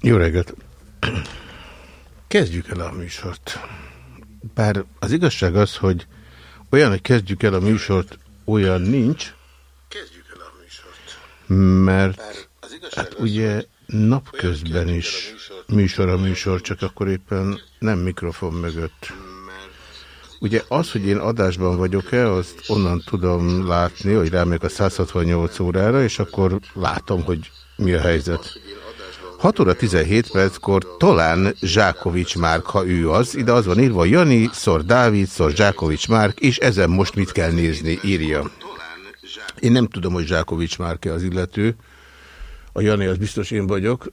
Jó reggelt! Kezdjük el a műsort. Bár az igazság az, hogy olyan, hogy kezdjük el a műsort, olyan nincs. Kezdjük el a műsort. Mert hát ugye napközben is műsor a műsor, csak akkor éppen nem mikrofon mögött. Ugye az, hogy én adásban vagyok-e, azt onnan tudom látni, hogy rámegyek a 168 órára, és akkor látom, hogy mi a helyzet. 6 óra 17 perckor talán Zsákovics Márk, ha ő az, ide az van írva, Jani, szor Dávid, szor Zsákovics Márk, és ezen most mit kell nézni, írja. Én nem tudom, hogy Zsákovics Márk-e az illető, a Jani az biztos én vagyok,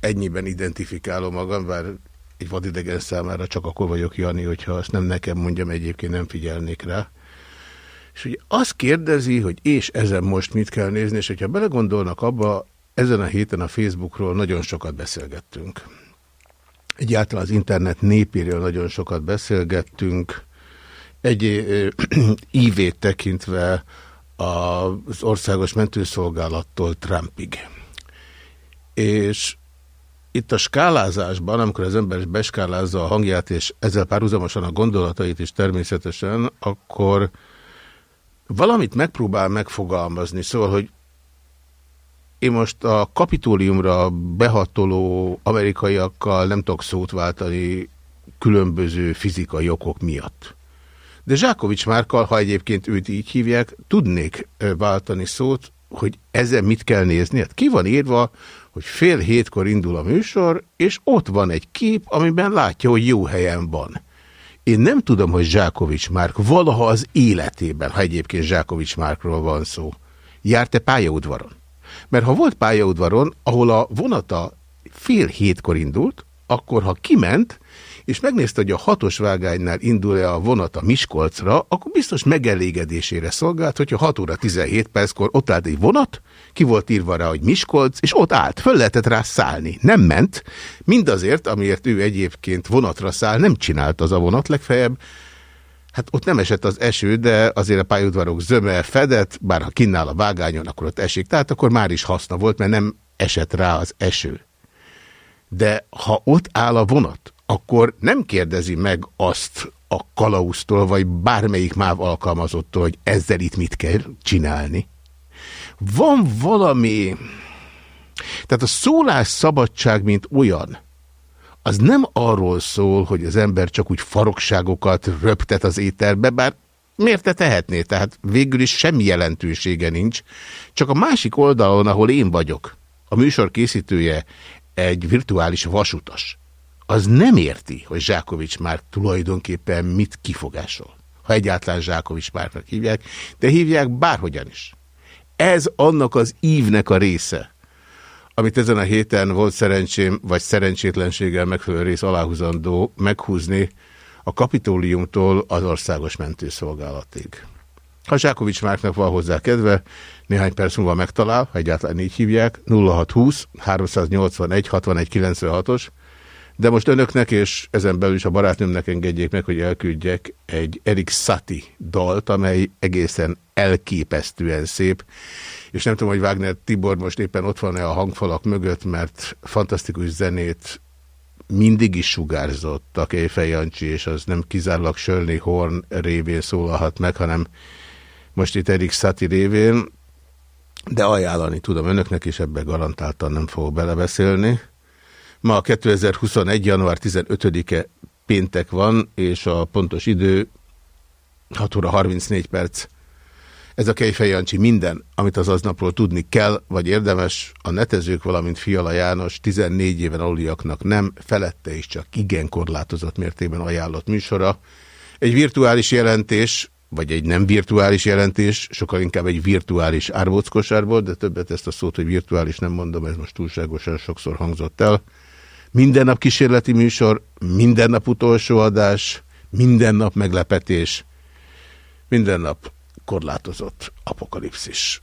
ennyiben identifikálom magam, bár egy vadidegen számára csak akkor vagyok Jani, hogyha azt nem nekem mondjam, egyébként nem figyelnék rá. És ugye azt kérdezi, hogy és ezen most mit kell nézni, és hogyha belegondolnak abba, ezen a héten a Facebookról nagyon sokat beszélgettünk. Egyáltalán az internet népéről nagyon sokat beszélgettünk. Egy ívét tekintve az országos mentőszolgálattól Trumpig. És itt a skálázásban, amikor az ember beskálázza a hangját, és ezzel párhuzamosan a gondolatait is természetesen, akkor valamit megpróbál megfogalmazni. Szóval, hogy én most a kapitóliumra behatoló amerikaiakkal nem tudok szót váltani különböző fizikai okok miatt. De Zsákovics Márkal, ha egyébként őt így hívják, tudnék váltani szót, hogy ezzel mit kell nézni. Hát ki van írva, hogy fél hétkor indul a műsor, és ott van egy kép, amiben látja, hogy jó helyen van. Én nem tudom, hogy Zsákovics Márk valaha az életében, ha egyébként Zsákovics Márkról van szó, járt-e pályaudvaron? Mert ha volt pályaudvaron, ahol a vonata fél hétkor indult, akkor ha kiment, és megnézte, hogy a hatos vágánynál indul-e a vonat a Miskolcra, akkor biztos megelégedésére szolgált, hogyha 6 óra 17 perckor ott állt egy vonat, ki volt írva rá, hogy Miskolc, és ott állt, föl lehetett rá szállni. Nem ment, mindazért, amiért ő egyébként vonatra száll, nem csinált az a vonat legfeljebb, Hát ott nem esett az eső, de azért a pályaudvarok zöme fedett, bár ha kinnál a vágányon, akkor ott esik. Tehát akkor már is haszna volt, mert nem esett rá az eső. De ha ott áll a vonat, akkor nem kérdezi meg azt a kalausztól, vagy bármelyik MÁV alkalmazottól, hogy ezzel itt mit kell csinálni. Van valami... Tehát a szólás szabadság, mint olyan, az nem arról szól, hogy az ember csak úgy farokságokat röptet az éterbe, bár miért te tehetné? Tehát végül is semmi jelentősége nincs. Csak a másik oldalon, ahol én vagyok, a műsor készítője egy virtuális vasutas, az nem érti, hogy Zsákovics már tulajdonképpen mit kifogásol. Ha egyáltalán Zsákovics Márknak hívják, de hívják bárhogyan is. Ez annak az ívnek a része, amit ezen a héten volt szerencsém, vagy szerencsétlenséggel megfelelő rész aláhúzandó meghúzni a kapitóliumtól az országos mentőszolgálatig. Ha Zsákovics Márknak van hozzá kedve, néhány perc múlva megtalál, ha egyáltalán így hívják, 0620 381 61 96-os, de most önöknek és ezen belül is a barátnőmnek engedjék meg, hogy elküldjek egy Erik Sati dalt, amely egészen elképesztően szép, és nem tudom, hogy Wagner Tibor most éppen ott van-e a hangfalak mögött, mert fantasztikus zenét mindig is sugárzott a Kéfej Jancsi, és az nem kizárólag Shirley Horn révén szólalhat meg, hanem most itt Erik Sati révén, de ajánlani tudom önöknek, és ebbe garantáltan nem fogok belebeszélni. Ma a 2021. január 15-e péntek van, és a pontos idő 6 óra 34 perc. Ez a Kejfej Jancsi minden, amit az aznapról tudni kell, vagy érdemes, a netezők, valamint Fiala János 14 éven aluliaknak nem, felette is csak igen korlátozott mértékben ajánlott műsora. Egy virtuális jelentés, vagy egy nem virtuális jelentés, sokkal inkább egy virtuális árbóckosárból, de többet ezt a szót, hogy virtuális nem mondom, ez most túlságosan sokszor hangzott el. Minden nap kísérleti műsor, minden nap utolsó adás, minden nap meglepetés, minden nap korlátozott apokalipszis.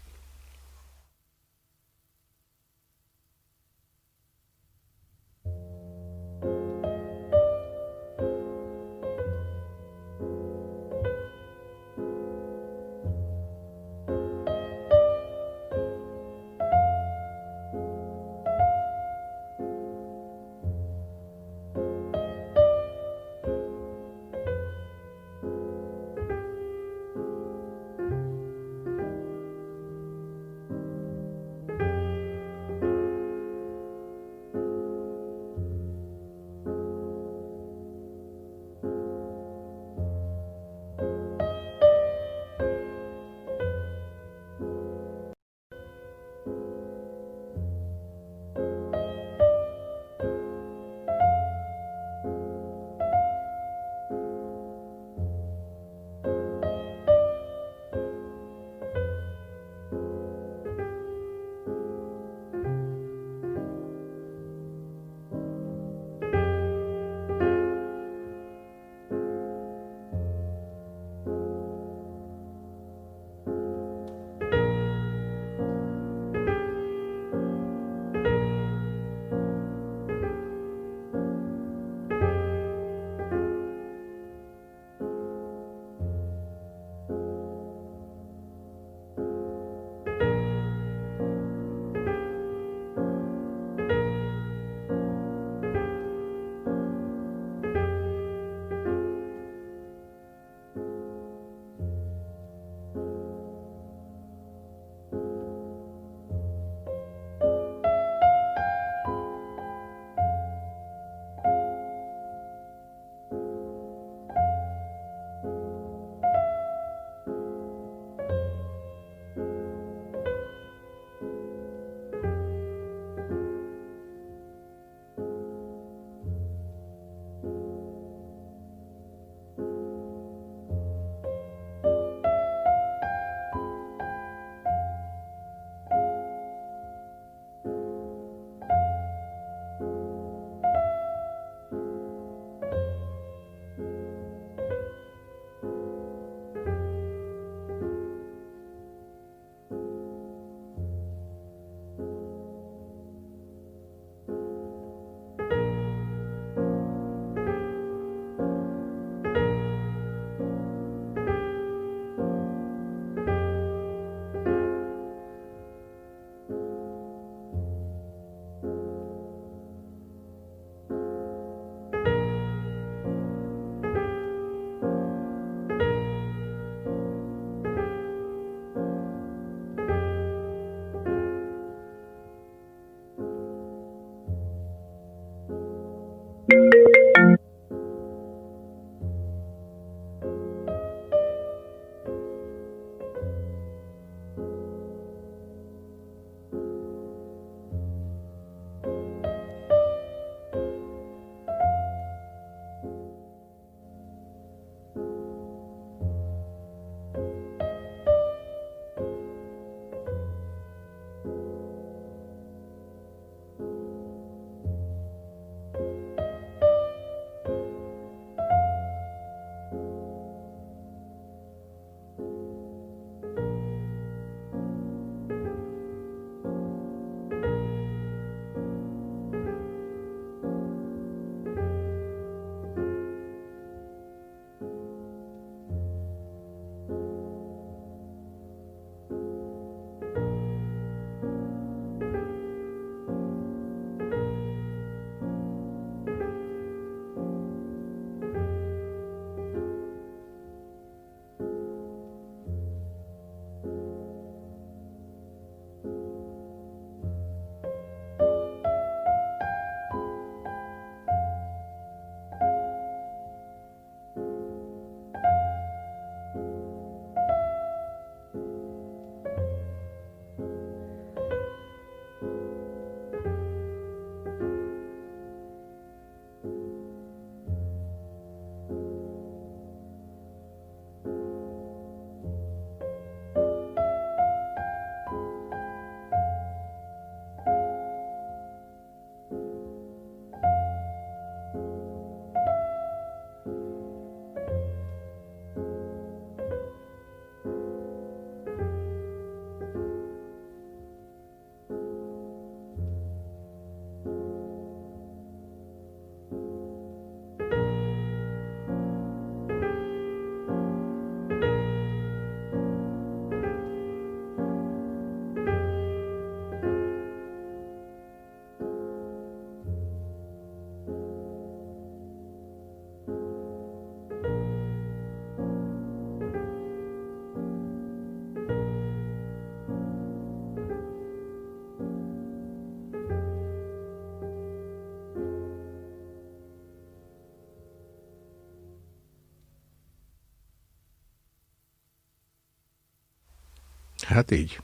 Hát így.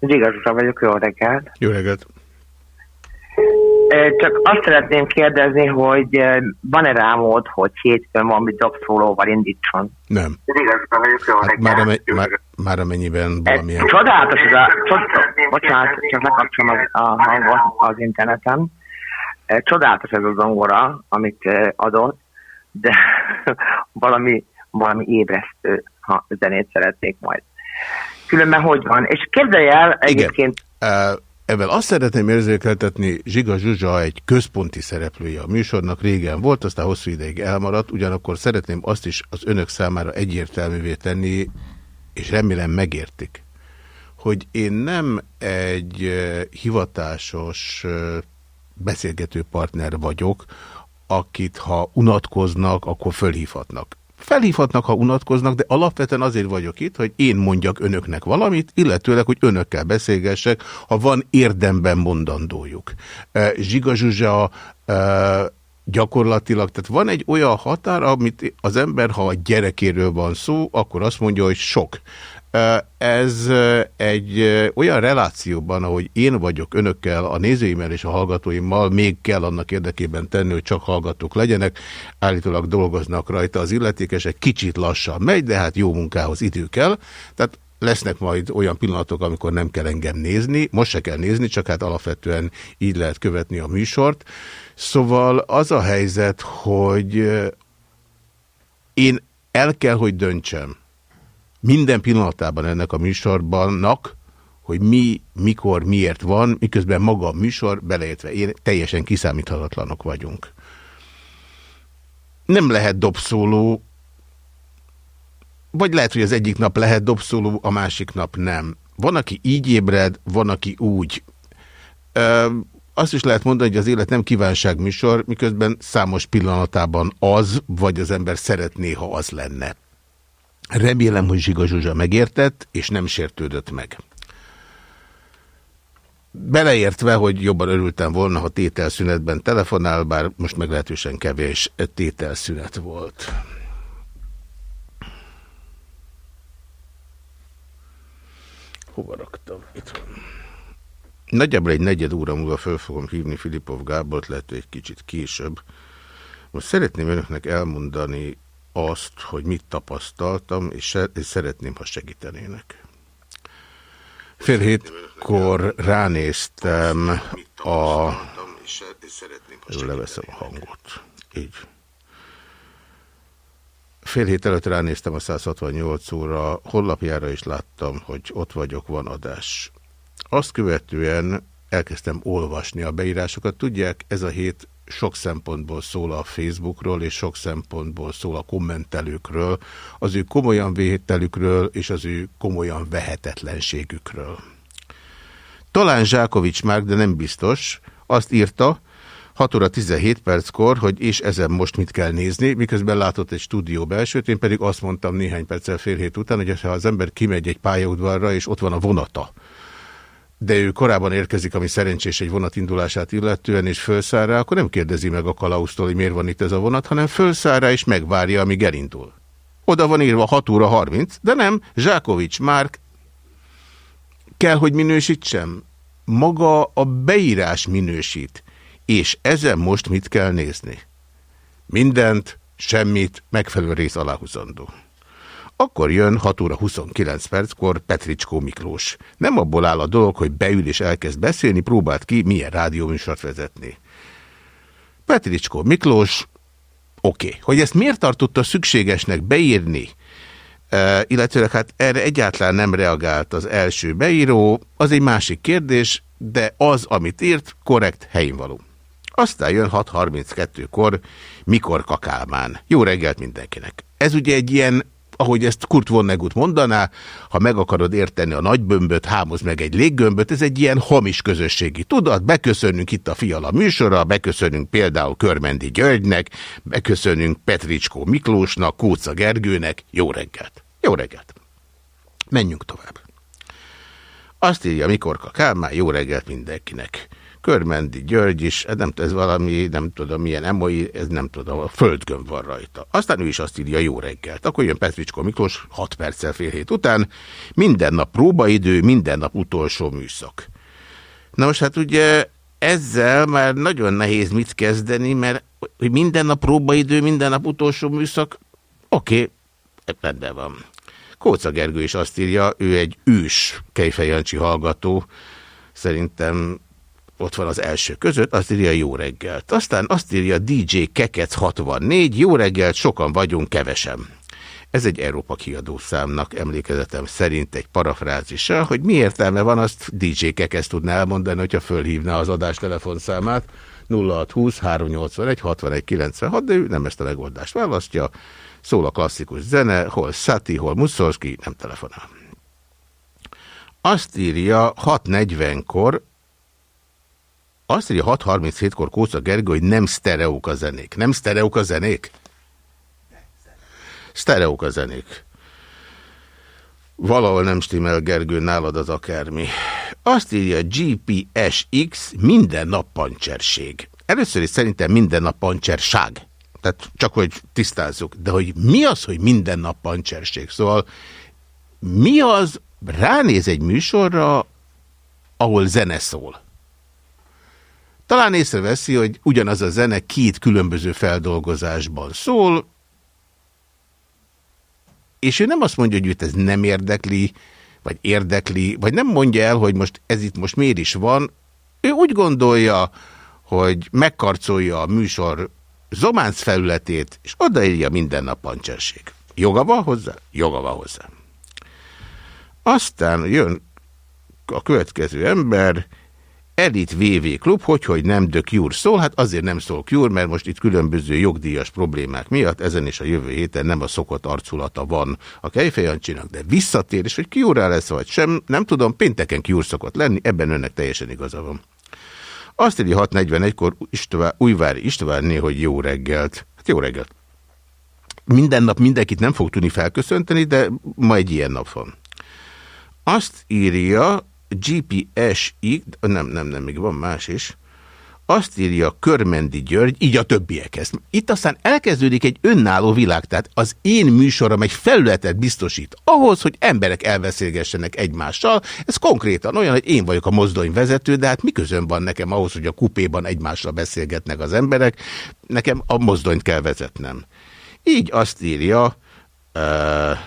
Zsigazsa vagyok, jó reggelt. Jó reggelt. Csak azt szeretném kérdezni, hogy van-e rá mód, hogy hétfőn valami dobszólóval indítson? Nem. Zsigazsa vagyok, jó hát már, amely, már, már amennyiben valamilyen... Csodálatos ez a... Csod... Bocsánat, csak lekapcsolom a hangot az interneten. Csodálatos ez a zongora, amit adott, de valami, valami ébresztő ha zenét szeretnék majd. Különben hogy van? És képzelj el egyébként... Igen. Ebben azt szeretném érzékeltetni, Zsiga Zsuzsa egy központi szereplője a műsornak, régen volt, aztán hosszú ideig elmaradt, ugyanakkor szeretném azt is az önök számára egyértelművé tenni, és remélem megértik, hogy én nem egy hivatásos beszélgető partner vagyok, akit ha unatkoznak, akkor fölhívhatnak. Felhívhatnak, ha unatkoznak, de alapvetően azért vagyok itt, hogy én mondjak önöknek valamit, illetőleg, hogy önökkel beszélgessek, ha van érdemben mondandójuk. Zsiga Zsuzsa gyakorlatilag, tehát van egy olyan határ, amit az ember, ha a gyerekéről van szó, akkor azt mondja, hogy sok. Ez egy olyan relációban, ahogy én vagyok önökkel, a nézőimmel és a hallgatóimmal, még kell annak érdekében tenni, hogy csak hallgatók legyenek. Állítólag dolgoznak rajta az illetékesek, kicsit lassan megy, de hát jó munkához idő kell. Tehát lesznek majd olyan pillanatok, amikor nem kell engem nézni, most se kell nézni, csak hát alapvetően így lehet követni a műsort. Szóval az a helyzet, hogy én el kell, hogy döntsem, minden pillanatában ennek a műsorbannak, hogy mi, mikor, miért van, miközben maga a műsor, beleértve én, teljesen kiszámíthatatlanok vagyunk. Nem lehet dobszóló, vagy lehet, hogy az egyik nap lehet dobszóló, a másik nap nem. Van, aki így ébred, van, aki úgy. Ö, azt is lehet mondani, hogy az élet nem kívánságműsor, miközben számos pillanatában az, vagy az ember szeretné, ha az lenne. Remélem, hogy Zsiga Zsuzsa megértett, és nem sértődött meg. Beleértve, hogy jobban örültem volna, ha tételszünetben telefonál, bár most meglehetősen kevés tételszünet volt. Hova raktam? Itt van. Nagyjából egy negyed óra múlva föl fogom hívni Filipov Gábort, lehet, egy kicsit később. Most szeretném önöknek elmondani azt, hogy mit tapasztaltam, és, és szeretném, ha segítenének. Fél hétkor ránéztem a... Leveszem a hangot. Így. Fél hét előtt ránéztem a 168 óra honlapjára, és láttam, hogy ott vagyok, van adás. Azt követően elkezdtem olvasni a beírásokat. Tudják, ez a hét sok szempontból szól a Facebookról, és sok szempontból szól a kommentelőkről, az ő komolyan vételükről, és az ő komolyan vehetetlenségükről. Talán Zsákovics már, de nem biztos, azt írta, 6 óra 17 perckor, hogy és ezen most mit kell nézni, miközben látott egy stúdió belsőt, én pedig azt mondtam néhány perccel fél hét után, hogy ha az ember kimegy egy pályaudvarra, és ott van a vonata, de ő korábban érkezik, ami szerencsés egy vonat indulását illetően, és fölszáll rá, akkor nem kérdezi meg a kalausztól, hogy miért van itt ez a vonat, hanem fölszáll rá, és megvárja, amíg elindul. Oda van írva 6 óra 30, de nem, Zsákovics Márk kell, hogy minősítsem. Maga a beírás minősít. És ezen most mit kell nézni? Mindent, semmit, megfelelő rész aláhúzandó. Akkor jön 6 óra 29 perckor Petricskó Miklós. Nem abból áll a dolog, hogy beül és elkezd beszélni, próbált ki, milyen rádióműsort vezetni. Petricskó Miklós, oké. Okay. Hogy ezt miért tartotta szükségesnek beírni, uh, illetve hát erre egyáltalán nem reagált az első beíró, az egy másik kérdés, de az, amit írt, korrekt, helyén való. Aztán jön 6.32-kor, mikor kakálmán. Jó reggelt mindenkinek. Ez ugye egy ilyen ahogy ezt Kurt Vonnegut mondaná, ha meg akarod érteni a nagybömböt, hámoz meg egy léggömböt, ez egy ilyen hamis közösségi tudat, beköszönünk itt a Fiala műsora, beköszönünk például Körmendi Györgynek, beköszönünk Petricskó Miklósnak, Kóca Gergőnek, jó reggelt! Jó reggelt! Menjünk tovább. Azt írja Mikorka Kálmán, jó reggelt mindenkinek. Körmendi György is, nem ez valami, nem tudom milyen emoi, ez nem tudom, a földgömb van rajta. Aztán ő is azt írja, jó reggelt. Akkor jön Petricsko Miklós, 6 perccel fél hét után, minden nap próbaidő, minden nap utolsó műszak. Na most hát ugye ezzel már nagyon nehéz mit kezdeni, mert hogy minden nap próbaidő, minden nap utolsó műszak, oké, okay, rendben van. Kóca Gergő is azt írja, ő egy ős Kejfejancsi hallgató, szerintem ott van az első között, azt írja jó reggelt. Aztán azt írja DJ Kekec 64, jó reggelt, sokan vagyunk, kevesen. Ez egy Európa kiadószámnak emlékezetem szerint egy parafrázisa, hogy mi értelme van, azt DJ Kekec tudná elmondani, hogyha fölhívná az adás telefonszámát 0620 381 61 96, de ő nem ezt a megoldást választja. Szól a klasszikus zene, hol Sati, hol Muszorski, nem telefonál. Azt írja 6.40-kor, azt írja 6.37-kor Kóca Gergő, hogy nem sztereók a zenék. Nem sztereók a zenék? Sztereók a zenék. Valahol nem stimmel Gergő, nálad az akármi. Azt írja GPSX minden nap pancserség. Először is szerintem minden nap pancserság. Tehát csak hogy tisztázzuk. De hogy mi az, hogy minden nap pancserség? Szóval mi az, ránéz egy műsorra, ahol zene szól. Talán észreveszi, hogy ugyanaz a zene két különböző feldolgozásban szól, és ő nem azt mondja, hogy őt ez nem érdekli, vagy érdekli, vagy nem mondja el, hogy most ez itt most miért is van. Ő úgy gondolja, hogy megkarcolja a műsor zománc felületét, és odaírja minden nap pancserség. Joga van hozzá? Joga van hozzá. Aztán jön a következő ember, Elit VV Klub, hogy, hogy nem de Cure szól, hát azért nem szól Cure, mert most itt különböző jogdíjas problémák miatt, ezen is a jövő héten nem a szokott arculata van a Kejfejancsinak, de visszatér, és hogy cure lesz vagy sem, nem tudom, pénteken Cure szokott lenni, ebben önnek teljesen igaza van. Azt írja 6.41-kor István, Újvári Istvánné, hogy jó reggelt. Hát jó reggelt. Minden nap mindenkit nem fog tudni felköszönteni, de ma egy ilyen nap van. Azt írja GPS, nem, nem, nem, még van más is, azt írja Körmendi György, így a többiekhez. Itt aztán elkezdődik egy önálló világ, tehát az én műsorom egy felületet biztosít ahhoz, hogy emberek elbeszélgessenek egymással. Ez konkrétan olyan, hogy én vagyok a mozdony vezető, de hát mi közön van nekem ahhoz, hogy a kupéban egymással beszélgetnek az emberek, nekem a mozdonyt kell vezetnem. Így azt írja... Uh,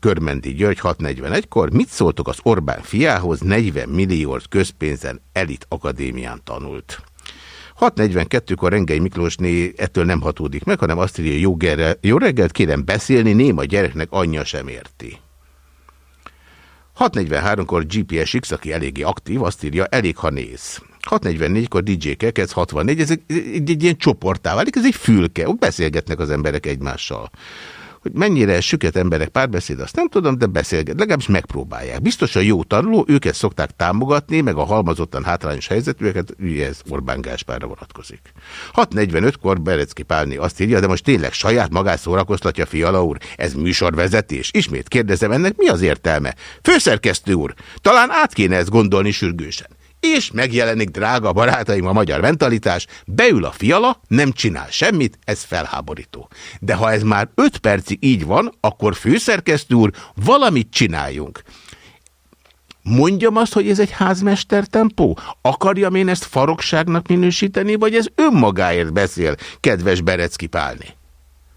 Körmendi György 641-kor, mit szóltok az Orbán fiához, 40 milliós közpénzen elit akadémián tanult. 6.42-kor Rengei Miklósné ettől nem hatódik meg, hanem azt írja, jó, gerre, jó reggelt, kérem beszélni, néma gyereknek anyja sem érti. 6.43-kor GPSX, aki eléggé aktív, azt írja, elég, ha néz. 6.44-kor DJ Kekec, 64, ez egy, egy, egy ilyen csoportá válik, ez egy fülke, ott beszélgetnek az emberek egymással. Hogy mennyire süket emberek párbeszéd, azt nem tudom, de beszélget, legalábbis megpróbálják. Biztosan jó tanuló, őket szokták támogatni, meg a halmazottan hátrányos helyzetűeket, ugye ez Orbán Gáspárra vonatkozik. 6.45-kor Berecki Pálni azt írja, de most tényleg saját magát szórakoztatja Fiala úr. Ez műsorvezetés? Ismét kérdezem, ennek mi az értelme? Főszerkesztő úr, talán át kéne ezt gondolni sürgősen és megjelenik, drága barátaim, a magyar mentalitás, beül a fiala, nem csinál semmit, ez felháborító. De ha ez már öt percig így van, akkor főszerkesztő úr, valamit csináljunk. Mondjam azt, hogy ez egy házmester tempó? Akarjam én ezt farokságnak minősíteni, vagy ez önmagáért beszél, kedves Berecki Pálni?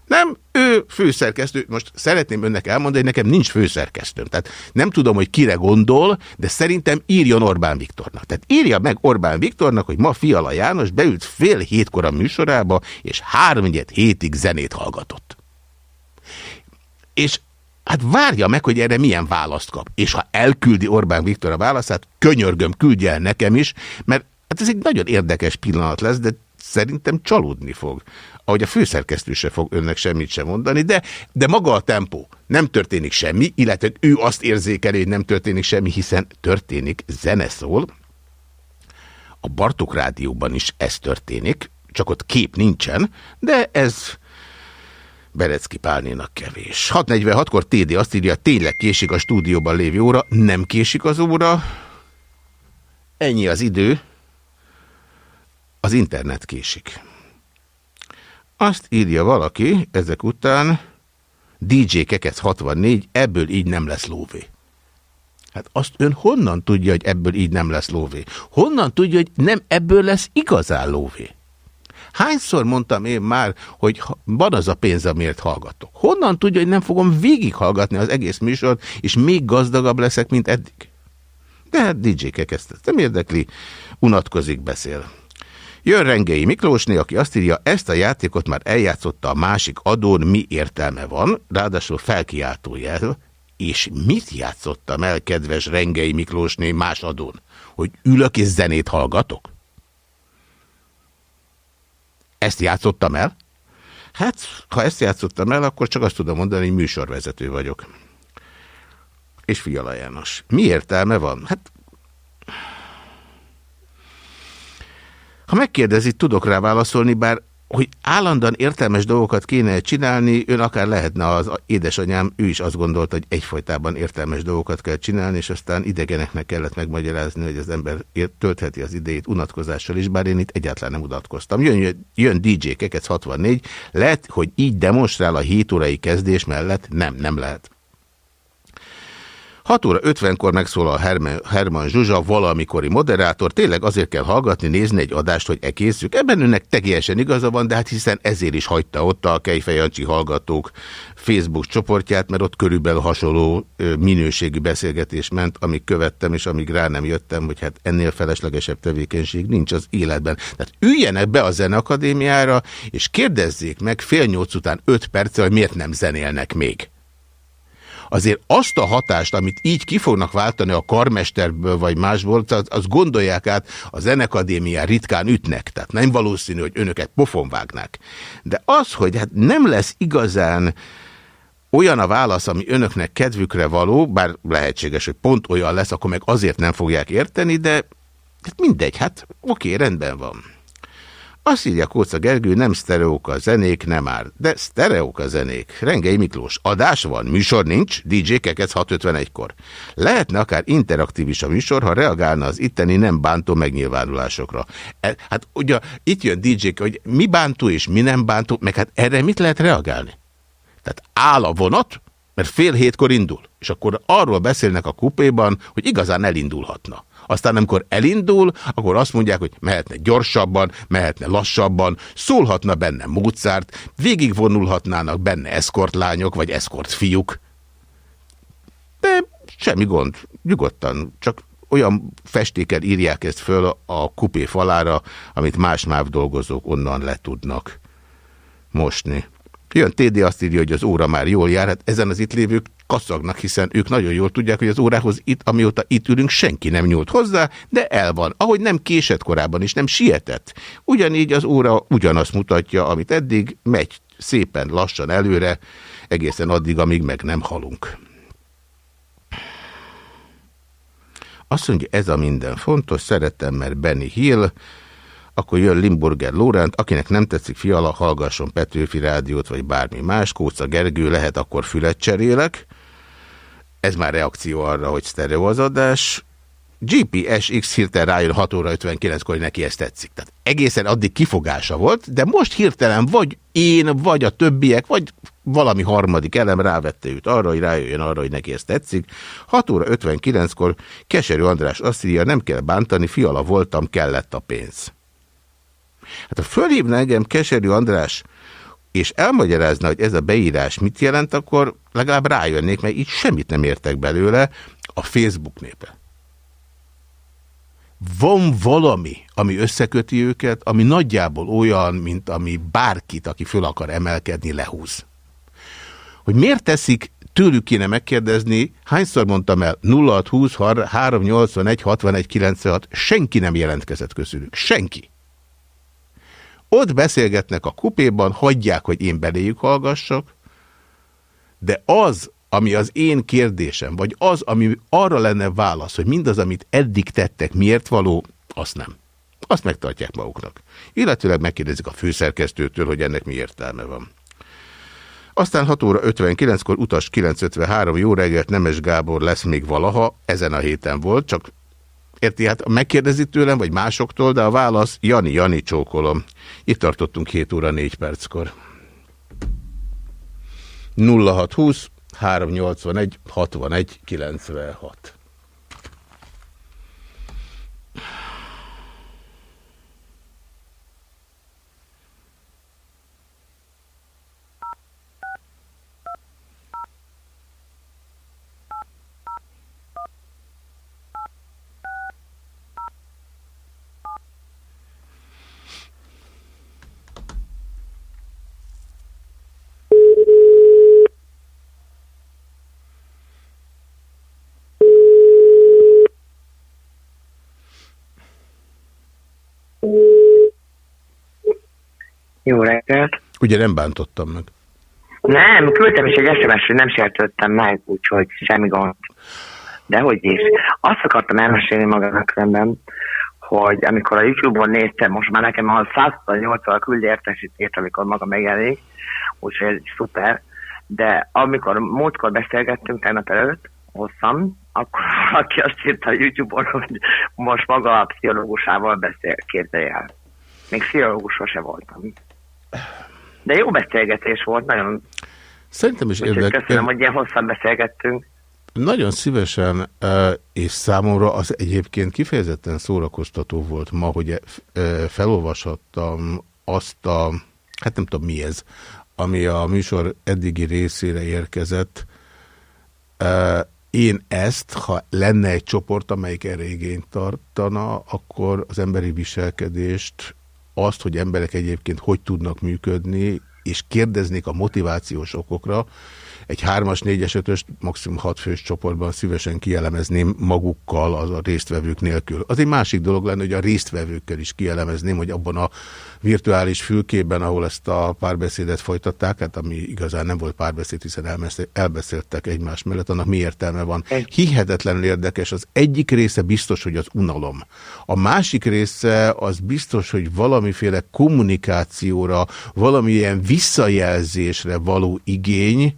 Nem, ő főszerkesztő. Most szeretném önnek elmondani, hogy nekem nincs főszerkesztőm. Tehát nem tudom, hogy kire gondol, de szerintem írjon Orbán Viktornak. Tehát írja meg Orbán Viktornak, hogy ma Fiala János beült fél hétkor a műsorába, és háromnyed hétig zenét hallgatott. És hát várja meg, hogy erre milyen választ kap. És ha elküldi Orbán Viktor a válaszát, könyörgöm, küldje el nekem is, mert hát ez egy nagyon érdekes pillanat lesz, de szerintem csalódni fog ahogy a főszerkesztő se fog önnek semmit sem mondani, de, de maga a tempó. Nem történik semmi, illetve ő azt érzékeli, hogy nem történik semmi, hiszen történik, zene szól. A Bartok rádióban is ez történik, csak ott kép nincsen, de ez Berecki Pálnénak kevés. 6.46-kor TD azt írja, tényleg késik a stúdióban lévő óra, nem késik az óra, ennyi az idő, az internet késik. Azt írja valaki ezek után, DJ Kekec 64, ebből így nem lesz lóvé. Hát azt ön honnan tudja, hogy ebből így nem lesz lóvé? Honnan tudja, hogy nem ebből lesz igazán lóvé? Hányszor mondtam én már, hogy van az a pénz, amiért hallgatok? Honnan tudja, hogy nem fogom végighallgatni az egész műsort, és még gazdagabb leszek, mint eddig? De hát DJ-kek ezt nem érdekli, unatkozik, beszél. Jön Rengei Miklósné, aki azt írja, ezt a játékot már eljátszotta a másik adón, mi értelme van, ráadásul felkiáltójel, és mit játszottam el, kedves Rengei Miklósné más adón? Hogy ülök és zenét hallgatok? Ezt játszottam el? Hát, ha ezt játszottam el, akkor csak azt tudom mondani, hogy műsorvezető vagyok. És Fiala János. Mi értelme van? Hát Ha megkérdezi, tudok rá válaszolni, bár hogy állandóan értelmes dolgokat kéne csinálni, ön akár lehetne az édesanyám, ő is azt gondolta, hogy egyfolytában értelmes dolgokat kell csinálni, és aztán idegeneknek kellett megmagyarázni, hogy az ember töltheti az idejét unatkozással is, bár én itt egyáltalán nem unatkoztam. Jön, jön DJ Kekec 64, lehet, hogy így demonstrál a 7 órai kezdés mellett? Nem, nem lehet. 6 óra 50-kor megszólal Herman, Herman Zsuzsa, valamikori moderátor, tényleg azért kell hallgatni, nézni egy adást, hogy ekészük. Ebben önnek teljesen igaza van, de hát hiszen ezért is hagyta ott a Kejfejancsi hallgatók Facebook csoportját, mert ott körülbelül hasonló minőségű beszélgetés ment, amíg követtem, és amíg rá nem jöttem, hogy hát ennél feleslegesebb tevékenység nincs az életben. Tehát üljenek be a Zeneakadémiára, és kérdezzék meg fél nyolc után öt perccel, hogy miért nem zenélnek még azért azt a hatást, amit így ki fognak váltani a karmesterből vagy másból, az, az gondolják át, a zenekadémián ritkán ütnek, tehát nem valószínű, hogy önöket pofon vágnák. De az, hogy hát nem lesz igazán olyan a válasz, ami önöknek kedvükre való, bár lehetséges, hogy pont olyan lesz, akkor meg azért nem fogják érteni, de hát mindegy, hát oké, rendben van. Azt írja Kóca Gergő, nem sztereók a zenék, nem már. De sztereók a zenék. Rengei Miklós, adás van, műsor nincs, DJ Kekec 651-kor. Lehetne akár interaktív is a műsor, ha reagálna az itteni nem bántó megnyilvánulásokra. E, hát ugye itt jön DJ, hogy mi bántó és mi nem bántó, meg hát erre mit lehet reagálni? Tehát áll a vonat, mert fél hétkor indul, és akkor arról beszélnek a kupéban, hogy igazán elindulhatna. Aztán amikor elindul, akkor azt mondják, hogy mehetne gyorsabban, mehetne lassabban, szólhatna benne Mozart, végigvonulhatnának benne eszkortlányok vagy eszkort fiúk. De semmi gond, nyugodtan, csak olyan festéken írják ezt föl a kupé falára, amit más máv dolgozók onnan le tudnak mosni. Jön TD azt írja, hogy az óra már jól jár, hát ezen az itt lévők kaszagnak, hiszen ők nagyon jól tudják, hogy az órához itt, amióta itt ülünk, senki nem nyúlt hozzá, de el van. Ahogy nem késett korábban is, nem sietett. Ugyanígy az óra ugyanazt mutatja, amit eddig, megy szépen lassan előre, egészen addig, amíg meg nem halunk. Azt mondja, ez a minden fontos, szeretem, mert Benny Hill, akkor jön Limburger Lórent, akinek nem tetszik fiala, hallgasson Petőfi rádiót, vagy bármi más, Kóca Gergő, lehet akkor fület cserélek. Ez már reakció arra, hogy sztereo az adás. X hirtelen rájön 6 óra 59-kor, hogy neki ezt tetszik. Tehát egészen addig kifogása volt, de most hirtelen vagy én, vagy a többiek, vagy valami harmadik elem rávette őt arra, hogy rájöjjön arra, hogy neki ezt tetszik. 6 óra 59-kor Keserű András azt írja, nem kell bántani, fiala voltam, kellett a pénz. Hát ha fölhívna engem Keserű András, és elmagyarázna, hogy ez a beírás mit jelent, akkor legalább rájönnék, mert így semmit nem értek belőle a Facebook népe. Van valami, ami összeköti őket, ami nagyjából olyan, mint ami bárkit, aki föl akar emelkedni, lehúz. Hogy miért teszik, tőlük kéne megkérdezni, hányszor mondtam el 0620 381 61 96, senki nem jelentkezett közülük. Senki. Ott beszélgetnek a kupéban, hagyják, hogy én beléjük hallgassak, de az, ami az én kérdésem, vagy az, ami arra lenne válasz, hogy mindaz, amit eddig tettek, miért való, azt nem. Azt megtartják maguknak. Illetőleg megkérdezik a főszerkesztőtől, hogy ennek mi értelme van. Aztán 6 óra 59-kor utas 953, jó reggelt, Nemes Gábor lesz még valaha, ezen a héten volt, csak érti, hát megkérdezi tőlem, vagy másoktól, de a válasz Jani, Jani csókolom. Itt tartottunk 7 óra 4 perckor. 0620 381 61 96 Jó reggelt. Ugye nem bántottam meg. Nem, küldtem is egy sms hogy nem sértődtem meg, úgyhogy semmi gond. De hogy is. Azt akartam elmesélni magának szemben, hogy amikor a YouTube-on néztem, most már nekem a 180 küldi értesítést, amikor maga megjelenik, úgyhogy ez szuper, de amikor múltkor beszélgettünk tegnap előtt, hosszan, akkor aki azt írta a YouTube-on, hogy most maga a pszichológusával beszél, képzelj el. Még pszichológus sose voltam. De jó beszélgetés volt, nagyon... Szerintem is érdekes. Köszönöm, hogy ilyen hosszan beszélgettünk. Nagyon szívesen, és számomra az egyébként kifejezetten szórakoztató volt ma, hogy felolvashattam azt a, hát nem tudom mi ez, ami a műsor eddigi részére érkezett. Én ezt, ha lenne egy csoport, amelyik erre igényt tartana, akkor az emberi viselkedést azt, hogy emberek egyébként hogy tudnak működni, és kérdeznék a motivációs okokra, egy hármas, négyes, ötös, maximum hat fős csoportban szívesen kielemezném magukkal az a résztvevők nélkül. Az egy másik dolog lenne, hogy a résztvevőkkel is kielemezném, hogy abban a virtuális fülkében, ahol ezt a párbeszédet folytatták, hát ami igazán nem volt párbeszéd, hiszen elbeszéltek egymás mellett, annak mi értelme van. Hihetetlenül érdekes. Az egyik része biztos, hogy az unalom. A másik része az biztos, hogy valamiféle kommunikációra, valamilyen visszajelzésre való igény,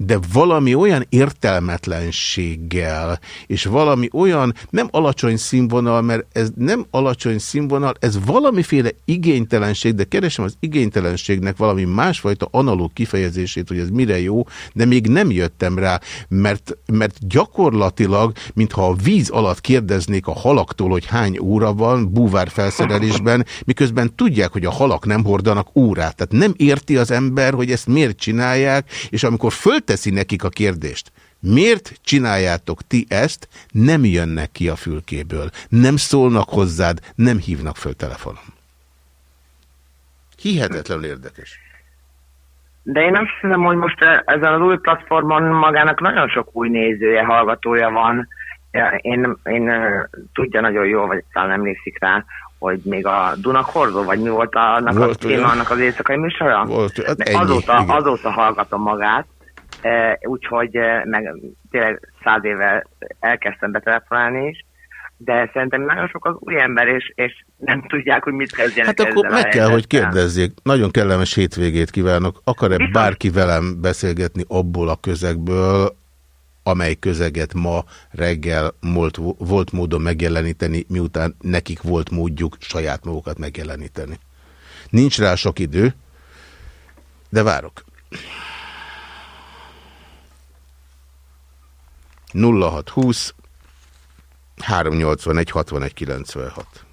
de valami olyan értelmetlenséggel, és valami olyan, nem alacsony színvonal, mert ez nem alacsony színvonal, ez valamiféle igénytelenség, de keresem az igénytelenségnek valami másfajta analóg kifejezését, hogy ez mire jó, de még nem jöttem rá, mert, mert gyakorlatilag, mintha a víz alatt kérdeznék a halaktól, hogy hány óra van búvár felszerelésben, miközben tudják, hogy a halak nem hordanak órát. Tehát nem érti az ember, hogy ezt miért csinálják, és amikor föl fölteszi nekik a kérdést, miért csináljátok ti ezt, nem jönnek ki a fülkéből, nem szólnak hozzád, nem hívnak föl telefonon. Hihetetlenül érdekes. De én azt hiszem, hogy most ezen az új platformon magának nagyon sok új nézője, hallgatója van. Én, én tudja nagyon jól, vagy talán emlékszik rá, hogy még a Dunakorzó, vagy mi volt annak, volt, a, téma, annak az éjszakai műsora? Volt, hát ennyi, azóta, azóta hallgatom magát, úgyhogy meg tényleg száz éve elkezdtem betelefonálni is, de szerintem nagyon sok az új ember, és, és nem tudják, hogy mit kezdjenek Hát akkor meg kell, hogy kérdezzék. Nagyon kellemes hétvégét kívánok. Akar-e bárki velem beszélgetni abból a közegből, amely közeget ma reggel volt, volt módon megjeleníteni, miután nekik volt módjuk saját magukat megjeleníteni. Nincs rá sok idő, de várok. 0620 381 61 96.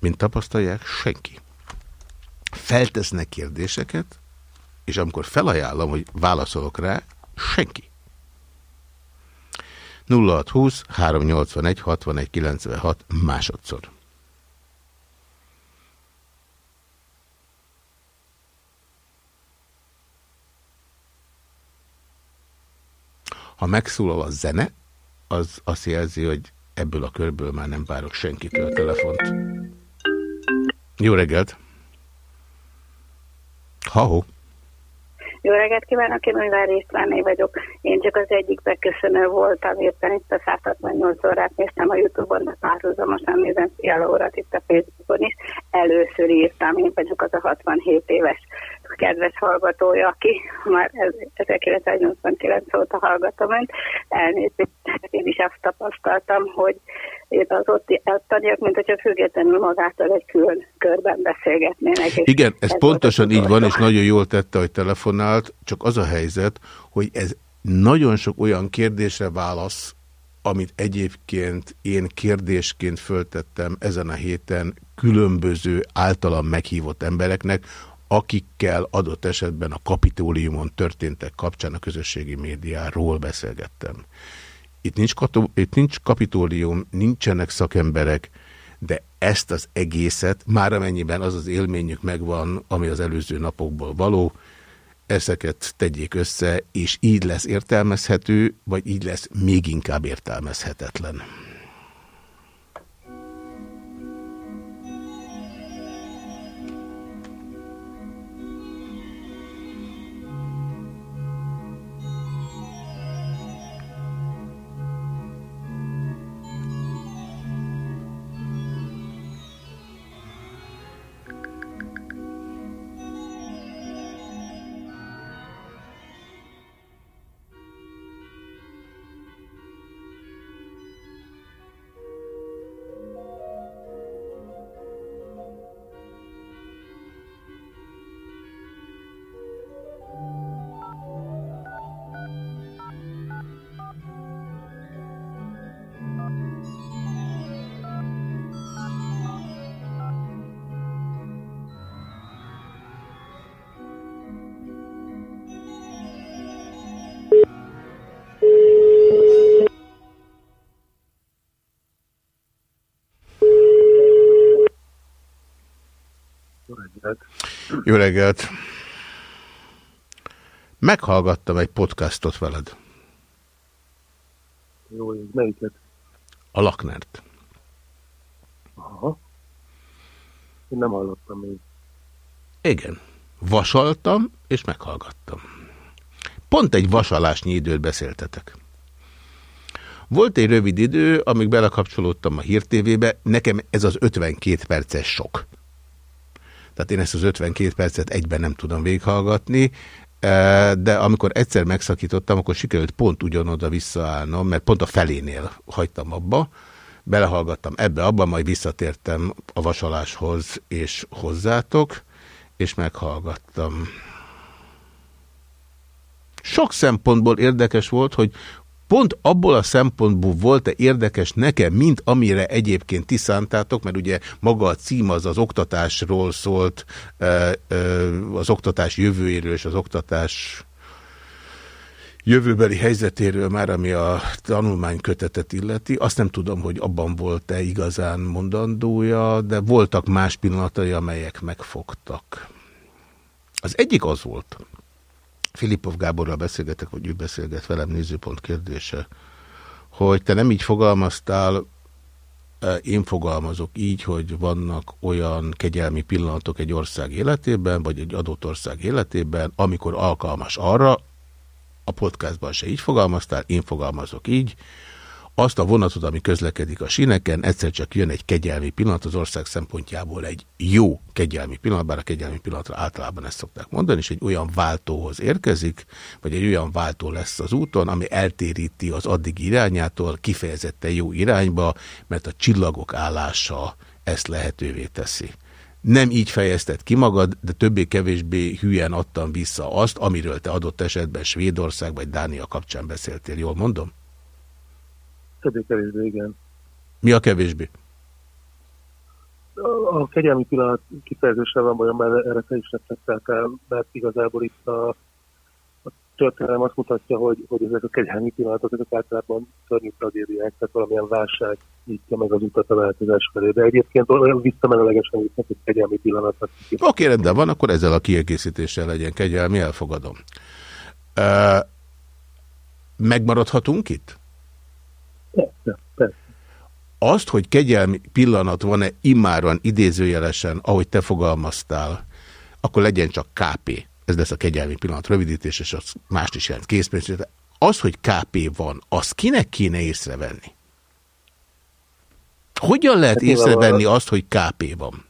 Mint tapasztalják, senki feltesznek kérdéseket, és amikor felajánlom, hogy válaszolok rá, senki. 0620 381 61 96 másodszor. Ha megszólal a zene, az azt jelzi, hogy ebből a körből már nem várok senkitől a telefont. Jó reggelt! Ha-ho! Jó reggelt kívánok, én Újvár Istváné vagyok. Én csak az egyik beköszönő voltam, éppen itt a 168 órát néztem a Youtube-on, de párhuzamosan nézem Fiala itt a Facebookon is. Először írtam, én vagyok az a 67 éves kedves hallgatója, aki már 1989 óta hallgatom önt. Elnézést, én is azt tapasztaltam, hogy az ott ottaniak, mint hogyha függetlenül magától egy külön körben beszélgetnének. Igen, ez, ez pontosan így van, és nagyon jól tette, hogy telefonált, csak az a helyzet, hogy ez nagyon sok olyan kérdésre válasz, amit egyébként én kérdésként föltettem ezen a héten különböző általam meghívott embereknek, akikkel adott esetben a kapitóliumon történtek kapcsán a közösségi médiáról beszélgettem. Itt nincs, itt nincs kapitólium, nincsenek szakemberek, de ezt az egészet, már amennyiben az az élményük megvan, ami az előző napokból való, ezeket tegyék össze, és így lesz értelmezhető, vagy így lesz még inkább értelmezhetetlen. Jó reggelt! Meghallgattam egy podcastot veled. Jó, melyiket? A Laknert. Aha. Én nem hallottam még. Igen. Vasaltam, és meghallgattam. Pont egy vasalásnyi időt beszéltetek. Volt egy rövid idő, amíg belekapcsolódtam a hírtévébe, nekem ez az 52 perces sok. Tehát én ezt az 52 percet egyben nem tudom véghallgatni, e, de amikor egyszer megszakítottam, akkor sikerült pont ugyanoda visszaállnom, mert pont a felénél hagytam abba, belehallgattam ebbe, abba, majd visszatértem a vasaláshoz és hozzátok, és meghallgattam. Sok szempontból érdekes volt, hogy pont abból a szempontból volt-e érdekes nekem, mint amire egyébként ti szántátok, mert ugye maga a cím az az oktatásról szólt, az oktatás jövőjéről és az oktatás jövőbeli helyzetéről már, ami a tanulmánykötetet illeti. Azt nem tudom, hogy abban volt-e igazán mondandója, de voltak más pillanatai, amelyek megfogtak. Az egyik az volt, Filipov Gáborral beszélgetek, hogy ő beszélget velem nézőpont kérdése, hogy te nem így fogalmaztál, e, én fogalmazok így, hogy vannak olyan kegyelmi pillanatok egy ország életében, vagy egy adott ország életében, amikor alkalmas arra, a podcastban se így fogalmaztál, én fogalmazok így, azt a vonatot, ami közlekedik a sineken, egyszer csak jön egy kegyelmi pillanat, az ország szempontjából egy jó kegyelmi pillanat, bár a kegyelmi pillanatra általában ezt szokták mondani, és egy olyan váltóhoz érkezik, vagy egy olyan váltó lesz az úton, ami eltéríti az addig irányától kifejezetten jó irányba, mert a csillagok állása ezt lehetővé teszi. Nem így fejezted ki magad, de többé-kevésbé hülyen adtam vissza azt, amiről te adott esetben Svédország vagy Dánia kapcsán beszéltél. Jól mondom? Többé-kevésbé, igen. Mi a kevésbé? A, a kegyelmi pillanat kifejezésre van bajom, mert erre te is reflektáltál, mert igazából itt a, a történelem azt mutatja, hogy, hogy ezek a kegyelmi pillanatok, ezek általában szörnyű tragédiák, tehát valamilyen válság nyitja meg az utat a változás felé. De egyébként olyan visszamenőlegesen jutnak, hogy kegyelmi pillanat. Oké, okay, rendben van, akkor ezzel a kiegészítéssel legyen kegyelmi, elfogadom. Uh, megmaradhatunk itt? Persze, persze. azt, hogy kegyelmi pillanat van-e immáron idézőjelesen, ahogy te fogalmaztál, akkor legyen csak KP. Ez lesz a kegyelmi pillanat rövidítés, és az mást is jelent készpénz. Az, hogy KP van, az kinek kéne észrevenni? Hogyan lehet hát észrevenni azt, hogy KP van?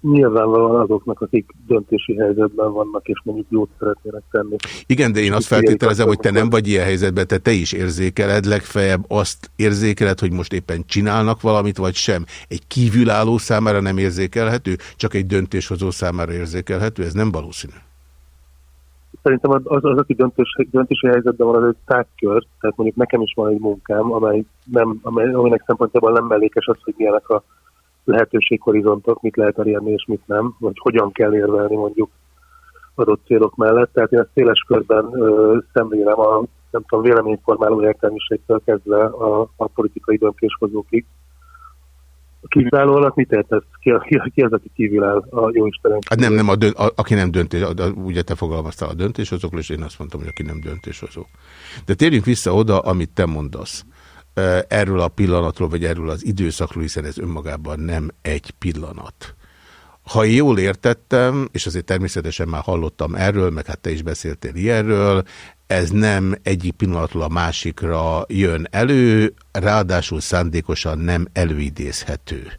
Nyilvánvalóan azoknak, akik döntési helyzetben vannak, és mondjuk jót szeretnének tenni. Igen, de én azt feltételezem, hogy te nem vagy ilyen helyzetben, te te is érzékeled, legfeljebb azt érzékeled, hogy most éppen csinálnak valamit, vagy sem. Egy kívülálló számára nem érzékelhető, csak egy döntéshozó számára érzékelhető, ez nem valószínű. Szerintem az, az, az aki döntés, döntési helyzetben van, az egy tágkör, tehát mondjuk nekem is van egy munkám, amely nem, amely, aminek szempontjából nem mellékes az, hogy milyenek a lehetőséghorizontok, mit lehet elérni és mit nem, vagy hogyan kell érvelni mondjuk adott célok mellett. Tehát én ezt széles körben ö, szemlélem a nem tudom, véleményformáló értelmiségtől kezdve a, a politikai döntéshozókig. A kívülálló alatt mit értesz? Ki, ki, ki az, aki kívül áll a jó Isten? Hát nem, nem, a dönt, a, aki nem döntés, a, a, ugye te fogalmaztál a döntéshozókról, és én azt mondtam, hogy aki nem döntéshozó. De térjünk vissza oda, amit te mondasz erről a pillanatról, vagy erről az időszakról, hiszen ez önmagában nem egy pillanat. Ha jól értettem, és azért természetesen már hallottam erről, meg hát te is beszéltél ilyenről, ez nem egyik pillanatról a másikra jön elő, ráadásul szándékosan nem előidézhető.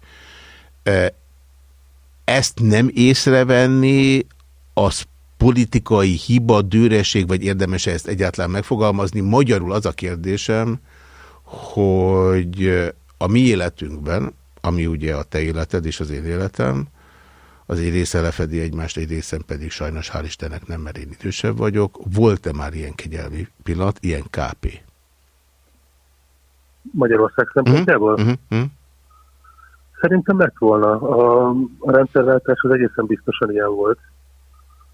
Ezt nem észrevenni, az politikai hiba, dőreség, vagy érdemes -e ezt egyáltalán megfogalmazni? Magyarul az a kérdésem, hogy a mi életünkben, ami ugye a te életed és az én életem, az egy része lefedi egymást, egy részem pedig sajnos hál' Istennek nem, mert én idősebb vagyok. Volt-e már ilyen kegyelmi pillanat, ilyen KP? Magyarország szempontjából? Uh -huh, uh -huh. Szerintem lett volna. A, a rendszerváltás az egészen biztosan ilyen volt.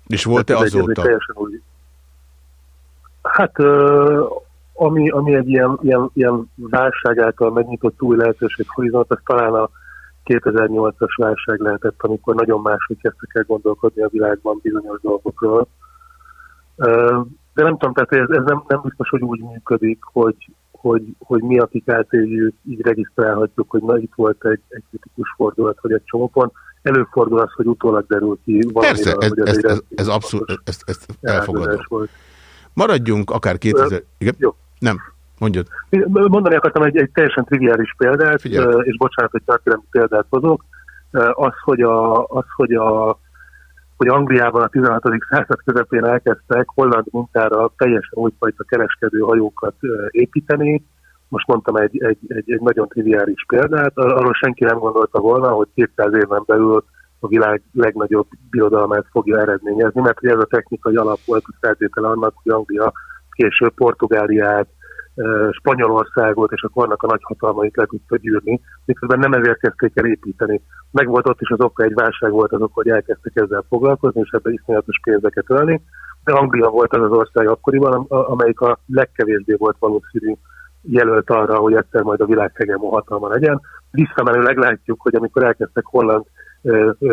És volt-e azóta? Úgy... Hát ami, ami egy ilyen, ilyen, ilyen válság által megnyitott új lehetőség horizont, az talán a 2008-as válság lehetett, amikor nagyon máshogy kezdtek el gondolkodni a világban bizonyos dolgokról. De nem tudom, tehát ez, ez nem, nem biztos, hogy úgy működik, hogy, hogy, hogy mi, akik átéljük, így regisztrálhatjuk, hogy na itt volt egy, egy kritikus fordulat, vagy egy csomópont. Előfordul az, hogy utólag derül ki valamire, Persze, ez, ez, ez, ez, ez abszolút, ezt, ezt elfogadom. Maradjunk akár 2000... Igen? Jó. Nem, mondjad. Mondani akartam egy, egy teljesen triviális példát, Figyelj. és bocsánat, hogy történelmi példát hozok. Az, hogy, a, az, hogy, a, hogy Angliában a 16. század közepén elkezdtek holland mintára teljesen újfajta kereskedő hajókat építeni. Most mondtam egy, egy, egy, egy nagyon triviális példát. Arról senki nem gondolta volna, hogy 200 éven belül a világ legnagyobb birodalmát fogja eredményezni, mert ez a technikai alap volt a feltétele annak, hogy Anglia később Portugáliát, Spanyolországot, és akkor vannak a nagy hatalmait le tudta gyűrni, miközben nem ezért kezdték el építeni. Meg volt ott is az oka, egy válság volt az oka, hogy elkezdtek ezzel foglalkozni, és ebbe iszonyatos pénzeket ölni, de Anglia volt az az ország akkoriban, amelyik a legkevésbé volt valószínű jelölt arra, hogy egyszer majd a világ hegemon hatalma legyen. Visszamenőleg látjuk, hogy amikor elkezdtek holland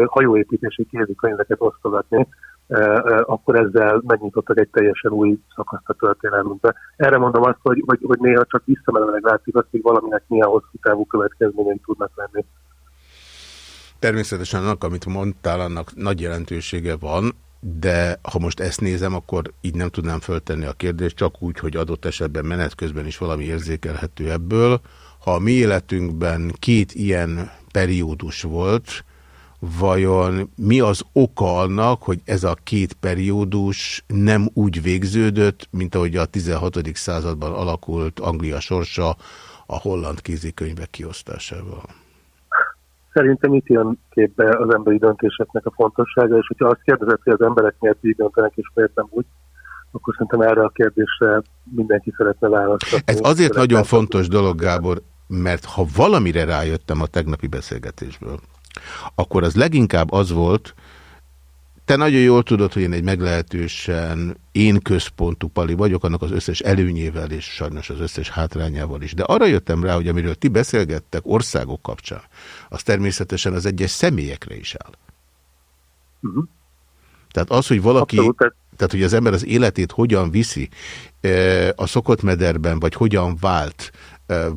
hajóépítési kézikönyveket osztogatni, akkor ezzel megnyitottak egy teljesen új szakaszt a történelmünkbe. Erre mondom azt, hogy, hogy, hogy néha csak visszamenőleg látszik azt, hogy valaminek milyen hosszú távú következményei tudnak lenni. Természetesen annak, amit mondtál, annak nagy jelentősége van, de ha most ezt nézem, akkor így nem tudnám föltenni a kérdést, csak úgy, hogy adott esetben menet közben is valami érzékelhető ebből. Ha a mi életünkben két ilyen periódus volt, vajon mi az oka annak, hogy ez a két periódus nem úgy végződött, mint ahogy a 16. században alakult Anglia sorsa a holland kézikönyvek kiosztásával? Szerintem itt jön képbe az emberi döntéseknek a fontossága, és hogyha azt kérdezett, hogy az emberek miért így döntenek, és miért nem úgy, akkor szerintem erre a kérdésre mindenki szeretne választani. Ez azért nagyon fontos dolog, Gábor, mert ha valamire rájöttem a tegnapi beszélgetésből, akkor az leginkább az volt, te nagyon jól tudod, hogy én egy meglehetősen én központú pali vagyok, annak az összes előnyével és sajnos az összes hátrányával is. De arra jöttem rá, hogy amiről ti beszélgettek országok kapcsán, az természetesen az egyes személyekre is áll. Uh mhm. -huh. Tehát az, hogy valaki, Abszolút. tehát hogy az ember az életét hogyan viszi e, a szokott mederben, vagy hogyan vált,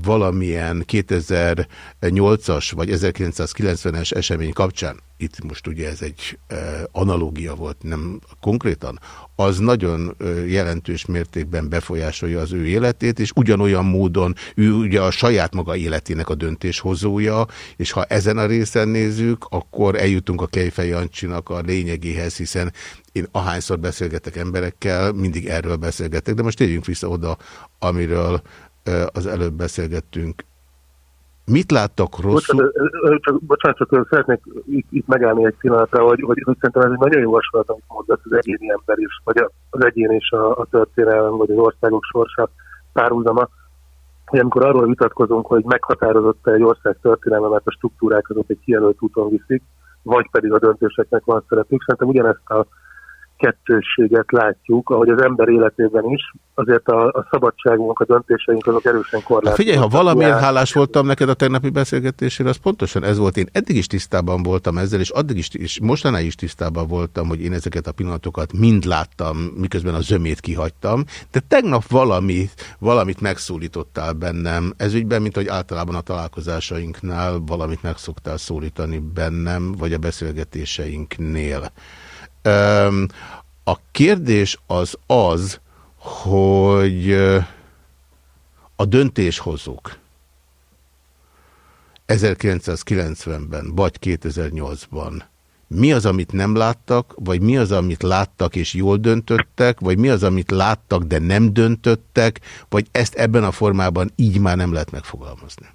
valamilyen 2008-as vagy 1990-es esemény kapcsán, itt most ugye ez egy analógia volt, nem konkrétan, az nagyon jelentős mértékben befolyásolja az ő életét, és ugyanolyan módon ő ugye a saját maga életének a döntéshozója, és ha ezen a részen nézzük, akkor eljutunk a Kejfej Jancsinak a lényegéhez, hiszen én ahányszor beszélgetek emberekkel, mindig erről beszélgetek, de most térjünk vissza oda, amiről az előbb beszélgettünk. Mit láttak rosszul? Bocsánat, csak, bocsánat, csak szeretnék itt, itt megállni egy pillanatra, hogy, hogy, hogy szerintem ez egy nagyon jó hasonlat, amit mondasz az egyéni ember is, vagy az egyén és a, a történelem, vagy az országok sorsa párhuzama, hogy amikor arról vitatkozunk, hogy meghatározott egy ország történelme, mert a struktúrák azok egy kijelölt úton viszik, vagy pedig a döntéseknek van szerepük. Szerintem ugyanezt a kettősséget látjuk, ahogy az ember életében is, azért a, a szabadságunk, a döntéseink azok erősen korlátozottak. Figyelj, ha valamiért hálás voltam neked a tegnapi beszélgetésére, az pontosan ez volt. Én eddig is tisztában voltam ezzel, és addig is, és mostanáig is tisztában voltam, hogy én ezeket a pillanatokat mind láttam, miközben a zömét kihagytam, de tegnap valami, valamit megszólítottál bennem ez ügyben, mint hogy általában a találkozásainknál valamit megszoktál szólítani bennem, vagy a beszélgetéseinknél. A kérdés az az, hogy a döntéshozók 1990-ben vagy 2008-ban mi az, amit nem láttak, vagy mi az, amit láttak és jól döntöttek, vagy mi az, amit láttak, de nem döntöttek, vagy ezt ebben a formában így már nem lehet megfogalmazni?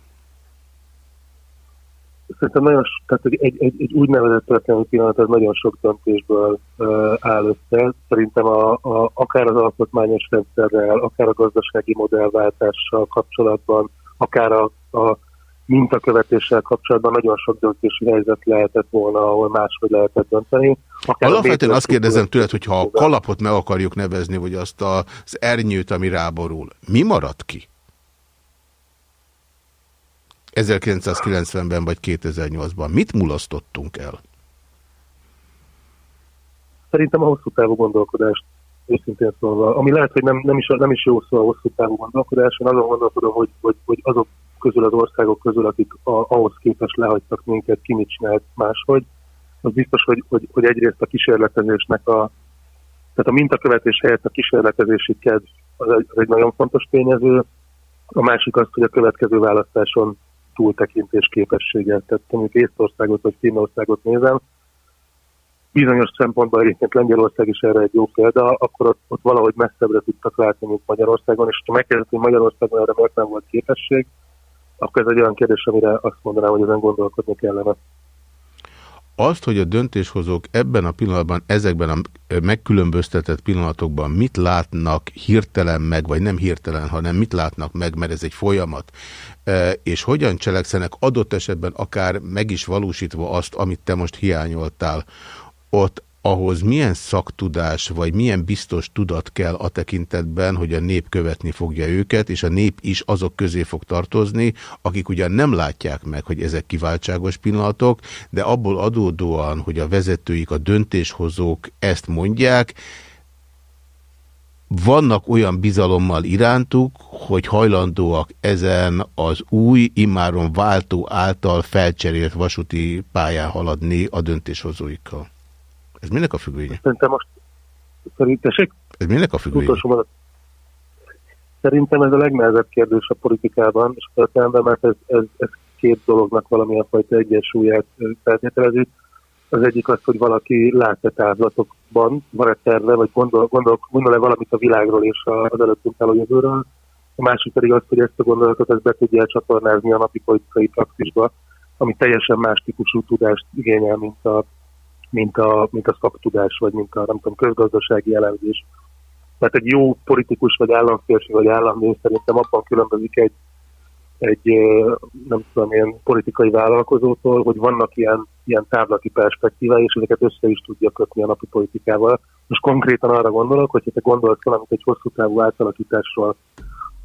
Szerintem nagyon, tehát egy, egy, egy úgynevezett történelmi pillanat az nagyon sok döntésből áll össze. Szerintem a, a, akár az alkotmányos rendszerrel, akár a gazdasági modellváltással kapcsolatban, akár a, a mintakövetéssel kapcsolatban nagyon sok döntési helyzet lehetett volna, ahol máshogy lehetett dönteni. Akár Alapvetően azt kérdezem tőled, hogy ha a kalapot meg akarjuk nevezni, vagy azt az ernyőt, ami ráborul, mi maradt ki? 1990-ben vagy 2008-ban. Mit mulasztottunk el? Szerintem a hosszú távú gondolkodást őszintén szólva, ami lehet, hogy nem, nem, is, nem is jó szó a hosszú távú gondolkodás, én azon gondolkodom, hogy, hogy, hogy azok közül az országok közül, akik a, ahhoz képest lehagytak minket, ki mit csinált máshogy, az biztos, hogy, hogy, hogy egyrészt a kísérletezésnek a, tehát a mintakövetés helyett a kísérletezési kedv az egy, az egy nagyon fontos tényező, a másik az, hogy a következő választáson túltekintés képességgel. Tehát mondjuk Észtországot vagy Finnországot nézem, bizonyos szempontból egyébként Lengyelország is erre egy jó példa, akkor ott, ott valahogy messzebbre tudtak látni, mint Magyarországon, és ha megkérdezik, hogy Magyarországon erre miért nem volt képesség, akkor ez egy olyan kérdés, amire azt mondanám, hogy ezen gondolkodni kellene. Azt, hogy a döntéshozók ebben a pillanatban, ezekben a megkülönböztetett pillanatokban mit látnak hirtelen meg, vagy nem hirtelen, hanem mit látnak meg, mert ez egy folyamat, és hogyan cselekszenek adott esetben akár meg is valósítva azt, amit te most hiányoltál, ott ahhoz milyen szaktudás, vagy milyen biztos tudat kell a tekintetben, hogy a nép követni fogja őket, és a nép is azok közé fog tartozni, akik ugyan nem látják meg, hogy ezek kiváltságos pillanatok, de abból adódóan, hogy a vezetőik, a döntéshozók ezt mondják, vannak olyan bizalommal irántuk, hogy hajlandóak ezen az új, immáron váltó által felcserélt vasúti pályán haladni a döntéshozóikkal. Ez minek a függvénye? Szerintem most szerintem Ez minek a függvénye? Szerintem ez a legnehezebb kérdés a politikában és a történelemben, mert ez, ez, ez két dolognak valamilyen fajta egyensúlyát feltételezi. Az egyik az, hogy valaki lát-e távlatokban, van-e vagy gondol-e gondol, gondol valamit a világról és az előttünk álló jövőről. A másik pedig az, hogy ezt a gondolatot ezt be tudja csatornázni a napi politikai praxisba, ami teljesen más típusú tudást igényel, mint a mint a, mint a szaktudás, vagy mint a nem tudom, közgazdasági elemzés. Mert egy jó politikus, vagy államférfi, vagy államnő szerintem abban különbözik egy, egy nem tudom, ilyen politikai vállalkozótól, hogy vannak ilyen, ilyen távlati perspektívái, és ezeket össze is tudja kötni a napi politikával. Most konkrétan arra gondolok, hogy te gondolsz valamit egy hosszú távú átalakításról,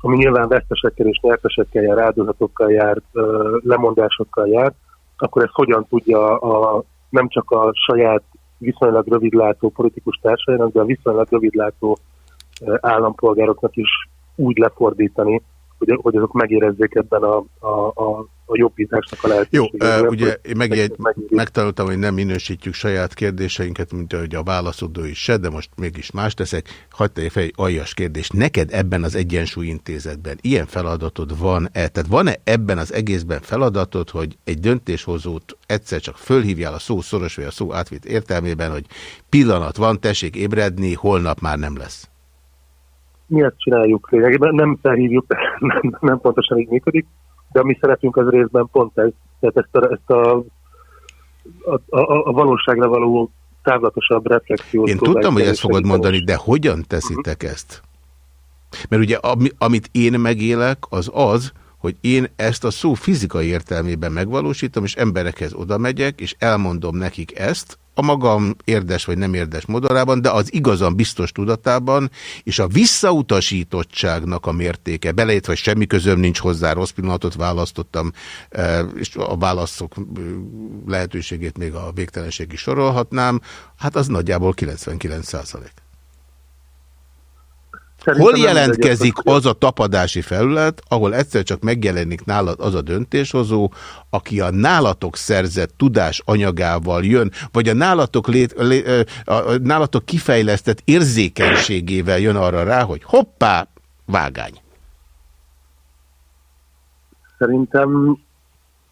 ami nyilván vesztesekkel és nyertesekkel jár, áldozatokkal jár, lemondásokkal jár, akkor ezt hogyan tudja a nem csak a saját viszonylag rövidlátó politikus társainak, de a viszonylag rövidlátó állampolgároknak is úgy lefordítani, hogy hogy, azok megérezzék ebben a, a, a a jobbításnak a lehetőséget. Jó, uh, ugye én meg, megtanultam, hogy nem minősítjük saját kérdéseinket, mint ahogy a válaszodó is se, de most mégis más teszek. Hagyd te fel egy aljas kérdést. Neked ebben az egyensúlyintézetben ilyen feladatod van-e? Tehát van-e ebben az egészben feladatod, hogy egy döntéshozót egyszer csak fölhívjál a szó szoros vagy a szó átvitt értelmében, hogy pillanat van, tessék ébredni, holnap már nem lesz? Mi ezt csináljuk lényegében, nem felhívjuk, nem, nem pontosan így működik de a mi szerepünk az részben pont ez, tehát ezt a, ezt a, a, a, a valóságra való távlatosabb reflexiót. Én tudtam, hogy ezt fogod mondani, de hogyan teszitek uh -huh. ezt? Mert ugye amit én megélek, az az, hogy én ezt a szó fizikai értelmében megvalósítom, és emberekhez oda megyek, és elmondom nekik ezt, a magam érdes vagy nem érdes modorában, de az igazan biztos tudatában, és a visszautasítottságnak a mértéke, belejött, vagy semmi közöm nincs hozzá, rossz pillanatot választottam, e, és a válaszok lehetőségét még a végtelenségi sorolhatnám, hát az nagyjából 99 százalék. Szerintem Hol jelentkezik az a tapadási felület, ahol egyszer csak megjelenik nálad az a döntéshozó, aki a nálatok szerzett tudás anyagával jön, vagy a nálatok, lét, lé, a nálatok kifejlesztett érzékenységével jön arra rá, hogy hoppá, vágány. Szerintem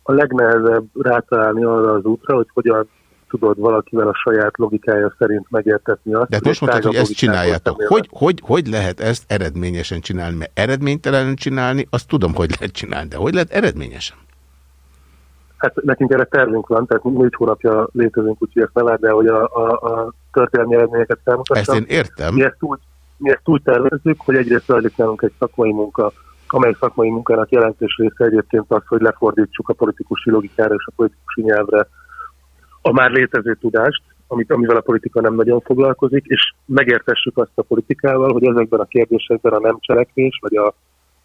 a legnehezebb rátalálni arra az útra, hogy hogyan tudod valakivel a saját logikája szerint megértetni azt. De most mondtad, hogy ezt csináljátok. Hogy, hogy, hogy lehet ezt eredményesen csinálni? Mert eredménytelenül csinálni, azt tudom, hogy lehet csinálni, de hogy lehet eredményesen? Hát nekünk erre tervünk van, tehát négy hónapja létezünk, úgyhogy ezt ne de hogy a, a, a történelmi eredményeket felmutassam. Ezt én értem. Mi ezt úgy, mi ezt úgy tervezzük, hogy egyrészt zajlik nálunk egy szakmai munka, amely szakmai munkának jelentős része egyébként az, hogy lefordítsuk a politikusi logikára és a politikusi nyelvre a már létező tudást, amit, amivel a politika nem nagyon foglalkozik, és megértessük azt a politikával, hogy ezekben a kérdésekben a nem cselekvés, vagy a,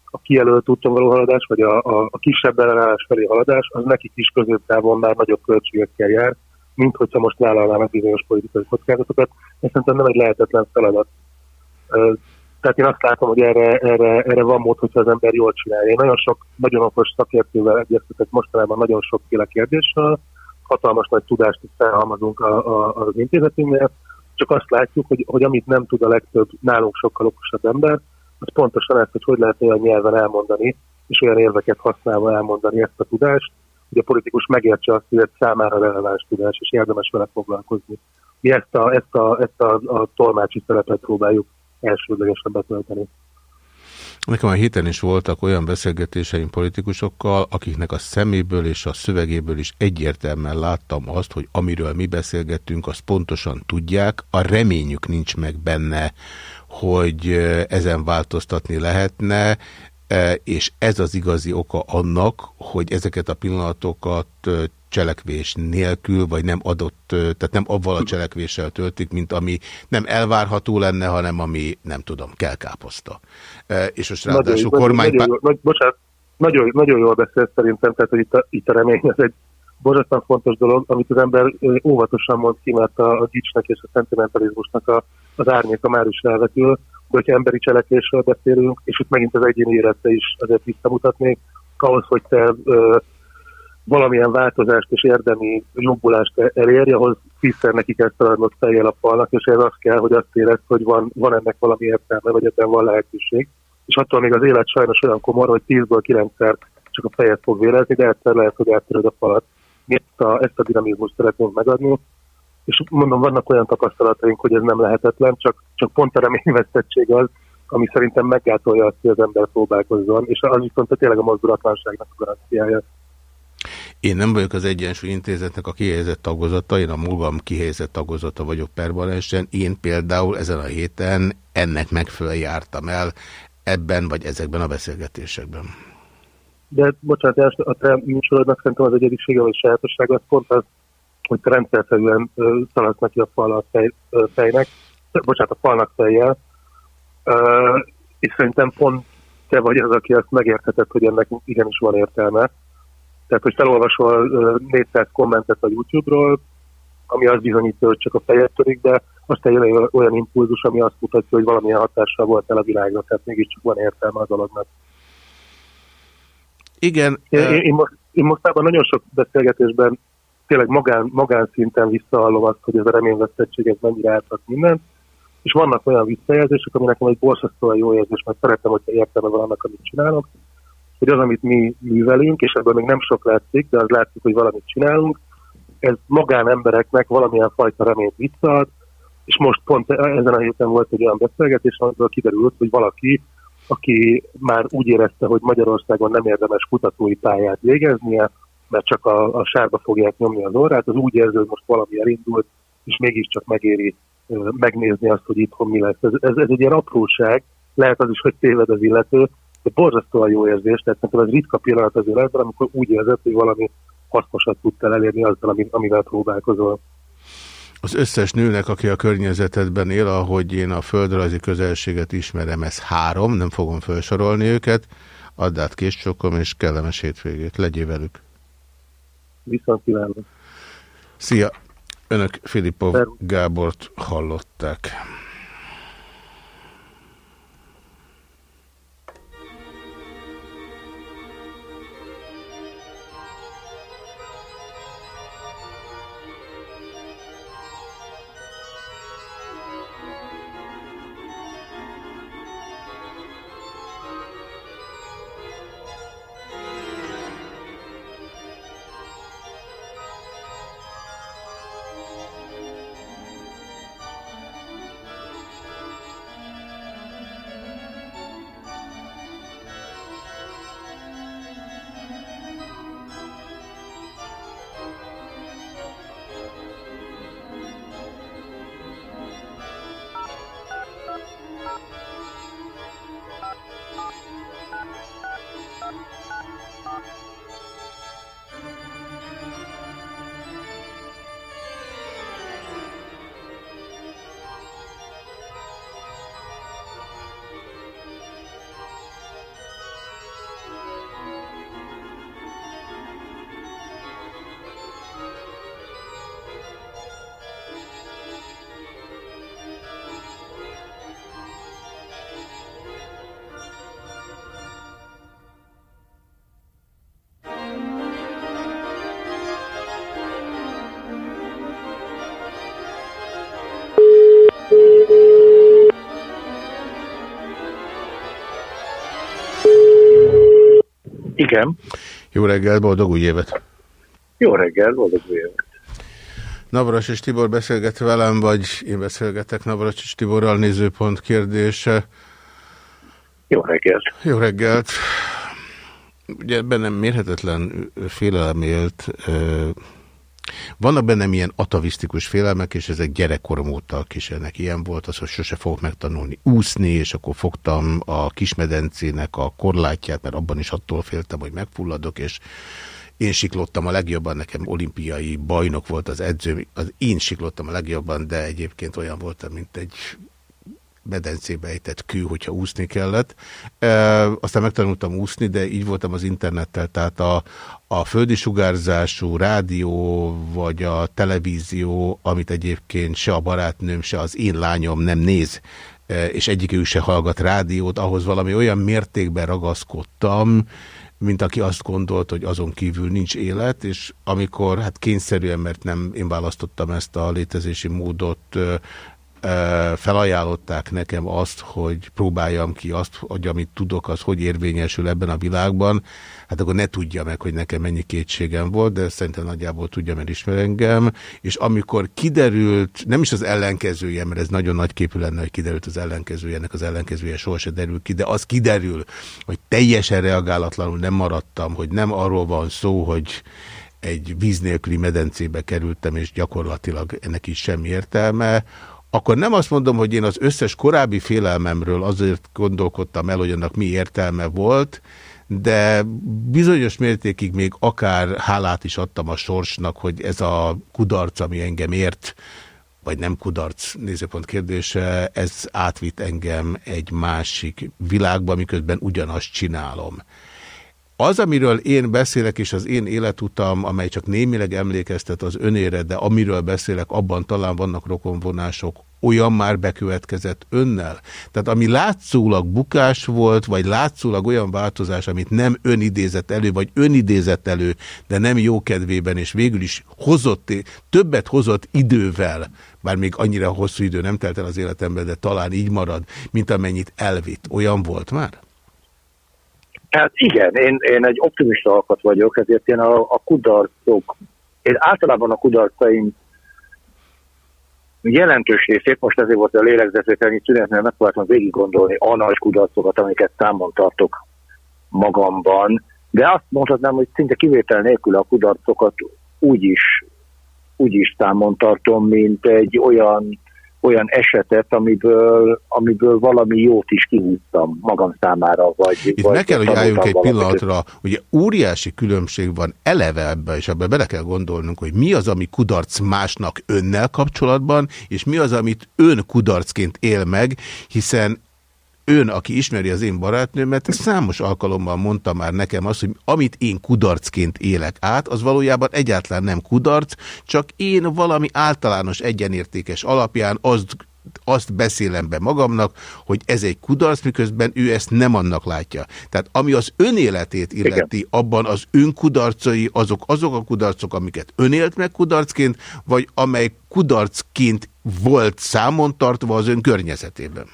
a kijelölt úton való haladás, vagy a, a, a kisebb ellenállás felé haladás, az nekik is középtávon már nagyobb költségekkel jár, mint hogyha most vállalnának bizonyos politikai kockázatokat. Ez szerintem nem egy lehetetlen feladat. Tehát én azt látom, hogy erre, erre, erre van mód, hogyha az ember jól csinálja. Én nagyon sok, nagyon okos szakértővel egyeztetek mostanában nagyon sokféle kérdéssel, hatalmas nagy tudást is felhalmazunk a, a, az intézetünknél, csak azt látjuk, hogy, hogy amit nem tud a legtöbb nálunk sokkal okosabb ember, az pontosan ez, hogy hogy lehet olyan nyelven elmondani, és olyan érveket használva elmondani ezt a tudást, hogy a politikus megértse azt, hogy ez számára releváns tudás, és érdemes vele foglalkozni. Mi ezt a, ezt a, ezt a, a tolmácsi szerepet próbáljuk elsődlegesen betölteni. Nekem a héten is voltak olyan beszélgetéseim politikusokkal, akiknek a szeméből és a szövegéből is egyértelműen láttam azt, hogy amiről mi beszélgettünk, azt pontosan tudják, a reményük nincs meg benne, hogy ezen változtatni lehetne, és ez az igazi oka annak, hogy ezeket a pillanatokat cselekvés nélkül, vagy nem adott, tehát nem avval a cselekvéssel töltik, mint ami nem elvárható lenne, hanem ami, nem tudom, kell káposzta. És most ráadásul kormány... Nagyon, nagyon, bocsánat, nagyon, nagyon jól beszél szerintem, tehát hogy itt a, itt a remény, ez egy borzasztóan fontos dolog, amit az ember óvatosan mond ki, mert a, a gicsnek és a szentimentalizmusnak a, az árnyéka már is elvetül, hogyha emberi cselekvésről beszélünk, és itt megint az egyéni életre is azért visszamutatnék, ahhoz, hogy te ö, valamilyen változást és érdemi jobbulást elérje, ahhoz tízszer neki kell szaladnod fejjel a falnak, és ez az kell, hogy azt érezd, hogy van, van ennek valami értelme, vagy ebben van lehetőség. És attól még az élet sajnos olyan komor, hogy tízből kilencszer csak a fejet fog vérezni, de egyszer lehet, hogy eltöröd a falat. Mi ezt a, ezt a dinamizmust szeretnénk megadni, és mondom, vannak olyan tapasztalataink, hogy ez nem lehetetlen, csak, csak pont a reményvesztettség az, ami szerintem meggátolja azt, hogy az ember próbálkozzon, és az viszont tényleg a mozdulatlanságnak a garanciája. Én nem vagyok az Egyensúly Intézetnek a kihelyezett tagozata, én a magam kihelyezett tagozata vagyok permanensen. Én például ezen a héten ennek megfelelően jártam el ebben vagy ezekben a beszélgetésekben. De bocsánat, a te műsorodnak szerintem az egyedisége vagy sajátossága az pont az, hogy te rendszerszerűen szaladsz neki a fal a fej, fejnek, bocsánat, a falnak fejjel, és szerintem pont te vagy az, aki azt megértheted, hogy ennek igenis van értelme. Tehát, hogy felolvasol 400 kommentet a YouTube-ról, ami azt bizonyítja, hogy csak a fejed törik, de aztán jön olyan impulzus, ami azt mutatja, hogy valamilyen hatással volt el a világra, tehát mégiscsak van értelme a dolognak. Igen. Én, én, én, most, én mostában nagyon sok beszélgetésben tényleg magán, magánszinten visszahallom azt, hogy ez a reményvesztettség ez mennyire áthat mindent, és vannak olyan visszajelzések, ami nekem egy borzasztóan jó érzés, mert szeretem, hogyha értelme van annak, amit csinálok, hogy az, amit mi művelünk, és ebből még nem sok látszik, de az látszik, hogy valamit csinálunk, ez magánembereknek valamilyen fajta reményt visszaad, és most pont ezen a héten volt egy olyan beszélgetés, amiből kiderült, hogy valaki, aki már úgy érezte, hogy Magyarországon nem érdemes kutatói pályát végeznie, mert csak a, a sárba fogják nyomni az orrát, az úgy érzi, hogy most valami elindult, és mégiscsak megéri megnézni azt, hogy itthon mi lesz. Ez, ez, ez egy ilyen apróság, lehet az is, hogy téved az illető, borzasztóan jó érzés, tehát nekem ez ritka pillanat az életben, amikor úgy érzed, hogy valami hasznosat tudtál elérni azzal, amivel próbálkozol. Az összes nőnek, aki a környezetedben él, ahogy én a földrajzi közelséget ismerem, ez három, nem fogom felsorolni őket, add át késcsokom, és kellemes hétvégét. Legyél velük. Viszont kívánok. Szia! Önök Filipov Gábort hallották. Jó reggel, boldog új évet! Jó reggel, boldog új évet! Navras és Tibor beszélget velem, vagy én beszélgetek Navras és Tiborral nézőpont kérdése. Jó reggelt! Jó reggelt! Ugye bennem mérhetetlen félelem élt vannak bennem ilyen atavisztikus félelmek, és ezek gyerekkorom óta kísérnek. Ilyen volt az, hogy sose fogok megtanulni úszni, és akkor fogtam a kismedencének a korlátját, mert abban is attól féltem, hogy megfulladok, és én siklottam a legjobban, nekem olimpiai bajnok volt az edző, az én siklottam a legjobban, de egyébként olyan voltam, mint egy medencébe ejtett kő, hogyha úszni kellett. E, aztán megtanultam úszni, de így voltam az internettel, tehát a, a földi sugárzású rádió, vagy a televízió, amit egyébként se a barátnőm, se az én lányom nem néz, és egyikük se hallgat rádiót, ahhoz valami olyan mértékben ragaszkodtam, mint aki azt gondolt, hogy azon kívül nincs élet, és amikor hát kényszerűen, mert nem én választottam ezt a létezési módot, felajánlották nekem azt, hogy próbáljam ki azt, hogy amit tudok, az hogy érvényesül ebben a világban, hát akkor ne tudja meg, hogy nekem mennyi kétségem volt, de szerintem nagyjából tudja, mert ismer engem, és amikor kiderült, nem is az ellenkezője, mert ez nagyon nagy képű lenne, hogy kiderült az ellenkezője, ennek az ellenkezője sohasem derül ki, de az kiderül, hogy teljesen reagálatlanul nem maradtam, hogy nem arról van szó, hogy egy víz nélküli medencébe kerültem, és gyakorlatilag ennek is semmi értelme, akkor nem azt mondom, hogy én az összes korábbi félelmemről azért gondolkodtam el, hogy annak mi értelme volt, de bizonyos mértékig még akár hálát is adtam a sorsnak, hogy ez a kudarc, ami engem ért, vagy nem kudarc nézőpont kérdése, ez átvitt engem egy másik világba, miközben ugyanazt csinálom. Az, amiről én beszélek, és az én életutam, amely csak némileg emlékeztet az önére, de amiről beszélek, abban talán vannak rokonvonások olyan már bekövetkezett önnel? Tehát ami látszólag bukás volt, vagy látszólag olyan változás, amit nem ön idézett elő, vagy ön idézett elő, de nem jó kedvében, és végül is hozott, többet hozott idővel, bár még annyira hosszú idő nem telt el az életemben, de talán így marad, mint amennyit elvitt. Olyan volt már? Hát igen, én, én egy optimista alkat vagyok, ezért én a, a kudarcok, én általában a kudarcaim jelentős részét, most ezért volt a lélegzetvételnyi szünet, mert megpróbáltam végig gondolni a nagy kudarcokat, amiket számon tartok magamban, de azt mondhatnám, hogy szinte kivétel nélkül a kudarcokat úgy is, úgy is számon tartom, mint egy olyan olyan esetet, amiből, amiből valami jót is kihúztam magam számára. Vagy, Itt vagy meg kell, hogy álljunk egy pillanatra, ugye óriási különbség van eleve ebben, és ebbe bele kell gondolnunk, hogy mi az, ami kudarc másnak önnel kapcsolatban, és mi az, amit ön kudarcként él meg, hiszen ön, aki ismeri az én barátnőmet, számos alkalommal mondta már nekem azt, hogy amit én kudarcként élek át, az valójában egyáltalán nem kudarc, csak én valami általános egyenértékes alapján azt azt beszélem be magamnak, hogy ez egy kudarc, miközben ő ezt nem annak látja. Tehát ami az önéletét illeti, Igen. abban az önkudarcai, azok azok a kudarcok, amiket önélt meg kudarcként, vagy amely kudarcként volt számon tartva az ön környezetében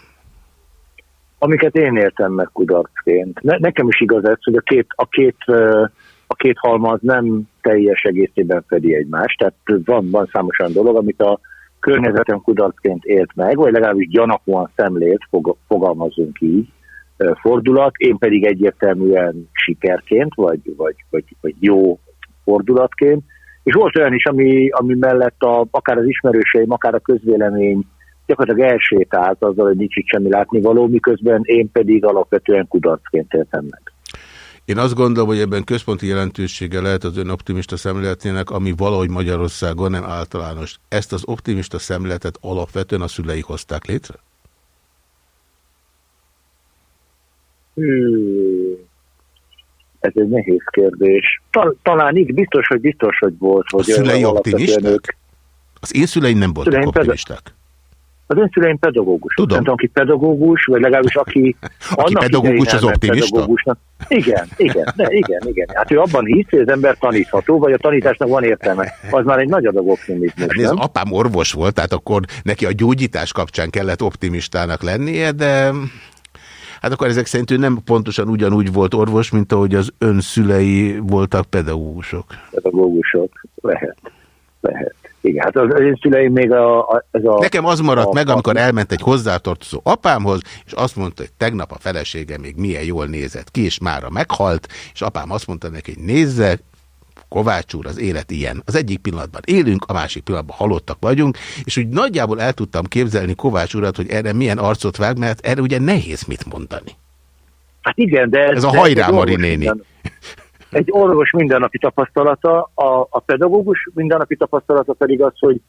amiket én értem meg kudarcként. Ne, nekem is igaz ez, hogy a két, a két, a két halmaz nem teljes egészében fedi egymást, tehát van, van számos olyan dolog, amit a környezetem kudarcként élt meg, vagy legalábbis gyanakúan szemlélt, fog, fogalmazunk így, fordulat, én pedig egyértelműen sikerként, vagy, vagy, vagy, vagy jó fordulatként, és volt olyan is, ami, ami mellett a, akár az ismerőseim, akár a közvélemény gyakorlatilag elsétált azzal, hogy nincs itt semmi látnivaló, miközben én pedig alapvetően kudarcként éltem meg. Én azt gondolom, hogy ebben központi jelentősége lehet az ön optimista szemléletének, ami valahogy Magyarországon nem általános. Ezt az optimista szemléletet alapvetően a szülei hozták létre? Hmm. Ez egy nehéz kérdés. Tal talán így, biztos, hogy biztos, hogy volt. Hogy a szülei optimisták? Ők... Az én szüleim nem voltak szüleim optimisták. Az ön szüleim pedagógus. Tudom. Nem tudom, aki pedagógus, vagy legalábbis aki... aki pedagógus, az optimista? Igen, igen, de igen, igen. Hát ő abban hisz, hogy az ember tanítható, vagy a tanításnak van értelme. Az már egy nagy adag optimizmus, hát, nézd, apám orvos volt, tehát akkor neki a gyógyítás kapcsán kellett optimistának lennie, de... Hát akkor ezek szerint ő nem pontosan ugyanúgy volt orvos, mint ahogy az ön szülei voltak pedagógusok. Pedagógusok, lehet, lehet. Igen, hát az, az szüleim még a, a, ez a... Nekem az maradt a, meg, amikor elment egy hozzátartozó apámhoz, és azt mondta, hogy tegnap a felesége még milyen jól nézett ki, és mára meghalt, és apám azt mondta neki, hogy nézze, Kovács úr, az élet ilyen. Az egyik pillanatban élünk, a másik pillanatban halottak vagyunk, és úgy nagyjából el tudtam képzelni Kovács urat, hogy erre milyen arcot vág, mert erre ugye nehéz mit mondani. Hát igen, de... Ez, ez a hajrá Marinéni egy orvos mindennapi tapasztalata, a, a pedagógus mindennapi tapasztalata pedig az, hogy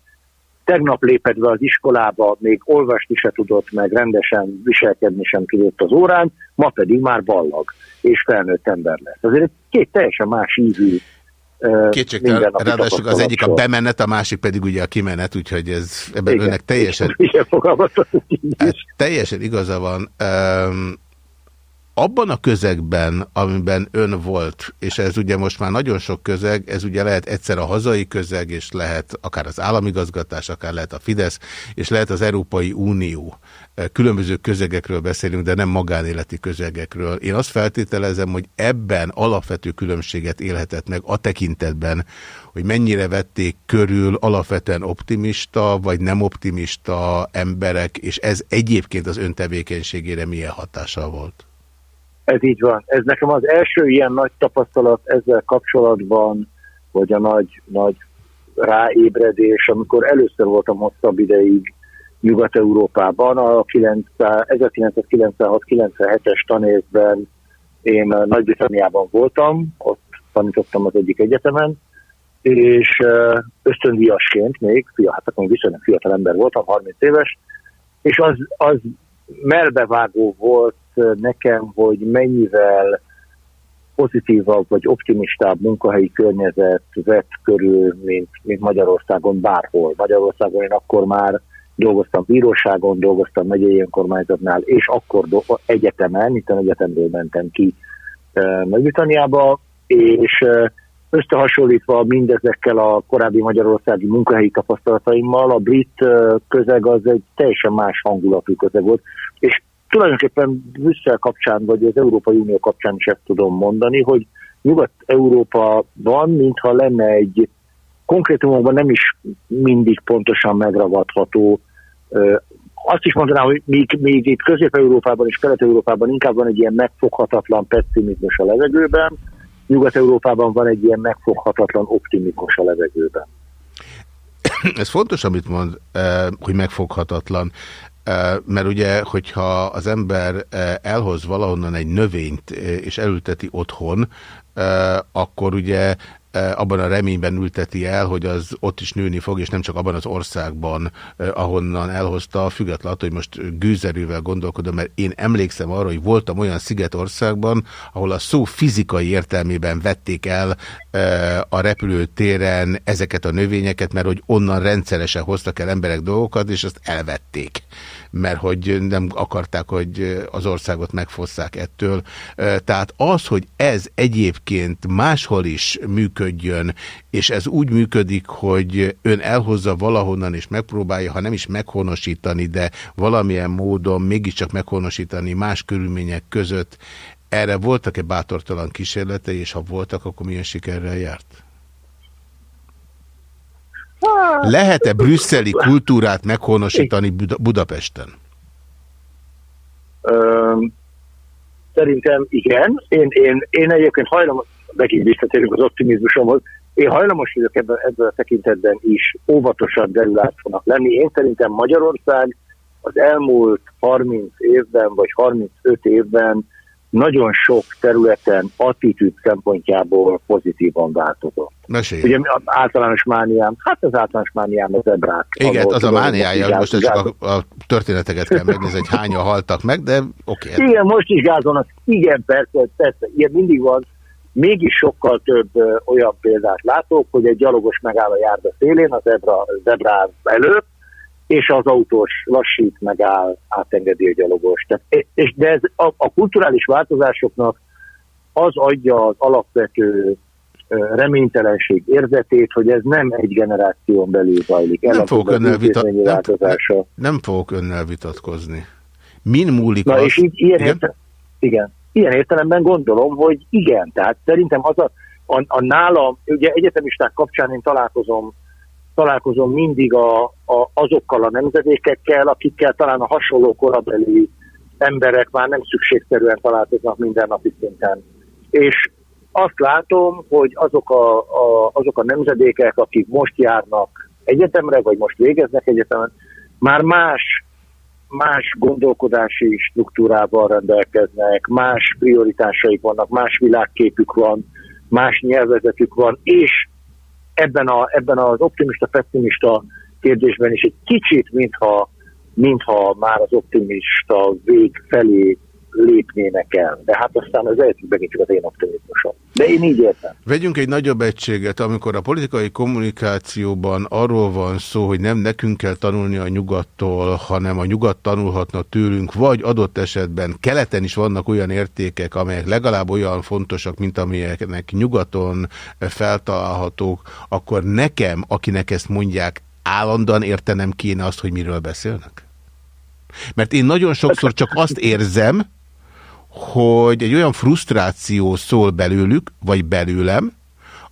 tegnap lépett be az iskolába, még olvasni se tudott, meg rendesen viselkedni sem tudott az órán, ma pedig már ballag, és felnőtt ember lesz. Azért két teljesen más ízű Kétségtelen, ráadásul az egyik a bemenet, a másik pedig ugye a kimenet, úgyhogy ez ebben igen, önnek teljesen, hát, teljesen igaza van. Um, abban a közegben, amiben ön volt, és ez ugye most már nagyon sok közeg, ez ugye lehet egyszer a hazai közeg, és lehet akár az államigazgatás, akár lehet a Fidesz, és lehet az Európai Unió. Különböző közegekről beszélünk, de nem magánéleti közegekről. Én azt feltételezem, hogy ebben alapvető különbséget élhetett meg a tekintetben, hogy mennyire vették körül alapvetően optimista vagy nem optimista emberek, és ez egyébként az ön tevékenységére milyen hatással volt? Ez így van. Ez nekem az első ilyen nagy tapasztalat ezzel kapcsolatban, vagy a nagy, nagy ráébredés, amikor először voltam hosszabb ideig Nyugat-Európában, a 1996-97-es tanévben én Nagy-Britanniában voltam, ott tanítottam az egyik egyetemen, és ösztöndíjasként még, hát akkor viszonylag fiatal ember voltam, 30 éves, és az, az melbevágó volt nekem, hogy mennyivel pozitívabb vagy optimistább munkahelyi környezet vett körül, mint, mint Magyarországon bárhol. Magyarországon én akkor már dolgoztam bíróságon, dolgoztam megyei önkormányzatnál, és akkor egyetemen, itt a egyetemről mentem ki Nagy-Britanniába, és összehasonlítva mindezekkel a korábbi magyarországi munkahelyi tapasztalataimmal, a brit közeg az egy teljesen más hangulatú közeg volt, és tulajdonképpen Brüsszel kapcsán, vagy az Európai Unió kapcsán is ezt tudom mondani, hogy Nyugat-Európa van, mintha lenne egy konkrétumokban nem is mindig pontosan megragadható. Azt is mondanám, hogy még, még itt Közép-Európában és Kelet-Európában inkább van egy ilyen megfoghatatlan pessimizmus a levegőben, Nyugat-Európában van egy ilyen megfoghatatlan optimikus a levegőben. Ez fontos, amit mond, hogy megfoghatatlan. Mert ugye, hogyha az ember elhoz valahonnan egy növényt, és elülteti otthon, akkor ugye abban a reményben ülteti el, hogy az ott is nőni fog, és nem csak abban az országban, ahonnan elhozta, függetlenül hogy most gőzerővel gondolkodom, mert én emlékszem arra, hogy voltam olyan szigetországban, ahol a szó fizikai értelmében vették el a repülőtéren ezeket a növényeket, mert hogy onnan rendszeresen hoztak el emberek dolgokat, és azt elvették mert hogy nem akarták, hogy az országot megfosszák ettől. Tehát az, hogy ez egyébként máshol is működjön, és ez úgy működik, hogy ön elhozza valahonnan és megpróbálja, ha nem is meghonosítani, de valamilyen módon mégiscsak meghonosítani más körülmények között, erre voltak-e bátortalan kísérletei, és ha voltak, akkor milyen sikerrel járt? Lehet-e brüsszeli kultúrát meghonosítani Budapesten? szerintem igen. Én, én, én egyébként hajlamos, megint visszatérünk az optimizmusomhoz, én hajlamos vagyok ebben, ebben a tekintetben is óvatosabb derülátszónak lenni. Én szerintem Magyarország az elmúlt 30 évben, vagy 35 évben nagyon sok területen attitűd szempontjából pozitívan változott. Mesélj. Ugye általános mániám, hát az általános mániám az ebrák. Igen, az a mániája, most csak a, a történeteket kell megnézni, hogy hányan haltak meg, de oké. Okay. Igen, most is gázolnak, igen, persze, persze, ilyen mindig van, mégis sokkal több ö, olyan példát látok, hogy egy gyalogos megáll a járda szélén, az ebra, zebrá előtt, és az autós lassít, megáll, átengedi a gyalogos. Tehát, és, de ez a, a kulturális változásoknak az adja az alapvető reménytelenség érzetét, hogy ez nem egy generáción belül zajlik. Nem fogok, önnel vita... nem, nem, nem fogok önnel vitatkozni. Min múlik Na az... és így, ilyen, igen? Érte... igen. Ilyen értelemben gondolom, hogy igen. Tehát szerintem az a, a, a nálam, ugye egyetemisták kapcsán én találkozom találkozom mindig a, a, azokkal a nemzedékekkel, akikkel talán a hasonló korabeli emberek már nem szükségszerűen találkoznak mindennapi szinten. És azt látom, hogy azok a, a, azok a nemzedékek, akik most járnak egyetemre, vagy most végeznek egyetemen, már más, más gondolkodási struktúrával rendelkeznek, más prioritásaik vannak, más világképük van, más nyelvezetük van, és ebben, a, ebben az optimista-pessimista kérdésben is egy kicsit, mintha, mintha már az optimista vég felé lépnének el. De hát aztán az egyik megint csak az én optimizmusom. De én így értem. Vegyünk egy nagyobb egységet, amikor a politikai kommunikációban arról van szó, hogy nem nekünk kell tanulni a nyugattól, hanem a nyugat tanulhatna tőlünk, vagy adott esetben keleten is vannak olyan értékek, amelyek legalább olyan fontosak, mint amelyeknek nyugaton feltalálhatók, akkor nekem, akinek ezt mondják, állandóan értenem kéne azt, hogy miről beszélnek? Mert én nagyon sokszor csak azt érzem, hogy egy olyan frusztráció szól belőlük, vagy belőlem,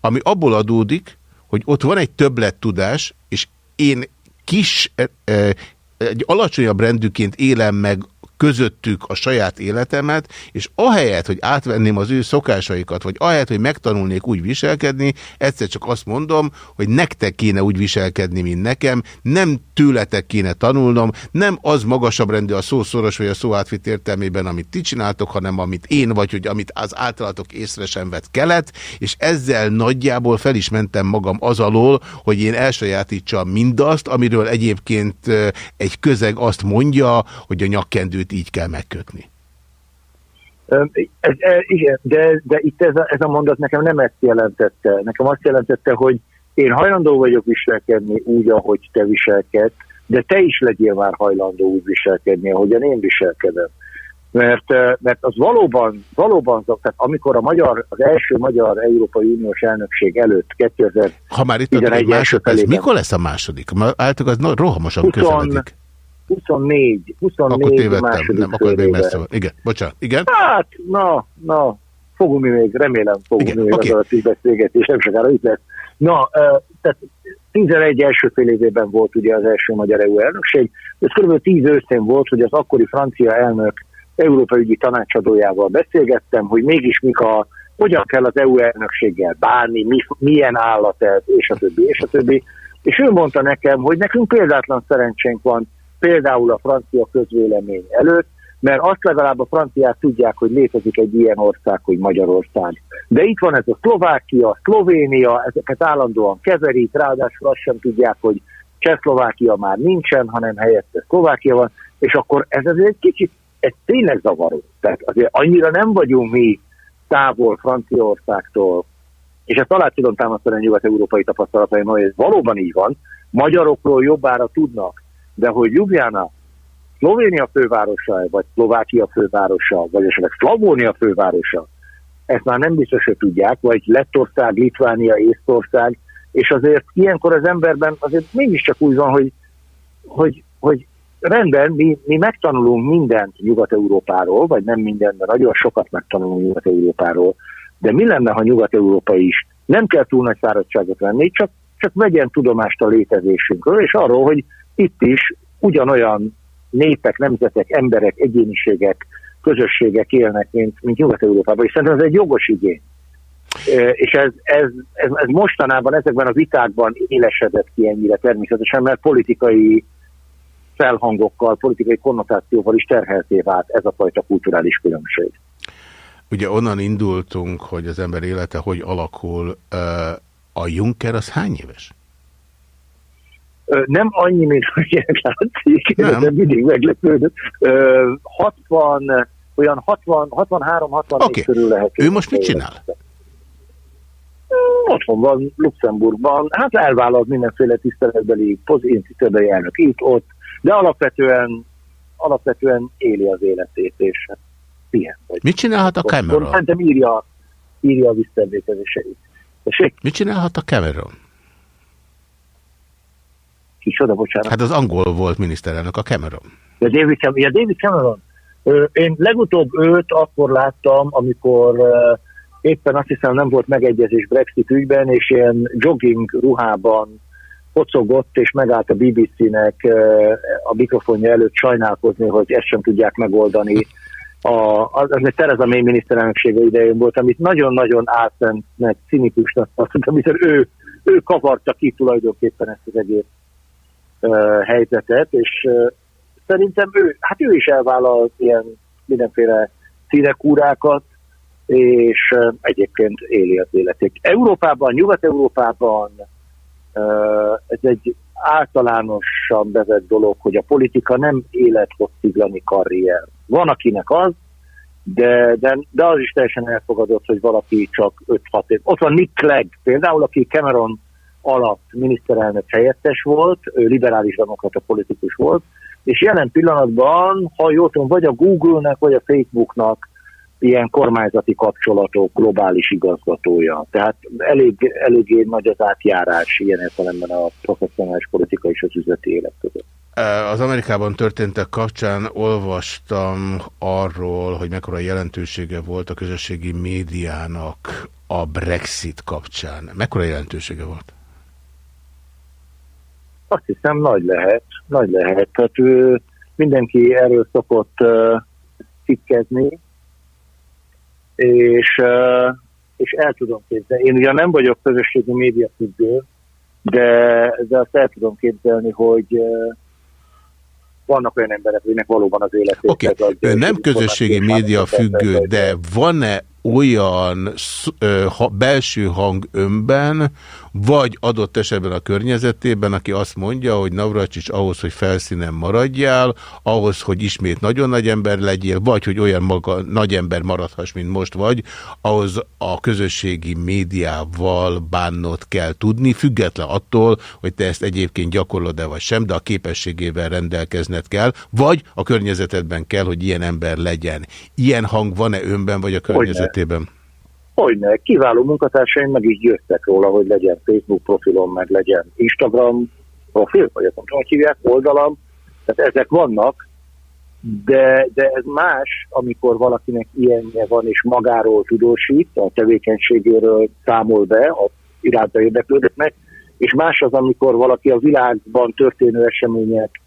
ami abból adódik, hogy ott van egy többlettudás, és én kis, e, e, egy alacsonyabb rendűként élem meg közöttük a saját életemet, és ahelyett, hogy átvenném az ő szokásaikat, vagy ahelyett, hogy megtanulnék úgy viselkedni, egyszer csak azt mondom, hogy nektek kéne úgy viselkedni, mint nekem, nem tőletek kéne tanulnom, nem az magasabb rendű a szószoros, vagy a szó átvitt értelmében, amit ti csináltok, hanem amit én, vagy hogy amit az általatok észre sem vett kelet, és ezzel nagyjából fel is mentem magam az alól, hogy én elsajátítsam mindazt, amiről egyébként egy közeg azt mondja, hogy a nyakkendőt így kell megkötni. Ez, ez, igen, de, de itt ez a, ez a mondat nekem nem ezt jelentette. Nekem azt jelentette, hogy én hajlandó vagyok viselkedni úgy, ahogy te viselkedsz, de te is legyél már hajlandó úgy viselkedni, ahogyan én viselkedem. Mert, mert az valóban, valóban, tehát amikor a magyar, az első magyar Európai Uniós elnökség előtt 2000 Ha már itt egy másodperc, mikor lesz a második? Általában az rohamosan 20, közeledik. 24, 24 akkor tévedtem, nem, akkor még messze van. Igen, bocsánat, igen. Hát, na, na, fogunk mi még, remélem fogunk igen, még okay. az alatt beszélgetés, nem sokára itt lesz. Na, tehát 11 első fél évében volt ugye az első magyar EU elnökség, ez kb. 10 őszén volt, hogy az akkori francia elnök Európai ügyi tanácsadójával beszélgettem, hogy mégis mik a, hogyan kell az EU elnökséggel bánni, mi, milyen állat ez, és a többi, és a többi. És ő mondta nekem, hogy nekünk példátlan szerencsénk van például a francia közvélemény előtt, mert azt legalább a franciák tudják, hogy létezik egy ilyen ország, hogy Magyarország. De itt van ez a Szlovákia, Szlovénia, ezeket állandóan keverik, ráadásul azt sem tudják, hogy Csehszlovákia már nincsen, hanem helyette Szlovákia van, és akkor ez azért egy kicsit, ez tényleg zavaró. Tehát azért annyira nem vagyunk mi távol Franciaországtól, és ezt alá tudom támasztani a nyugat-európai tapasztalataim, hogy ez valóban így van, magyarokról jobbára tudnak, de hogy Ljubljana Szlovénia fővárosa, vagy Szlovákia fővárosa, vagy esetleg Szlavónia fővárosa, ezt már nem biztos, hogy tudják, vagy Lettország, Litvánia, Észtország, és azért ilyenkor az emberben azért mégiscsak úgy van, hogy, hogy, hogy rendben, mi, mi megtanulunk mindent Nyugat-Európáról, vagy nem mindent, de nagyon sokat megtanulunk Nyugat-Európáról, de mi lenne, ha Nyugat-Európa is? Nem kell túl nagy fáradtságot venni, csak, csak vegyen tudomást a létezésünkről, és arról, hogy itt is ugyanolyan népek, nemzetek, emberek, egyéniségek, közösségek élnek, mint, mint Nyugat-Európában, és szerintem ez egy jogos igény. És ez, ez, ez, ez mostanában ezekben a vitákban élesedett ki ennyire természetesen, mert politikai felhangokkal, politikai konnotációval is terhelté vált ez a fajta kulturális különbség. Ugye onnan indultunk, hogy az ember élete hogy alakul. A Juncker az hány éves? Nem annyi, mint hogy látszik, de mindig meglepődött. 60, olyan 60, 63-64 okay. körül lehet. Ő most mit csinál? Otthon van, Luxemburgban, hát elvállalt mindenféle tiszteletbeli, tiszteletbeli elnök itt, ott, de alapvetően, alapvetően éli az életét, és ilyen. Mit csinálhat a Cameron? Szerintem írja, írja a visszaemlékezéseit. Mit csinálhat a Cameron? Kicsoda, bocsánat. Hát az angol volt miniszterelnök, a Cameron. Ja, David, Cam ja, David Cameron. Én legutóbb őt akkor láttam, amikor éppen azt hiszem nem volt megegyezés Brexit ügyben, és ilyen jogging ruhában pocogott, és megállt a BBC-nek a mikrofonja előtt sajnálkozni, hogy ezt sem tudják megoldani. A, az, az egy Tereza May miniszterelnöksége idején volt, amit nagyon-nagyon átszentnek, cinikusnak tartottam, hiszen ő, ő kavarta ki tulajdonképpen ezt az egész helyzetet, és szerintem ő, hát ő is elvállal ilyen mindenféle színekúrákat, és egyébként éli az életét. Európában, Nyugat-Európában ez egy általánosan bevett dolog, hogy a politika nem élethosszíglani karrier. Van, akinek az, de, de, de az is teljesen elfogadott, hogy valaki csak 5-6 év. Ott van Nick Clegg, például, aki Cameron alatt miniszterelnök helyettes volt, ő liberális demokrata politikus volt, és jelen pillanatban, ha jól tudom, vagy a Google-nek, vagy a Facebooknak ilyen kormányzati kapcsolatok globális igazgatója. Tehát elég, eléggé nagy az átjárás ilyen értelemben a professzionális politika és az üzleti élet között. Az Amerikában történtek kapcsán olvastam arról, hogy mekkora jelentősége volt a közösségi médiának a Brexit kapcsán. Mekkora jelentősége volt? Azt hiszem nagy lehet, nagy lehet. Tehát ő, mindenki erről szokott uh, cikkezni, és, uh, és el tudom képzelni. Én ugye nem vagyok közösségi média függő, de, de azt el tudom képzelni, hogy uh, vannak olyan emberek, akiknek valóban az életét. Oké, okay. nem közösségi média függő, de van-e olyan ha, belső hang önben, vagy adott esetben a környezetében, aki azt mondja, hogy Navracsics ahhoz, hogy felszínen maradjál, ahhoz, hogy ismét nagyon nagy ember legyél, vagy hogy olyan maga, nagy ember maradhass, mint most vagy, ahhoz a közösségi médiával bánnot kell tudni, független attól, hogy te ezt egyébként gyakorlod-e vagy sem, de a képességével rendelkezned kell, vagy a környezetedben kell, hogy ilyen ember legyen. Ilyen hang van-e önben, vagy a környezetében? Hogyne, kiváló munkatársaim meg is győztek róla, hogy legyen Facebook profilom, meg legyen Instagram profil, vagy azt hogy hívják, oldalam, tehát ezek vannak, de, de ez más, amikor valakinek ilyenje van, és magáról tudósít, a tevékenységéről számol be, a iránta érdeklődött meg, és más az, amikor valaki a világban történő események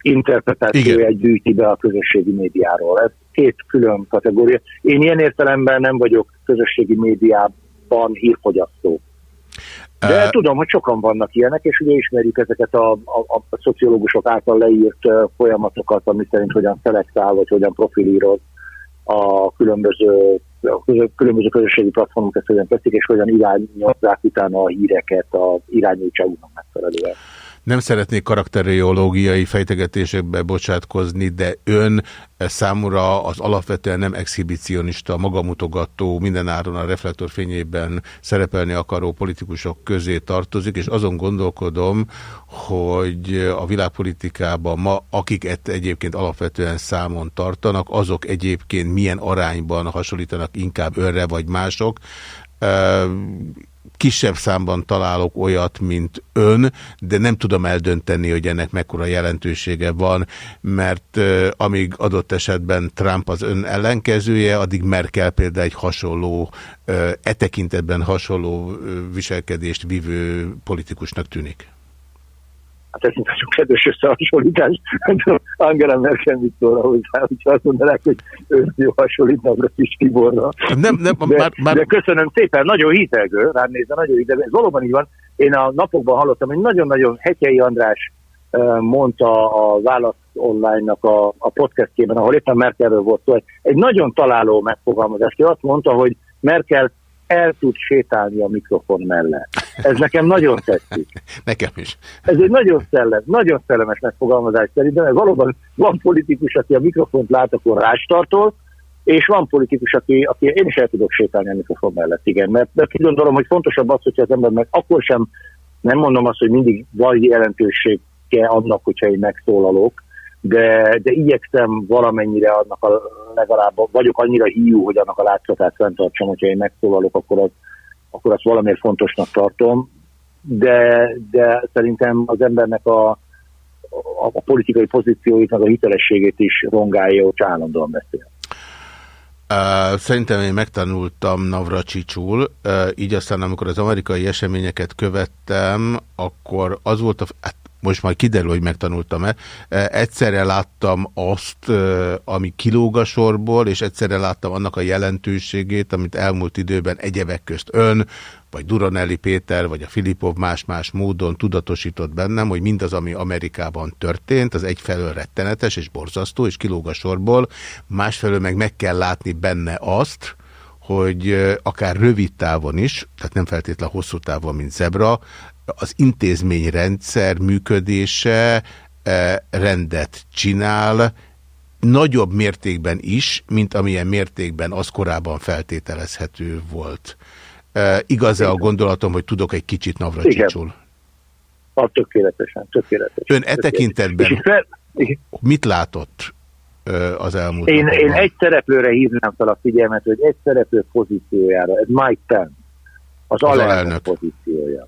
interpretációját gyűjti be a közösségi médiáról. Ez két külön kategória. Én ilyen értelemben nem vagyok közösségi médiában hírfogyasztó. De uh, tudom, hogy sokan vannak ilyenek, és ugye ismerjük ezeket a, a, a szociológusok által leírt folyamatokat, ami szerint hogyan szelektál, vagy hogyan profilíroz a különböző, a különböző közösségi platformok ezt hogyan teszik, és hogyan irányozzák utána a híreket a irányultságuknak megfelelően. Nem szeretnék karakteriológiai fejtegetésekbe bocsátkozni, de ön számúra az alapvetően nem exhibicionista, magamutogató, mindenáron a reflektorfényében szerepelni akaró politikusok közé tartozik, és azon gondolkodom, hogy a világpolitikában ma, akik egyébként alapvetően számon tartanak, azok egyébként milyen arányban hasonlítanak inkább önre vagy mások kisebb számban találok olyat, mint ön, de nem tudom eldönteni, hogy ennek mekkora jelentősége van, mert amíg adott esetben Trump az ön ellenkezője, addig Merkel például egy hasonló, e tekintetben hasonló viselkedést vívő politikusnak tűnik. Hát ez nagyon kedves összehasonlítás. Angela Merkel mit szól hozzá, hogyha azt mondanák, hogy ő jó hasonlítnak a kis Tiborra. Nem, nem, de, már, már... de köszönöm szépen, nagyon hitelgő, rám nézve, nagyon hitelgő. Ez valóban így van. Én a napokban hallottam, hogy nagyon-nagyon Hetyei András mondta a Válasz Online-nak a, a podcastjében, ahol éppen Merkelről volt szó, egy nagyon találó megfogalmazás. Ő azt mondta, hogy Merkel el tud sétálni a mikrofon mellett. Ez nekem nagyon tetszik. nekem is. Ez egy nagyon szellem, nagyon szellemes megfogalmazás szerintem, mert valóban van politikus, aki a mikrofont lát, akkor rástartol, és van politikus, aki, aki én is el tudok sétálni a mikrofon mellett, igen, mert, mert úgy gondolom, hogy fontosabb az, hogyha az ember meg akkor sem, nem mondom azt, hogy mindig van jelentősége annak, hogyha én megszólalok, de, de igyekszem valamennyire annak a legalább vagyok annyira hiú, hogy annak a látszatát fenntartsam, hogyha én megszólalok, akkor, az, akkor azt valamiért fontosnak tartom, de, de szerintem az embernek a, a, a politikai pozícióit, meg a hitelességét is rongálja, hogy állandóan beszél. Szerintem én megtanultam Navracsicsúl, uh, így aztán amikor az amerikai eseményeket követtem, akkor az volt a... Hát most majd kiderül, hogy megtanultam-e. Egyszerre láttam azt, ami kilóg a sorból, és egyszerre láttam annak a jelentőségét, amit elmúlt időben egyebek közt ön, vagy Duranelli Péter, vagy a Filipov más-más módon tudatosított bennem, hogy mindaz, ami Amerikában történt, az egyfelől rettenetes és borzasztó, és kilóg a sorból, másfelől meg meg kell látni benne azt, hogy akár rövid távon is, tehát nem feltétlenül hosszú távon, mint zebra, az intézményrendszer működése e, rendet csinál, nagyobb mértékben is, mint amilyen mértékben az korábban feltételezhető volt. E, igaz-e a gondolatom, hogy tudok egy kicsit Navracsicsról? A tökéletesen, tökéletesen. Ön e tekintetben mit látott e, az elmúlt én, én egy szereplőre hívnám fel a figyelmet, hogy egy szereplő pozíciójára, ez Mike Pence, az, az alelnök pozíciója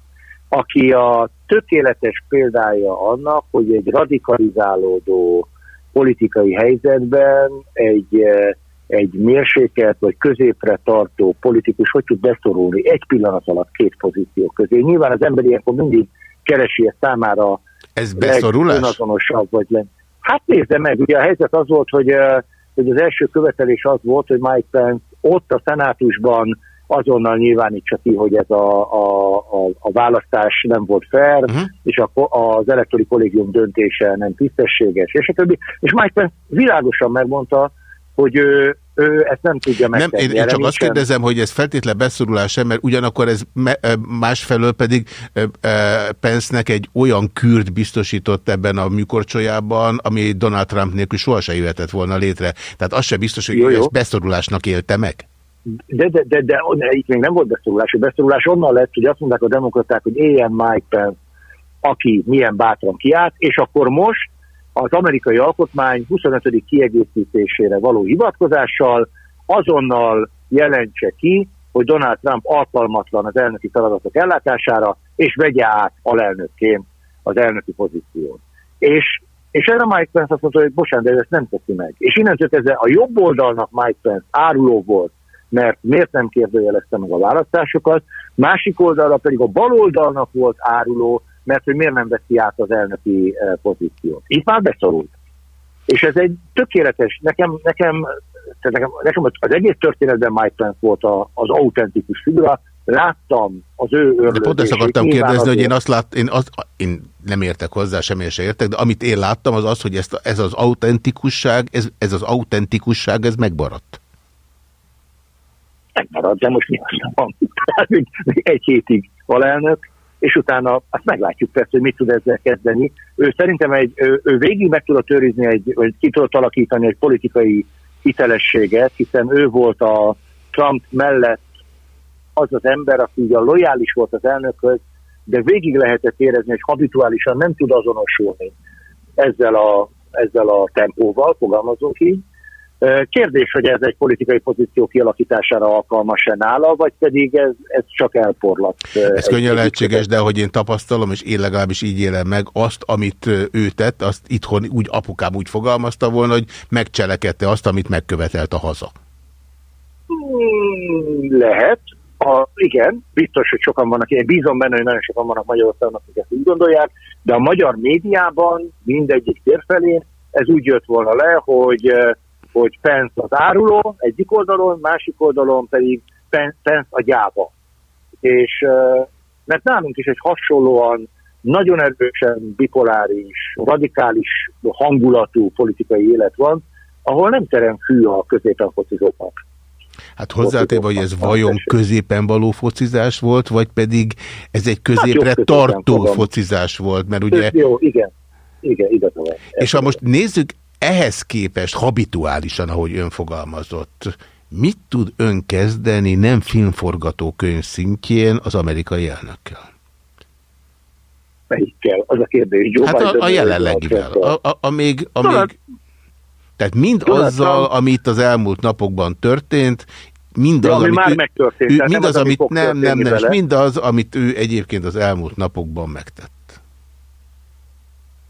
aki a tökéletes példája annak, hogy egy radikalizálódó politikai helyzetben egy, eh, egy mérsékelt vagy középre tartó politikus hogy tud beszorulni egy pillanat alatt két pozíció közé. Nyilván az ember ilyenkor mindig keresi ezt számára Ez beszorulás? vagy le. Hát nézze meg, ugye a helyzet az volt, hogy, eh, hogy az első követelés az volt, hogy Mike Pence ott a szenátusban azonnal nyilvánítsa ki, hogy ez a, a, a, a választás nem volt fair, uh-huh. és a, az elektori kollégium döntése nem tisztességes, és a többi. És Mike világosan megmondta, hogy ő, ő ezt nem tudja megtenni. Nem, én, én csak azt kérdezem, hogy ez feltétlen beszorulás sem, mert ugyanakkor ez másfelől pedig Pence-nek egy olyan kürt biztosított ebben a műkorcsolyában, ami Donald Trump nélkül sohasem jöhetett volna létre. Tehát az sem biztos, hogy jó, jó. ezt beszorulásnak élte meg. De, de, de, de, de itt még nem volt beszorulás. A beszorulás onnan lett, hogy azt mondták a demokraták, hogy éljen Mike Pence, aki milyen bátran kiállt, és akkor most az amerikai alkotmány 25. kiegészítésére való hivatkozással azonnal jelentse ki, hogy Donald Trump alkalmatlan az elnöki feladatok ellátására, és vegye át alelnökként az elnöki pozíciót. És, és erre Mike Pence azt mondta, hogy bocsánat, de ezt nem teszi meg. És innentől kezdve a jobb oldalnak Mike Pence áruló volt, mert miért nem kérdőjelezte meg a választásokat, másik oldalra pedig a bal oldalnak volt áruló, mert hogy miért nem veszi át az elnöki eh, pozíciót. Itt már beszorult. És ez egy tökéletes, nekem, nekem, nekem, nekem az egész történetben Mike Pence volt a, az autentikus figura, láttam az ő örlődését. De pont ezt akartam kérdezni, hogy én azt lát, én, azt, én nem értek hozzá, semmi se értek, de amit én láttam, az az, hogy ezt, ez az autentikusság, ez, ez az autentikusság, ez megmaradt. Megmaradt, de most mi azt van? egy hétig alelnök, és utána azt meglátjuk persze, hogy mit tud ezzel kezdeni. Ő szerintem egy, ő, ő végig meg tudott őrizni, egy, vagy ki tudott alakítani egy politikai hitelességet, hiszen ő volt a Trump mellett az az ember, aki ugye lojális volt az elnökhöz, de végig lehetett érezni, hogy habituálisan nem tud azonosulni ezzel a, ezzel a tempóval, fogalmazunk így, Kérdés, hogy ez egy politikai pozíció kialakítására alkalmas-e nála, vagy pedig ez, ez csak elporlat. Ez könnyen lehetséges, de hogy én tapasztalom, és én legalábbis így élem meg, azt, amit ő tett, azt itthon úgy apukám úgy fogalmazta volna, hogy megcselekedte azt, amit megkövetelt a haza. Hmm, lehet. A, igen, biztos, hogy sokan vannak, én bízom benne, hogy nagyon sokan vannak Magyarországon, akik ezt úgy gondolják, de a magyar médiában mindegyik térfelén ez úgy jött volna le, hogy hogy Pence az áruló egyik oldalon, másik oldalon pedig Pence a gyáva. És mert nálunk is egy hasonlóan nagyon erősen bipoláris, radikális hangulatú politikai élet van, ahol nem terem fű a középen focizóknak. Hát hozzátéve, hogy ez vajon középen való focizás volt, vagy pedig ez egy középre hát tartó focizás volt, mert ugye... Jó, igen, igen, igazán. És ha most nézzük ehhez képest habituálisan, ahogy ön fogalmazott, mit tud ön kezdeni nem filmforgatókönyv szintjén az amerikai elnökkel? Melyikkel? Az a kérdés. Joe hát a, a jelenlegivel. A, a, a még, a még, tehát mind azzal, amit az elmúlt napokban történt, mindaz, ami amit már ő, megtörtént. Ő, mindaz, nem amit, nem, nem, nem, nem, mindaz, amit ő egyébként az elmúlt napokban megtett.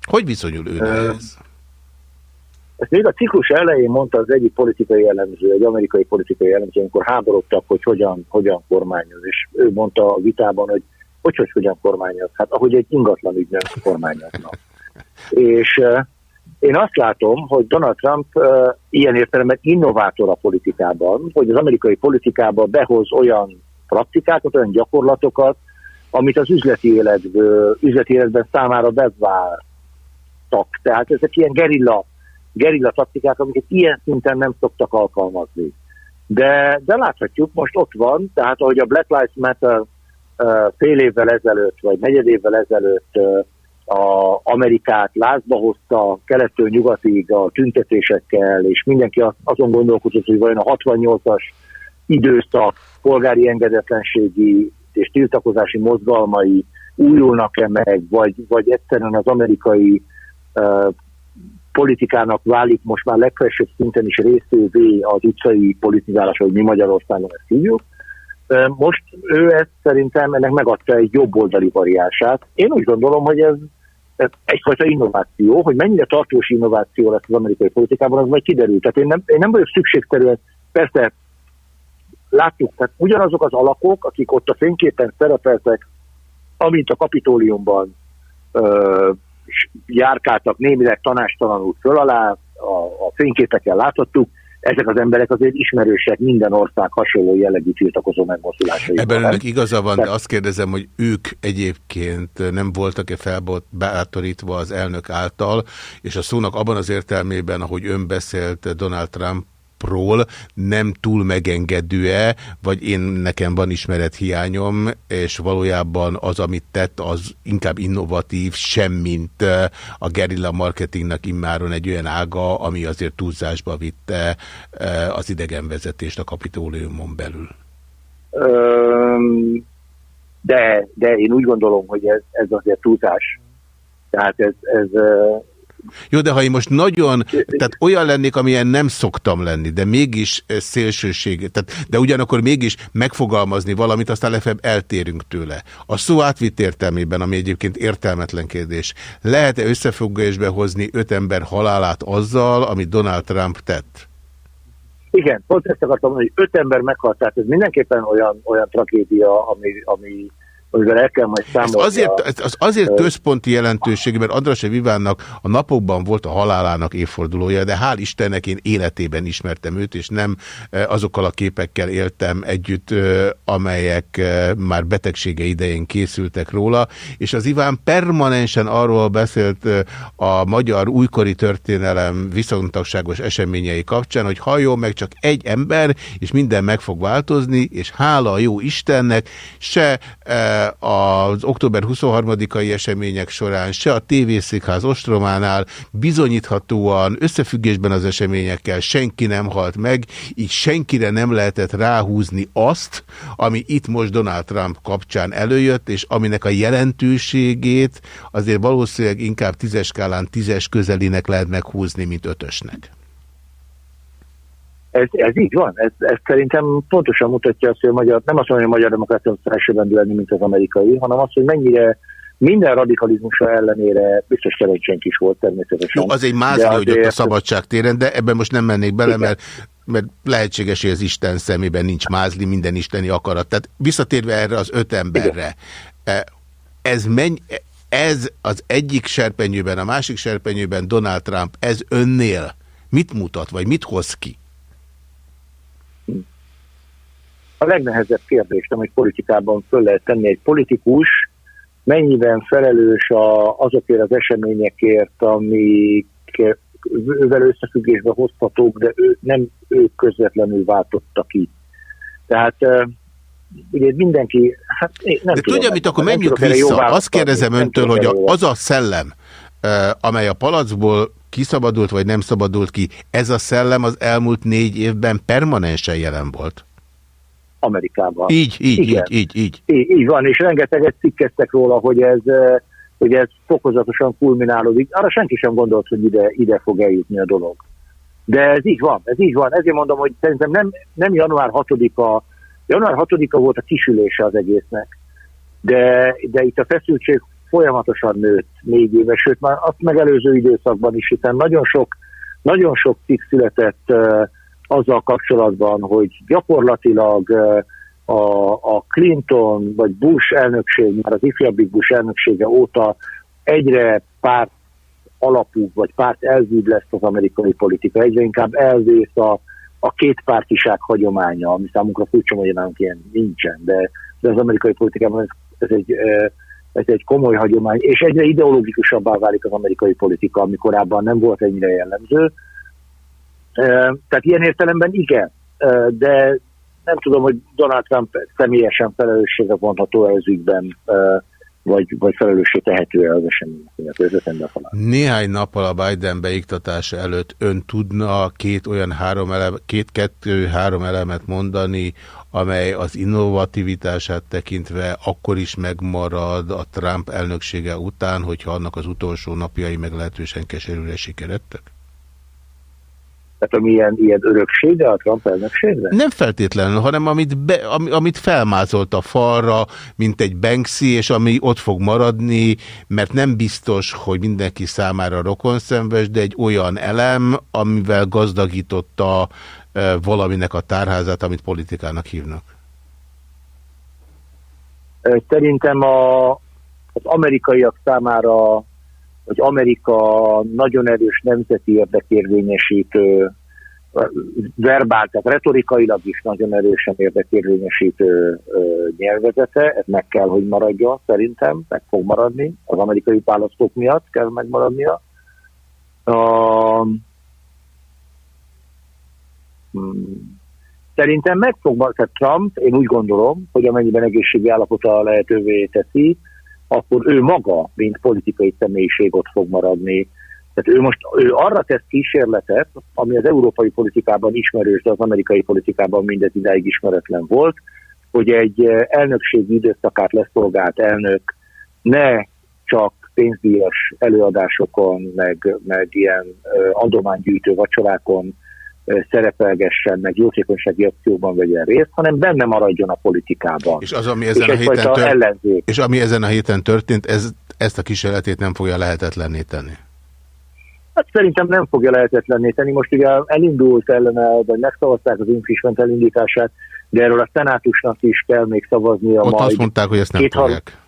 Hogy viszonyul ő ehhez? Ezt még a ciklus elején mondta az egyik politikai elemző, egy amerikai politikai elemző, amikor háborodtak, hogy hogyan, hogyan kormányoz. És ő mondta a vitában, hogy hogy, hogy hogyan kormányoz. Hát ahogy egy ingatlan ügynök kormányozna. És én azt látom, hogy Donald Trump ilyen értelemben innovátor a politikában, hogy az amerikai politikában behoz olyan praktikákat, olyan gyakorlatokat, amit az üzleti, életből, üzleti életben számára beváltak. Tehát ezek ilyen gerilla gerilla taktikák, amiket ilyen szinten nem szoktak alkalmazni. De, de láthatjuk, most ott van, tehát ahogy a Black Lives Matter fél évvel ezelőtt, vagy negyed évvel ezelőtt a Amerikát lázba hozta kelettől nyugatig a tüntetésekkel, és mindenki azon gondolkodott, hogy vajon a 68-as időszak polgári engedetlenségi és tiltakozási mozgalmai újulnak-e meg, vagy, vagy egyszerűen az amerikai politikának válik most már legfelsőbb szinten is részévé az utcai politizálás, hogy mi Magyarországon ezt hívjuk. Most ő ezt szerintem ennek megadta egy jobb oldali variását. Én úgy gondolom, hogy ez, egyfajta innováció, hogy mennyire tartós innováció lesz az amerikai politikában, az majd kiderül. Tehát én nem, én nem vagyok szükségszerűen, persze láttuk, tehát ugyanazok az alakok, akik ott a fényképen szerepeltek, amint a kapitóliumban járkáltak némileg tanástalanul föl alá, a, a fényképeken láthattuk, ezek az emberek azért ismerősek minden ország hasonló jellegű tiltakozó megmozdulásai. Ebben önnek igaza van, de azt kérdezem, hogy ők egyébként nem voltak-e felbátorítva az elnök által, és a szónak abban az értelmében, ahogy ön beszélt Donald Trump Trumpról nem túl megengedő-e, vagy én nekem van ismeret hiányom, és valójában az, amit tett, az inkább innovatív, semmint a gerilla marketingnak immáron egy olyan ága, ami azért túlzásba vitte az idegenvezetést a kapitóliumon belül. De, de én úgy gondolom, hogy ez, ez azért túlzás. Tehát ez, ez jó, de ha én most nagyon, tehát olyan lennék, amilyen nem szoktam lenni, de mégis szélsőség, tehát, de ugyanakkor mégis megfogalmazni valamit, aztán legfeljebb eltérünk tőle. A szó átvitt értelmében, ami egyébként értelmetlen kérdés, lehet-e összefüggésbe hozni öt ember halálát azzal, amit Donald Trump tett? Igen, pont ezt akartam mondani, hogy öt ember meghalt, tehát ez mindenképpen olyan, olyan tragédia, ami, ami amivel el kell majd számolni. Azért, ez az azért központi jelentőség, mert András Vivánnak a napokban volt a halálának évfordulója, de hál' Istennek én életében ismertem őt, és nem azokkal a képekkel éltem együtt, amelyek már betegsége idején készültek róla, és az Iván permanensen arról beszélt a magyar újkori történelem viszontagságos eseményei kapcsán, hogy halljon meg csak egy ember, és minden meg fog változni, és hála a jó Istennek, se az október 23-ai események során, se a tévészékház ostrománál bizonyíthatóan összefüggésben az eseményekkel senki nem halt meg, így senkire nem lehetett ráhúzni azt, ami itt most Donald Trump kapcsán előjött, és aminek a jelentőségét azért valószínűleg inkább tízes skálán tízes közelinek lehet meghúzni, mint ötösnek. Ez, ez így van, ez, ez szerintem pontosan mutatja azt, hogy a magyar, nem azt mondom, hogy a magyar demokrácia felsőben lenni, mint az amerikai, hanem azt, hogy mennyire minden radikalizmusa ellenére biztos szerencsénk is volt természetesen. Jó, az egy mázli, hogy ott a szabadság téren, de ebben most nem mennék bele, mert, mert lehetséges, hogy az Isten szemében nincs mázli, minden isteni akarat. Tehát visszatérve erre az öt emberre, Igen. E, ez menny, ez az egyik serpenyőben, a másik serpenyőben Donald Trump, ez önnél mit mutat, vagy mit hoz ki? A legnehezebb kérdést, amit politikában föl lehet tenni egy politikus, mennyiben felelős a, azokért az eseményekért, amik ővel összefüggésbe hozhatók, de ő, nem ők közvetlenül váltotta ki. Tehát ugye mindenki, hát nem De tudom, tudja, mit akkor menjünk vissza. Azt kérdezem öntől, hogy a, az a szellem, amely a palacból kiszabadult, vagy nem szabadult ki, ez a szellem az elmúlt négy évben permanensen jelen volt? Amerikában. Így, így, Igen. így, így, így. így. Így van, és rengeteget cikkeztek róla, hogy ez, hogy ez fokozatosan kulminálódik. Arra senki sem gondolt, hogy ide, ide fog eljutni a dolog. De ez így van, ez így van. Ezért mondom, hogy szerintem nem, nem január 6-a, január 6-a volt a kisülése az egésznek. De, de itt a feszültség folyamatosan nőtt négy éves, sőt már azt megelőző időszakban is, hiszen nagyon sok, nagyon sok cikk született uh, azzal kapcsolatban, hogy gyakorlatilag a, a Clinton vagy Bush elnökség, már az ifjabbik Bush elnöksége óta egyre párt alapú, vagy párt elvűbb lesz az amerikai politika, egyre inkább elvész a, a kétpártiság hagyománya, ami számunkra furcsa, hogy nálunk ilyen nincsen, de, de az amerikai politikában ez, ez, egy, ez egy komoly hagyomány, és egyre ideológikusabbá válik az amerikai politika, ami korábban nem volt ennyire jellemző. Tehát ilyen értelemben igen, de nem tudom, hogy Donald Trump személyesen felelőssége vonható ez ügyben, vagy, vagy felelőssé tehető-e az események Néhány nappal a Biden beiktatása előtt ön tudna két olyan három elem, két-kettő-három elemet mondani, amely az innovativitását tekintve akkor is megmarad a Trump elnöksége után, hogyha annak az utolsó napjai meglehetősen keserűre sikeredtek? Tehát ami ilyen, ilyen öröksége a Trump elnökségre? Nem feltétlenül, hanem amit, be, ami, amit felmázolt a falra, mint egy Banksy, és ami ott fog maradni, mert nem biztos, hogy mindenki számára rokonszenves, de egy olyan elem, amivel gazdagította e, valaminek a tárházát, amit politikának hívnak. Szerintem a, az amerikaiak számára hogy Amerika nagyon erős nemzeti érdekérvényesítő, verbál, tehát retorikailag is nagyon erősen érdekérvényesítő nyelvezete, ez meg kell, hogy maradjon, szerintem, meg fog maradni, az amerikai választók miatt kell megmaradnia. Hmm. Szerintem meg fog, tehát Trump, én úgy gondolom, hogy amennyiben egészségi állapota lehetővé teszi, akkor ő maga, mint politikai személyiség ott fog maradni. Tehát ő most ő arra tesz kísérletet, ami az európai politikában ismerős, de az amerikai politikában mindez idáig ismeretlen volt, hogy egy elnökségi időszakát leszolgált elnök ne csak pénzdíjas előadásokon, meg, meg ilyen adománygyűjtő vacsorákon szerepelgessen, meg jótékonysági akcióban vegyen részt, hanem benne maradjon a politikában. És az, ami ezen, és a, héten tört... és ami ezen a héten történt, ez, ezt a kísérletét nem fogja lehetetlenné tenni? Hát szerintem nem fogja lehetetlenné tenni. Most ugye elindult ellene, vagy megszavazták az impeachment elindítását, de erről a szenátusnak is kell még szavaznia Ott majd. azt mondták, hogy ezt nem fogják.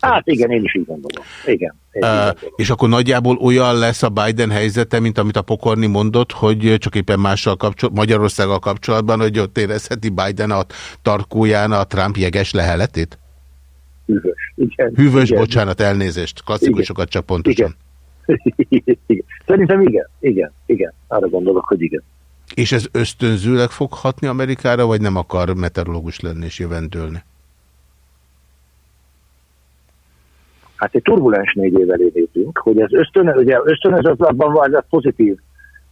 Hát igen, én is így gondolom. Igen, uh, gondolom. És akkor nagyjából olyan lesz a Biden helyzete, mint amit a Pokorni mondott, hogy csak éppen mással kapcsolatban, Magyarországgal kapcsolatban, hogy ott érezheti Biden a tarkóján a Trump jeges leheletét? Hűvös, igen. Hűvös, igen. bocsánat, elnézést. Klasszikusokat csak pontosan. Igen. igen. Szerintem igen, igen, igen. Arra gondolok, hogy igen. És ez ösztönzőleg fog hatni Amerikára, vagy nem akar meteorológus lenni és jövendőlni? Hát egy turbulens négy év elé lépünk, hogy ez ösztönöz, ugye ösztönöz az abban van, ez pozitív,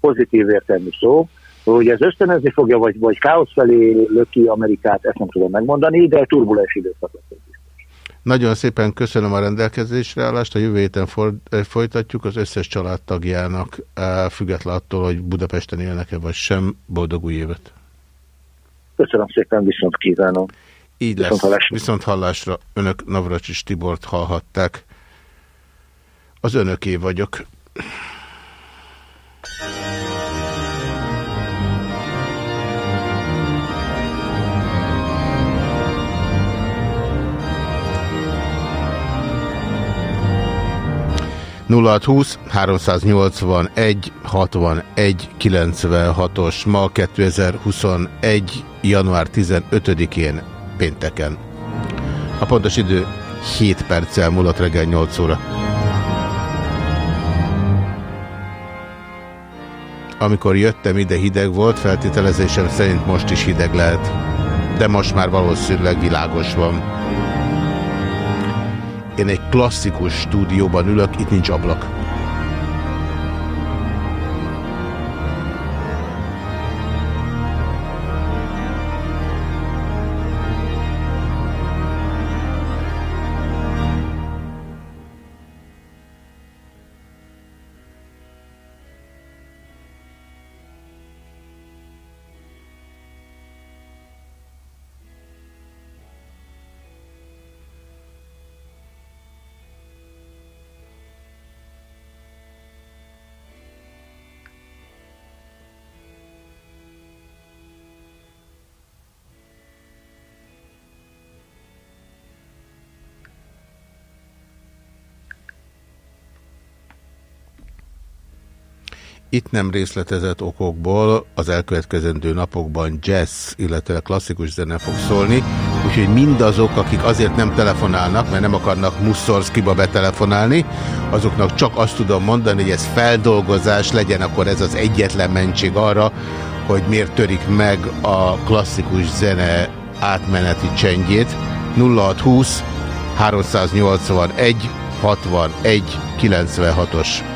pozitív értelmű szó, hogy ez ösztönözni fogja, vagy, vagy káosz felé löki Amerikát, ezt nem tudom megmondani, de turbulens időszak lesz. Nagyon szépen köszönöm a rendelkezésre állást, a jövő héten folytatjuk az összes családtagjának, független attól, hogy Budapesten élnek-e vagy sem, boldog új évet! Köszönöm szépen, viszont kívánom! Így lesz. Viszont hallásra. Viszont hallásra. Önök Navracsis Tibort hallhatták. Az önöké vagyok. nulla 381 61 96-os ma 2021. január 15-én pénteken. A pontos idő 7 perccel múlott reggel 8 óra. Amikor jöttem ide hideg volt, feltételezésem szerint most is hideg lehet. De most már valószínűleg világos van. Én egy klasszikus stúdióban ülök, itt nincs ablak. Itt nem részletezett okokból az elkövetkezendő napokban jazz, illetve klasszikus zene fog szólni, úgyhogy mindazok, akik azért nem telefonálnak, mert nem akarnak Muszorszkiba betelefonálni, azoknak csak azt tudom mondani, hogy ez feldolgozás legyen, akkor ez az egyetlen mentség arra, hogy miért törik meg a klasszikus zene átmeneti csendjét. 0620 381 61 96-os.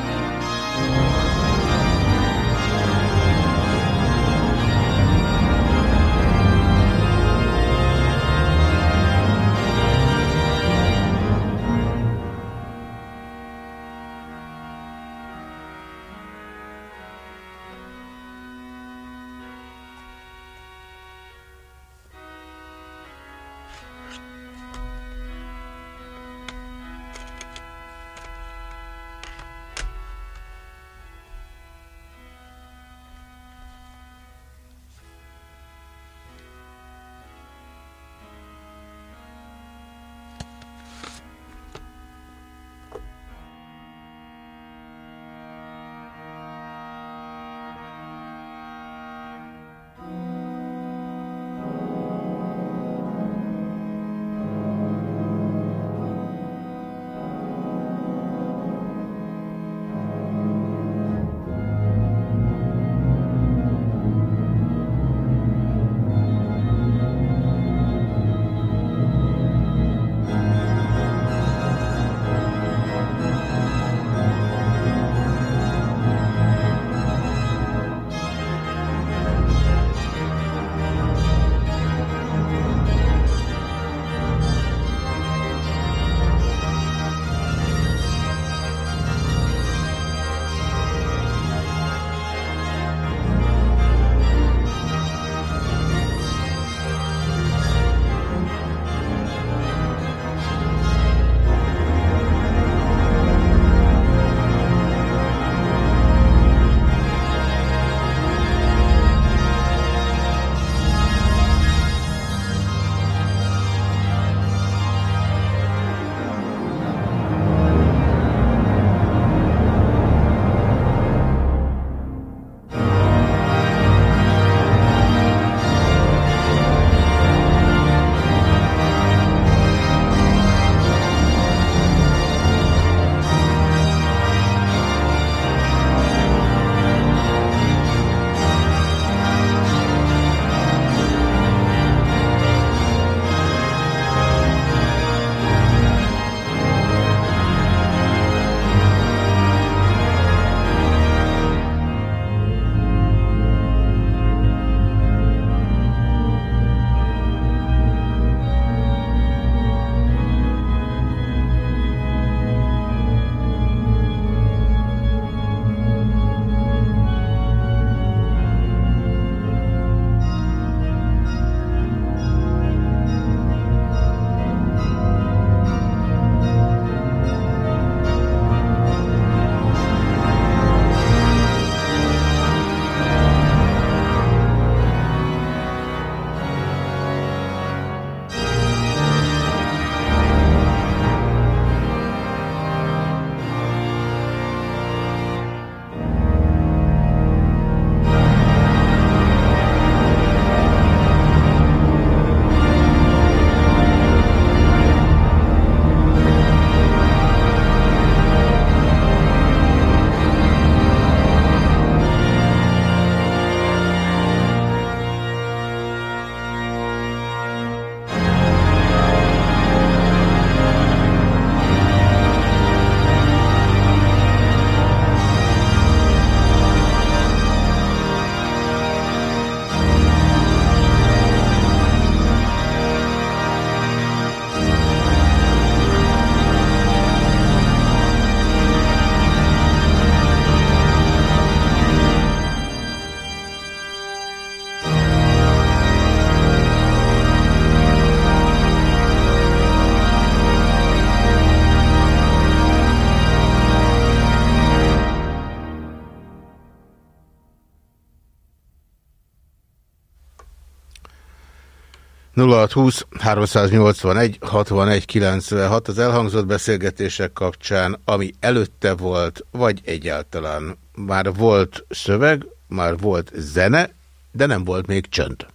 0620 381 61 96 az elhangzott beszélgetések kapcsán, ami előtte volt, vagy egyáltalán már volt szöveg, már volt zene, de nem volt még csönd.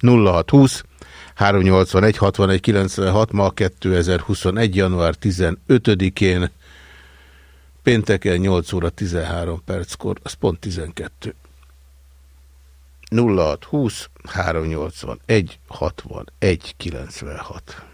0620 381 61 96 ma 2021. január 15-én pénteken 8 óra 13 perckor, az pont 12. 0620 381 61 96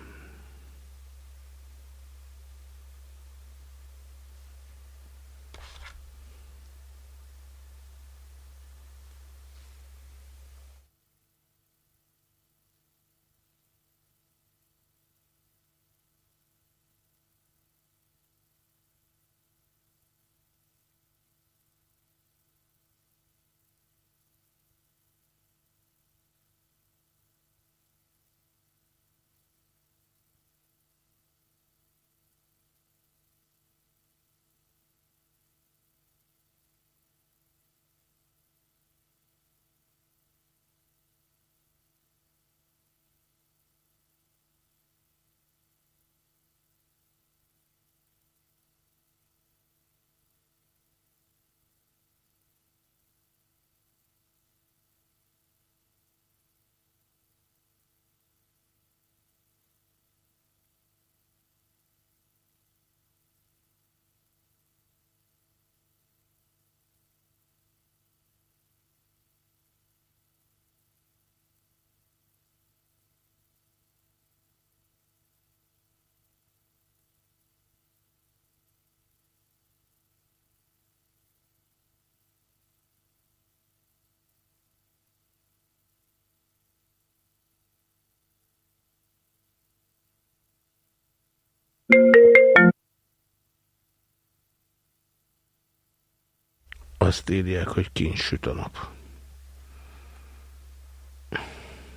Azt írják, hogy kincsüt a nap.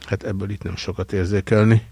Hát ebből itt nem sokat érzékelni.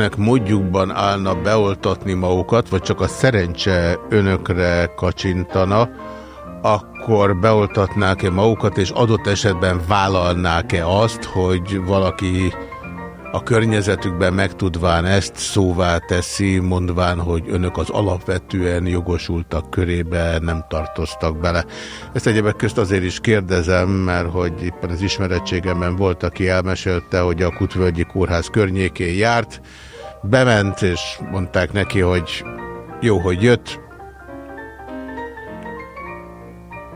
Önöknek módjukban állna beoltatni magukat, vagy csak a szerencse önökre kacsintana, akkor beoltatnák-e magukat, és adott esetben vállalnák-e azt, hogy valaki a környezetükben megtudván ezt szóvá teszi, mondván, hogy önök az alapvetően jogosultak körébe nem tartoztak bele. Ezt egyébek közt azért is kérdezem, mert hogy éppen az ismerettségemben volt, aki elmesélte, hogy a Kutvölgyi Kórház környékén járt, bement, és mondták neki, hogy jó, hogy jött,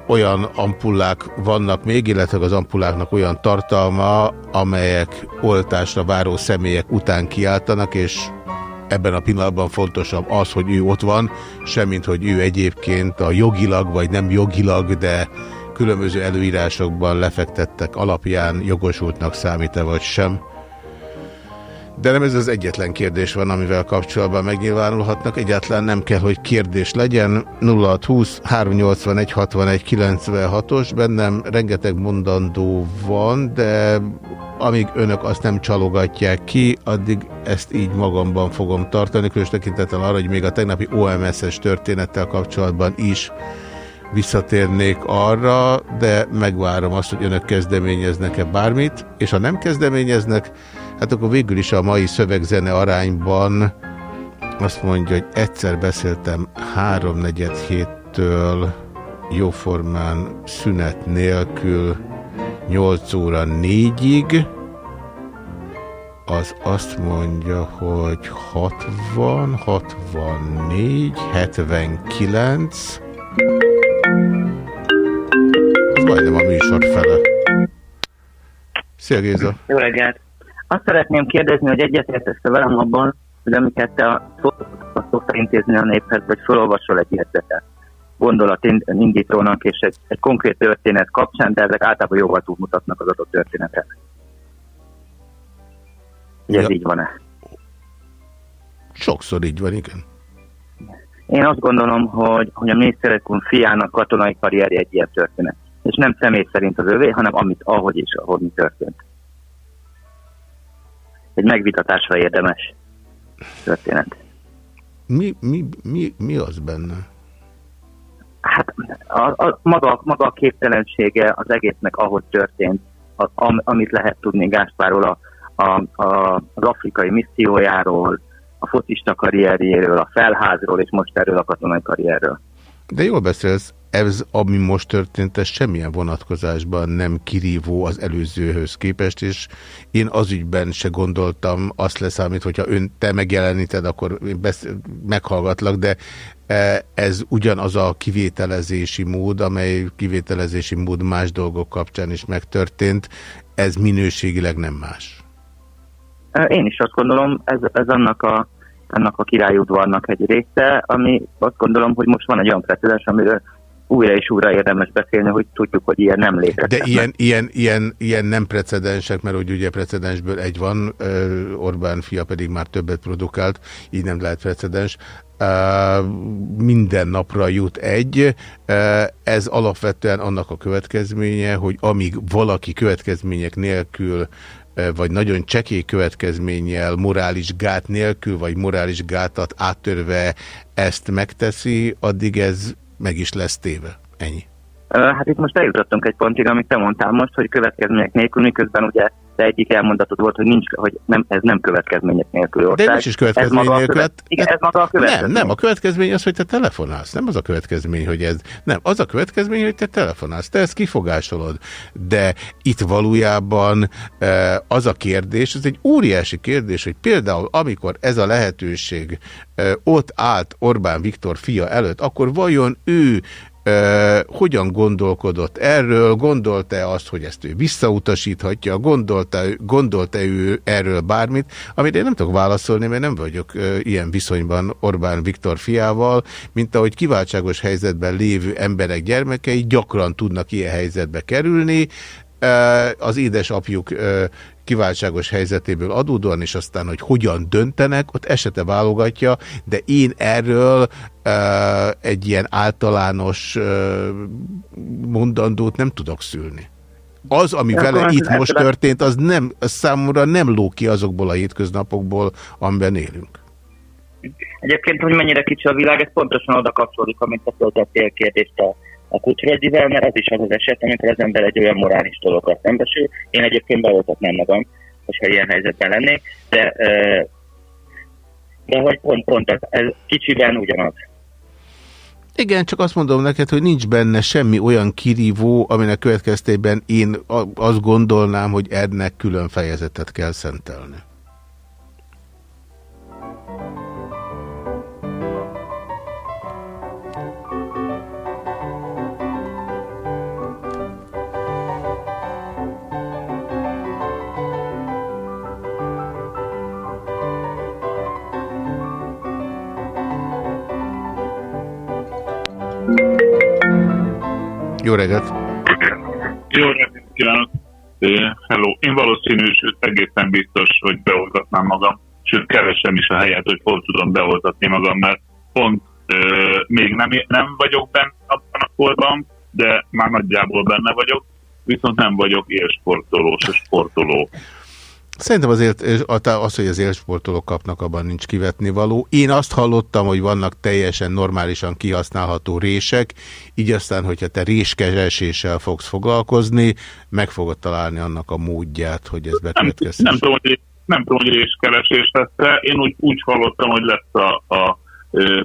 olyan ampullák vannak még, illetve az ampulláknak olyan tartalma, amelyek oltásra váró személyek után kiáltanak, és ebben a pillanatban fontosabb az, hogy ő ott van, semmint, hogy ő egyébként a jogilag, vagy nem jogilag, de különböző előírásokban lefektettek alapján jogosultnak számít-e vagy sem. De nem ez az egyetlen kérdés van, amivel kapcsolatban megnyilvánulhatnak. Egyáltalán nem kell, hogy kérdés legyen. 0620 381 61 96-os. Bennem rengeteg mondandó van, de amíg önök azt nem csalogatják ki, addig ezt így magamban fogom tartani, különös tekintettel arra, hogy még a tegnapi OMS-es történettel kapcsolatban is visszatérnék arra, de megvárom azt, hogy önök kezdeményeznek-e bármit, és ha nem kezdeményeznek, hát akkor végül is a mai szövegzene arányban azt mondja, hogy egyszer beszéltem háromnegyed héttől jóformán szünet nélkül 8 óra 4-ig, az azt mondja, hogy 60, 64, 79. Ez majdnem a műsor fele. Szia Géza! Jó reggelt! Azt szeretném kérdezni, hogy egyetértesz velem abban, hogy amiket te a szoktál intézni a néphez, hogy felolvasol egy jegyzetet gondolat indítónak és egy, egy konkrét történet kapcsán, de ezek általában jóval túlmutatnak az adott történetet. Ugye ja. ez így van-e? Sokszor így van, igen. Én azt gondolom, hogy, hogy a miniszterekun fiának katonai karrierje egy ilyen történet. És nem személy szerint az övé, hanem amit, ahogy is, ahogy mi történt. Egy megvitatásra érdemes történet. Mi, mi, mi, mi az benne? Hát a, a, maga, maga a képtelensége az egésznek, ahogy történt, a, am, amit lehet tudni Gáspáról a, a, a, az afrikai missziójáról, a focista karrierjéről, a felházról, és most erről a katonai karrierről. De jól beszélsz, ez, ami most történt, ez semmilyen vonatkozásban nem kirívó az előzőhöz képest, és én az ügyben se gondoltam, azt leszámít, hogyha ön, te megjeleníted, akkor besz meghallgatlak, de e, ez ugyanaz a kivételezési mód, amely kivételezési mód más dolgok kapcsán is megtörtént, ez minőségileg nem más. Én is azt gondolom, ez, ez annak a annak a királyudvarnak egy része, ami azt gondolom, hogy most van egy olyan precedens, amiről újra és újra érdemes beszélni, hogy tudjuk, hogy ilyen nem létezik. De ilyen, ilyen, ilyen, ilyen nem precedensek, mert hogy ugye precedensből egy van, Orbán fia pedig már többet produkált, így nem lehet precedens. Minden napra jut egy. Ez alapvetően annak a következménye, hogy amíg valaki következmények nélkül vagy nagyon csekély következménnyel, morális gát nélkül, vagy morális gátat áttörve ezt megteszi, addig ez meg is lesz téve. Ennyi. Hát itt most eljutottunk egy pontig, amit te mondtál most, hogy következmények nélkül, miközben ugye de egyik elmondatod volt, hogy nincs, hogy nem, ez nem következmények nélkül ország. De nincs is következmény nélkül. Követ... Igen, ez maga a következmény. Nem, nem, a következmény az, hogy te telefonálsz. Nem az a következmény, hogy ez... Nem, az a következmény, hogy te telefonálsz. Te ezt kifogásolod. De itt valójában az a kérdés, ez egy óriási kérdés, hogy például amikor ez a lehetőség ott állt Orbán Viktor fia előtt, akkor vajon ő hogyan gondolkodott erről, gondolta-e azt, hogy ezt ő visszautasíthatja, gondolta, gondolta ő erről bármit, amit én nem tudok válaszolni, mert nem vagyok ilyen viszonyban Orbán Viktor fiával, mint ahogy kiváltságos helyzetben lévő emberek gyermekei gyakran tudnak ilyen helyzetbe kerülni, az édesapjuk kiváltságos helyzetéből adódóan, és aztán, hogy hogyan döntenek, ott esete válogatja, de én erről uh, egy ilyen általános uh, mondandót nem tudok szülni. Az, ami ja, vele itt most történt, az, nem, az számomra nem ló ki azokból a hétköznapokból, amiben élünk. Egyébként, hogy mennyire kicsi a világ, ez pontosan oda kapcsolódik, amit a föltettél kérdést a kutrodivel, mert az is az az eset, amikor az ember egy olyan morális dologgal szembesül. Én egyébként beoltatnám magam, hogyha ilyen helyzetben lennék, de, de hogy pont, pont ez, ez kicsiben ugyanaz. Igen, csak azt mondom neked, hogy nincs benne semmi olyan kirívó, aminek következtében én azt gondolnám, hogy ennek külön fejezetet kell szentelni. Jó reggelt! Jó reggelt kívánok! Hello! Én valószínű, sőt egészen biztos, hogy beoltatnám magam, sőt keresem is a helyet, hogy hol tudom beoltatni magam, mert pont ö, még nem, nem vagyok benne abban a korban, de már nagyjából benne vagyok, viszont nem vagyok élsportolós, sportoló. Szerintem azért az, hogy az élsportolók kapnak, abban nincs kivetni való. Én azt hallottam, hogy vannak teljesen normálisan kihasználható rések, így aztán, hogyha te réskezeséssel fogsz foglalkozni, meg fogod találni annak a módját, hogy ez bekövetkezzen. Nem, nem tudom, hogy, nem tudom, hogy réskeresés lesz. Én úgy, úgy hallottam, hogy lesz a, a, a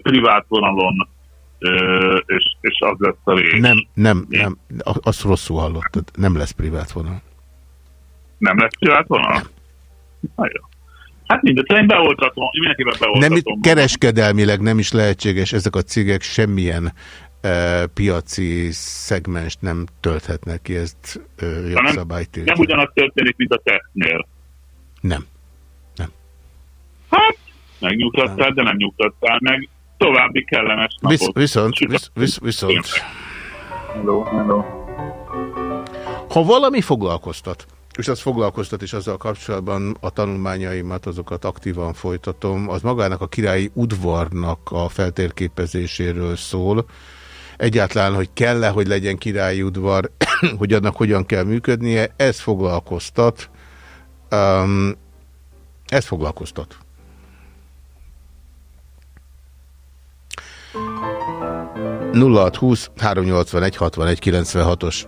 privát vonalon és, és az lesz a rés. Nem, nem, nem, azt rosszul hallottad. Nem lesz privát vonal. Nem lesz privát vonal? Nem. Hát mindegy, én beoltatom, mindenképpen beoltatom. Nem, kereskedelmileg nem is lehetséges, ezek a cégek semmilyen e, piaci szegmens nem tölthetnek ki, ezt e, jogszabályt Nem, nem ugyanaz történik, mint a tesztnél. Nem. Nem. Hát, megnyugtattál, de nem nyugtattál meg. További kellemes napot. Visz, viszont, visz, visz, viszont. Hello, hello. Ha valami foglalkoztat, és az foglalkoztat, és azzal kapcsolatban a tanulmányaimat, azokat aktívan folytatom, az magának a királyi udvarnak a feltérképezéséről szól. Egyáltalán, hogy kell-e, hogy legyen királyi udvar, hogy annak hogyan kell működnie, ez foglalkoztat. Um, ez foglalkoztat. nulla 381 61 96-os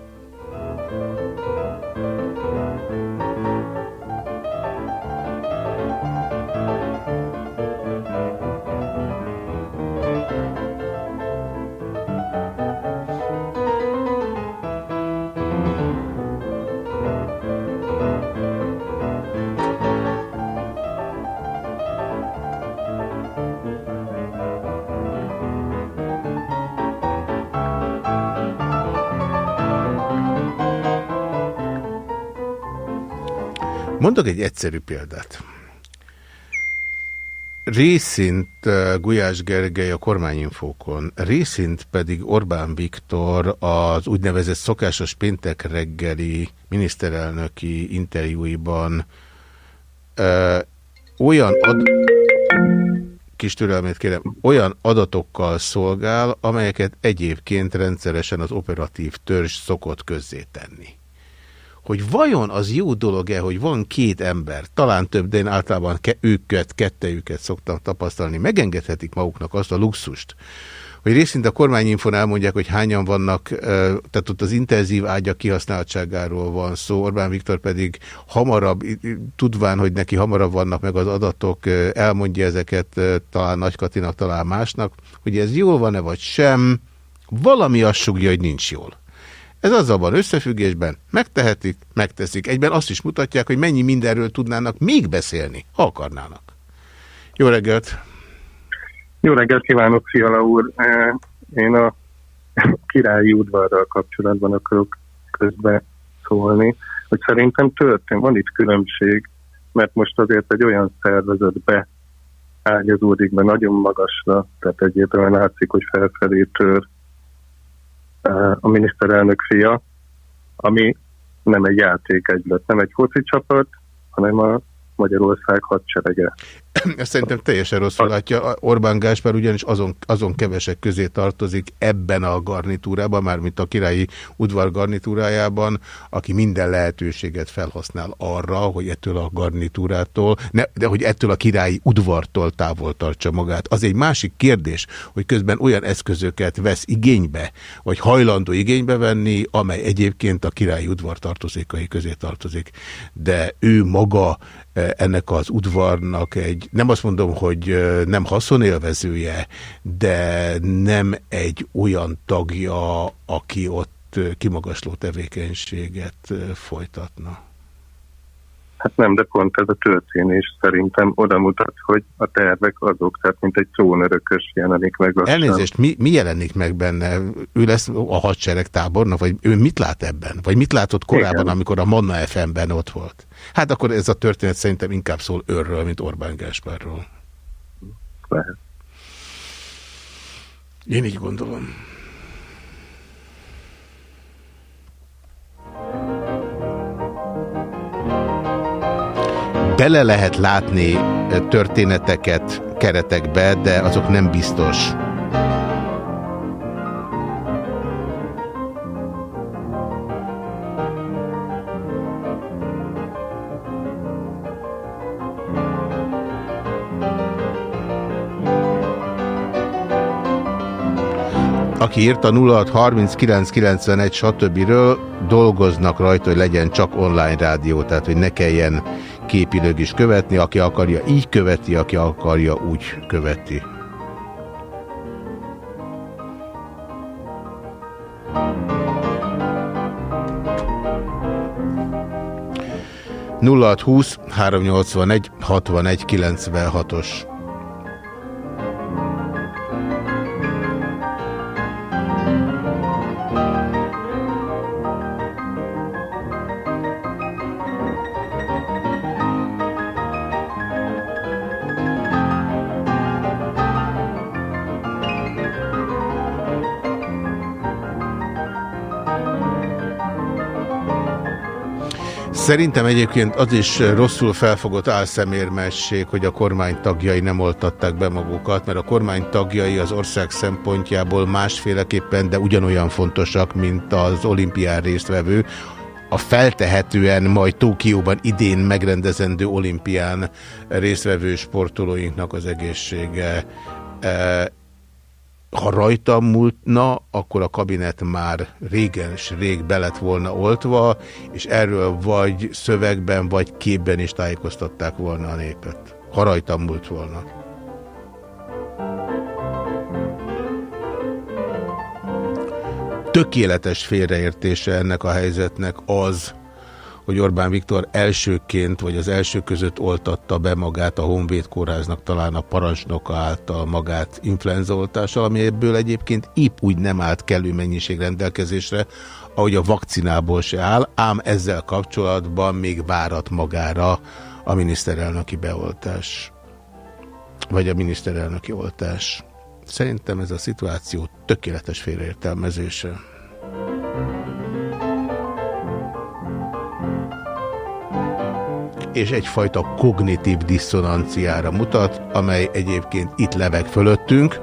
Mondok egy egyszerű példát. Részint uh, Gulyás Gergely a kormányinfókon, részint pedig Orbán Viktor az úgynevezett szokásos péntek reggeli miniszterelnöki interjúiban uh, olyan ad kis türelmét kérem, olyan adatokkal szolgál, amelyeket egyébként rendszeresen az operatív törzs szokott közzétenni hogy vajon az jó dolog-e, hogy van két ember, talán több, de én általában ke őket, kettejüket szoktam tapasztalni, megengedhetik maguknak azt a luxust, hogy részint a kormányinfon elmondják, hogy hányan vannak, tehát ott az intenzív ágyak kihasználtságáról van szó, Orbán Viktor pedig hamarabb, tudván, hogy neki hamarabb vannak meg az adatok, elmondja ezeket talán Nagy Katinak, talán másnak, hogy ez jól van-e vagy sem, valami azt sugja, hogy nincs jól. Ez azzal van összefüggésben, megtehetik, megteszik. Egyben azt is mutatják, hogy mennyi mindenről tudnának még beszélni, ha akarnának. Jó reggelt! Jó reggelt kívánok, Fiala úr! E, én a királyi udvarral kapcsolatban akarok közbe szólni, hogy szerintem történt, van itt különbség, mert most azért egy olyan szervezetbe ágyazódik be nagyon magasra, tehát egyértelműen látszik, hogy felfelé tör a miniszterelnök fia, ami nem egy játékegylet, nem egy foci csapat, hanem a Magyarország hadserege. Ezt szerintem teljesen rosszul látja. Orbán Gáspár ugyanis azon, azon kevesek közé tartozik ebben a garnitúrában, mármint a királyi udvar garnitúrájában, aki minden lehetőséget felhasznál arra, hogy ettől a garnitúrától, ne, de hogy ettől a királyi udvartól távol tartsa magát. Az egy másik kérdés, hogy közben olyan eszközöket vesz igénybe, vagy hajlandó igénybe venni, amely egyébként a királyi udvar tartozékai közé tartozik. De ő maga eh, ennek az udvarnak egy nem azt mondom, hogy nem haszonélvezője, de nem egy olyan tagja, aki ott kimagasló tevékenységet folytatna. Hát nem, de pont ez a történés szerintem oda mutat, hogy a tervek azok, tehát mint egy trónörökös jelenik meg. Lassan. Elnézést, mi, mi jelenik meg benne? Ő lesz a hadsereg táborna, vagy ő mit lát ebben? Vagy mit látott korábban, Igen. amikor a Manna FM-ben ott volt? Hát akkor ez a történet szerintem inkább szól őrről, mint Orbán Gáspárról. Lehet. Én így gondolom. Bele lehet látni történeteket keretekbe, de azok nem biztos. aki írta 063991 stb. dolgoznak rajta, hogy legyen csak online rádió, tehát hogy ne kelljen képileg is követni, aki akarja így követi, aki akarja úgy követi. 0620 381 61 96-os. Szerintem egyébként az is rosszul felfogott álszemérmesség, hogy a kormány tagjai nem oltatták be magukat, mert a kormány tagjai az ország szempontjából másféleképpen, de ugyanolyan fontosak, mint az olimpián résztvevő. A feltehetően majd Tókióban idén megrendezendő olimpián résztvevő sportolóinknak az egészsége ha rajtam múltna, akkor a kabinet már régen és rég belet volna oltva, és erről vagy szövegben, vagy képben is tájékoztatták volna a népet. Ha rajtam múlt volna. Tökéletes félreértése ennek a helyzetnek az, hogy Orbán Viktor elsőként, vagy az első között oltatta be magát a Honvéd kórháznak talán a parancsnoka által magát influenzaoltással, ami ebből egyébként épp úgy nem állt kellő mennyiség rendelkezésre, ahogy a vakcinából se áll, ám ezzel kapcsolatban még várat magára a miniszterelnöki beoltás, vagy a miniszterelnöki oltás. Szerintem ez a szituáció tökéletes félreértelmezése. És egyfajta kognitív diszonanciára mutat, amely egyébként itt leveg fölöttünk.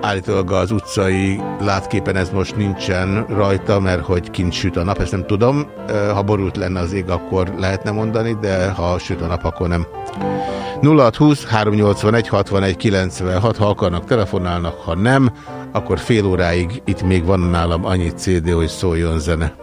Állítólag az utcai látképen ez most nincsen rajta, mert hogy kint süt a nap, ezt nem tudom. Ha borult lenne az ég, akkor lehetne mondani, de ha süt a nap, akkor nem. 0620 381 61 96, ha akarnak, telefonálnak, ha nem, akkor fél óráig itt még van nálam annyi CD, hogy szóljon zene.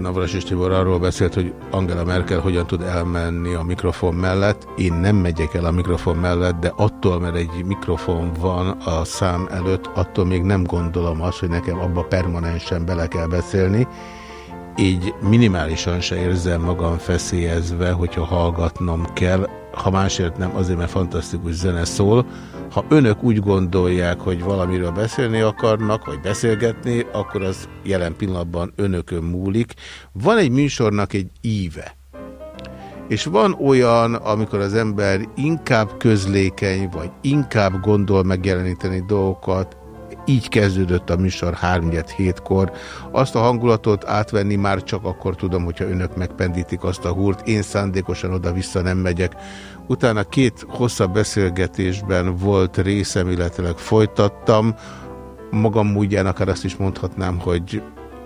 Navras Tibor arról beszélt, hogy Angela Merkel hogyan tud elmenni a mikrofon mellett. Én nem megyek el a mikrofon mellett, de attól, mert egy mikrofon van a szám előtt, attól még nem gondolom azt, hogy nekem abba permanensen bele kell beszélni. Így minimálisan se érzem magam feszélyezve, hogyha hallgatnom kell, ha másért nem azért, mert fantasztikus zene szól, ha önök úgy gondolják, hogy valamiről beszélni akarnak, vagy beszélgetni, akkor az jelen pillanatban önökön múlik. Van egy műsornak egy íve. És van olyan, amikor az ember inkább közlékeny, vagy inkább gondol megjeleníteni dolgokat, így kezdődött a műsor 3 hétkor. Azt a hangulatot átvenni már csak akkor tudom, hogyha önök megpendítik azt a húrt. Én szándékosan oda-vissza nem megyek. Utána két hosszabb beszélgetésben volt részem, illetve folytattam. Magam módján akár azt is mondhatnám, hogy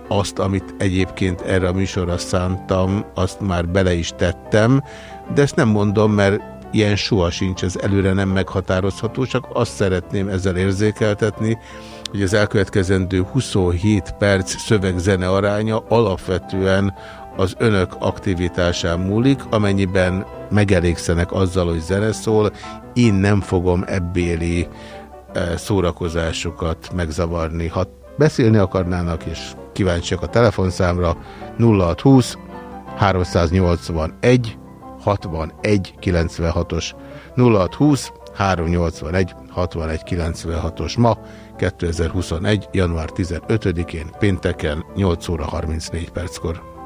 azt, amit egyébként erre a műsorra szántam, azt már bele is tettem, de ezt nem mondom, mert ilyen soha sincs, ez előre nem meghatározható, csak azt szeretném ezzel érzékeltetni, hogy az elkövetkezendő 27 perc szövegzene aránya alapvetően az önök aktivitásán múlik, amennyiben megelégszenek azzal, hogy zene szól, én nem fogom ebbéli eh, szórakozásokat megzavarni. Ha beszélni akarnának, és kíváncsiak a telefonszámra, 0620 381 61 96-os 0620 381 61 96-os ma 2021. január 15-én pénteken 8 óra 34 perckor.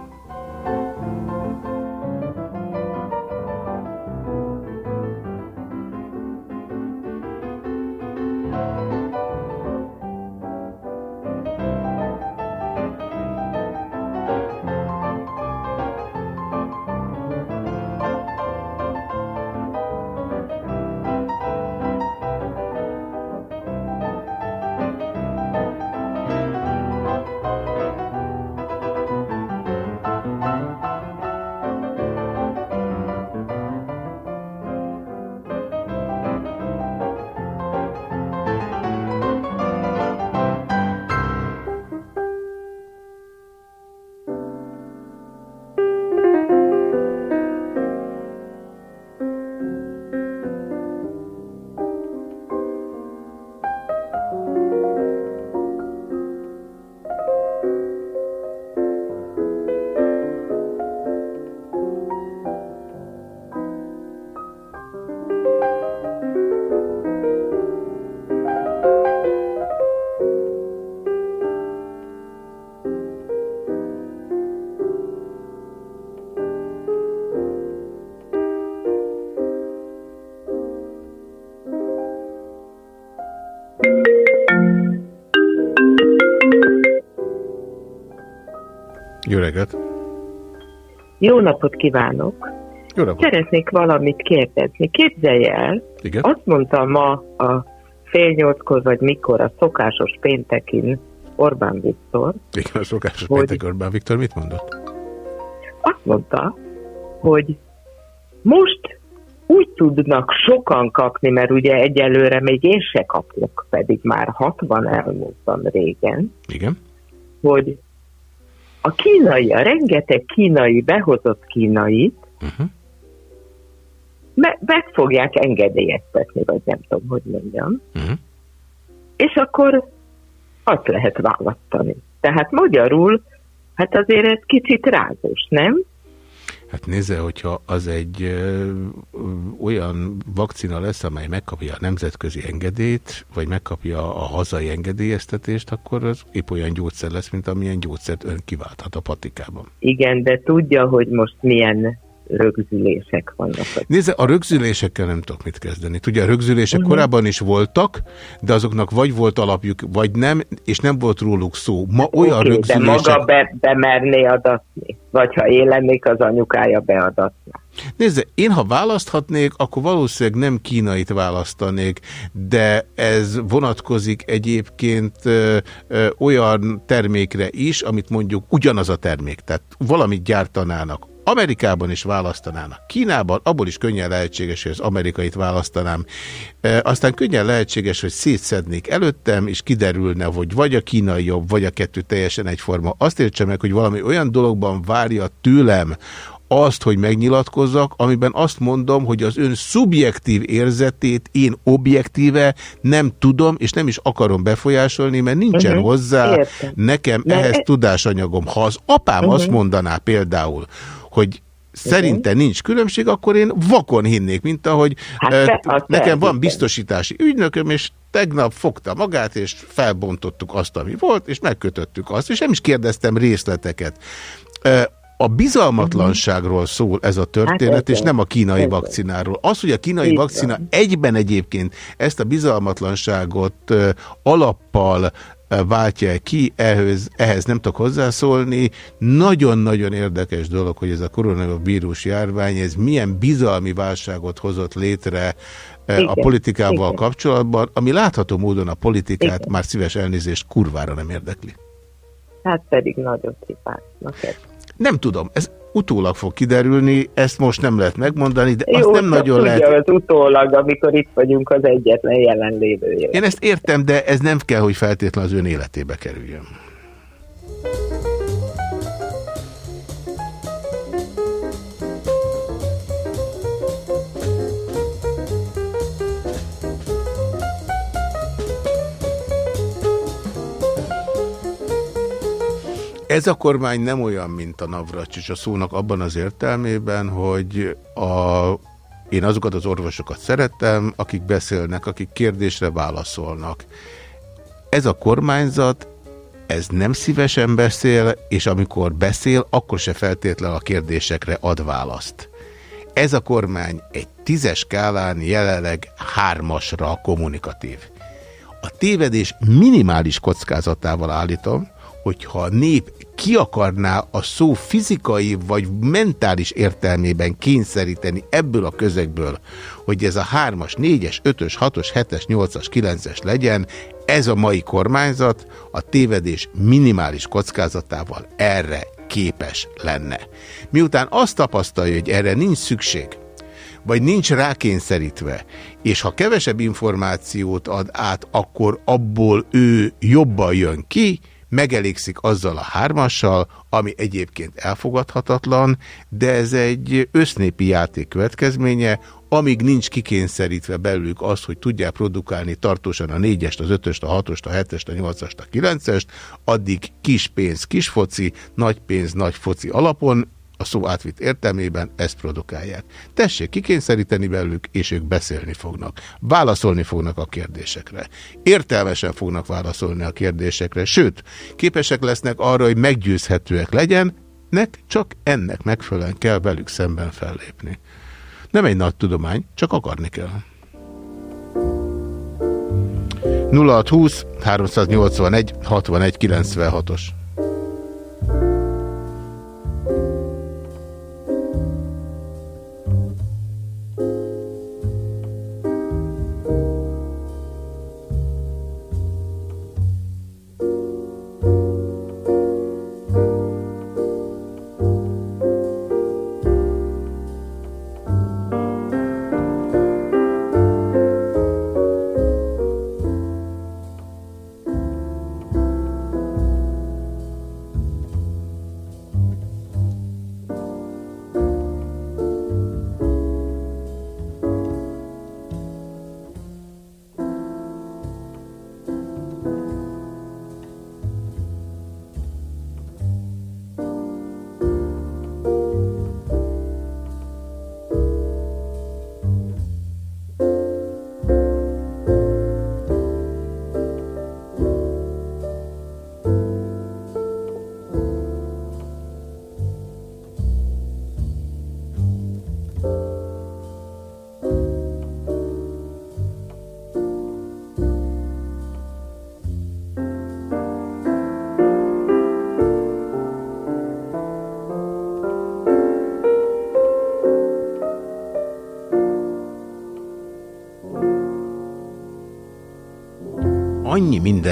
Jó napot kívánok! Jó napot! Szeretnék valamit kérdezni. Képzelj el, Igen? azt mondta ma a fél nyolckor, vagy mikor a szokásos péntekin Orbán Viktor. Igen, a szokásos hogy... péntek Orbán Viktor mit mondott? Azt mondta, hogy most úgy tudnak sokan kapni, mert ugye egyelőre még én se kapok, pedig már 60 elmúltam régen. Igen? Hogy a kínai, a rengeteg kínai, behozott kínait uh -huh. me meg fogják engedélyeztetni, vagy nem tudom, hogy mondjam. Uh -huh. És akkor azt lehet választani. Tehát magyarul, hát azért ez kicsit rázós, nem? Hát nézze, hogyha az egy ö, olyan vakcina lesz, amely megkapja a nemzetközi engedélyt, vagy megkapja a hazai engedélyeztetést, akkor az épp olyan gyógyszer lesz, mint amilyen gyógyszert ön kiválthat a patikában. Igen, de tudja, hogy most milyen rögzülések vannak. Nézze, a rögzülésekkel nem tudok mit kezdeni. Tudja, a rögzülések uh -huh. korábban is voltak, de azoknak vagy volt alapjuk, vagy nem, és nem volt róluk szó. Ma olyan okay, rögzülések... de maga be, bemerné adatni? Vagy ha én lennék, az anyukája beadatna? Nézze, én ha választhatnék, akkor valószínűleg nem kínait választanék, de ez vonatkozik egyébként ö, ö, olyan termékre is, amit mondjuk ugyanaz a termék, tehát valamit gyártanának Amerikában is választanának. Kínában abból is könnyen lehetséges, hogy az amerikait választanám. E, aztán könnyen lehetséges, hogy szétszednék előttem, és kiderülne, hogy vagy a kínai jobb, vagy a kettő teljesen egyforma. Azt értsem meg, hogy valami olyan dologban várja tőlem azt, hogy megnyilatkozzak, amiben azt mondom, hogy az ön szubjektív érzetét én objektíve nem tudom, és nem is akarom befolyásolni, mert nincsen uh mhm. -huh. hozzá Értem. nekem De ehhez e... tudásanyagom. Ha az apám uh -huh. azt mhm. mondaná például, hogy szerinte nincs különbség, akkor én vakon hinnék, mint ahogy hát te, nekem van biztosítási ügynököm, és tegnap fogta magát, és felbontottuk azt, ami volt, és megkötöttük azt, és nem is kérdeztem részleteket. A bizalmatlanságról szól ez a történet, hát és nem a kínai vakcináról. Az, hogy a kínai vakcina egyben egyébként ezt a bizalmatlanságot alappal váltja ki, ehhez, ehhez nem tudok hozzászólni. Nagyon-nagyon érdekes dolog, hogy ez a koronavírus járvány, ez milyen bizalmi válságot hozott létre igen, a politikával igen. kapcsolatban, ami látható módon a politikát igen. már szíves elnézést kurvára nem érdekli. Hát pedig nagyon szipásnak Nem tudom, ez utólag fog kiderülni, ezt most nem lehet megmondani, de Jó, azt nem nagyon lehet... az utólag, amikor itt vagyunk az egyetlen jelenlévője. Én ezt értem, de ez nem kell, hogy feltétlenül az ön életébe kerüljön. Ez a kormány nem olyan, mint a Navracsics a szónak abban az értelmében, hogy a, én azokat az orvosokat szerettem, akik beszélnek, akik kérdésre válaszolnak. Ez a kormányzat, ez nem szívesen beszél, és amikor beszél, akkor se feltétlenül a kérdésekre ad választ. Ez a kormány egy tízes skálán jelenleg hármasra kommunikatív. A tévedés minimális kockázatával állítom, hogyha a nép ki akarná a szó fizikai vagy mentális értelmében kényszeríteni ebből a közegből, hogy ez a 3-as, 4-es, 5-ös, 6-os, 7-es, 8-as, 9-es legyen, ez a mai kormányzat a tévedés minimális kockázatával erre képes lenne. Miután azt tapasztalja, hogy erre nincs szükség, vagy nincs rákényszerítve, és ha kevesebb információt ad át, akkor abból ő jobban jön ki, megelégszik azzal a hármassal, ami egyébként elfogadhatatlan, de ez egy össznépi játék következménye, amíg nincs kikényszerítve belőlük az, hogy tudják produkálni tartósan a 4-est, az 5-öst, a 6-ost, a 7-est, a 8-ast, a 9-est, addig kis pénz, kis foci, nagy pénz, nagy foci alapon, a szó átvitt értelmében ezt produkálják. Tessék kikényszeríteni velük, és ők beszélni fognak. Válaszolni fognak a kérdésekre. Értelmesen fognak válaszolni a kérdésekre, sőt, képesek lesznek arra, hogy meggyőzhetőek legyenek, csak ennek megfelelően kell velük szemben fellépni. Nem egy nagy tudomány, csak akarni kell. 0620 381 61 96-os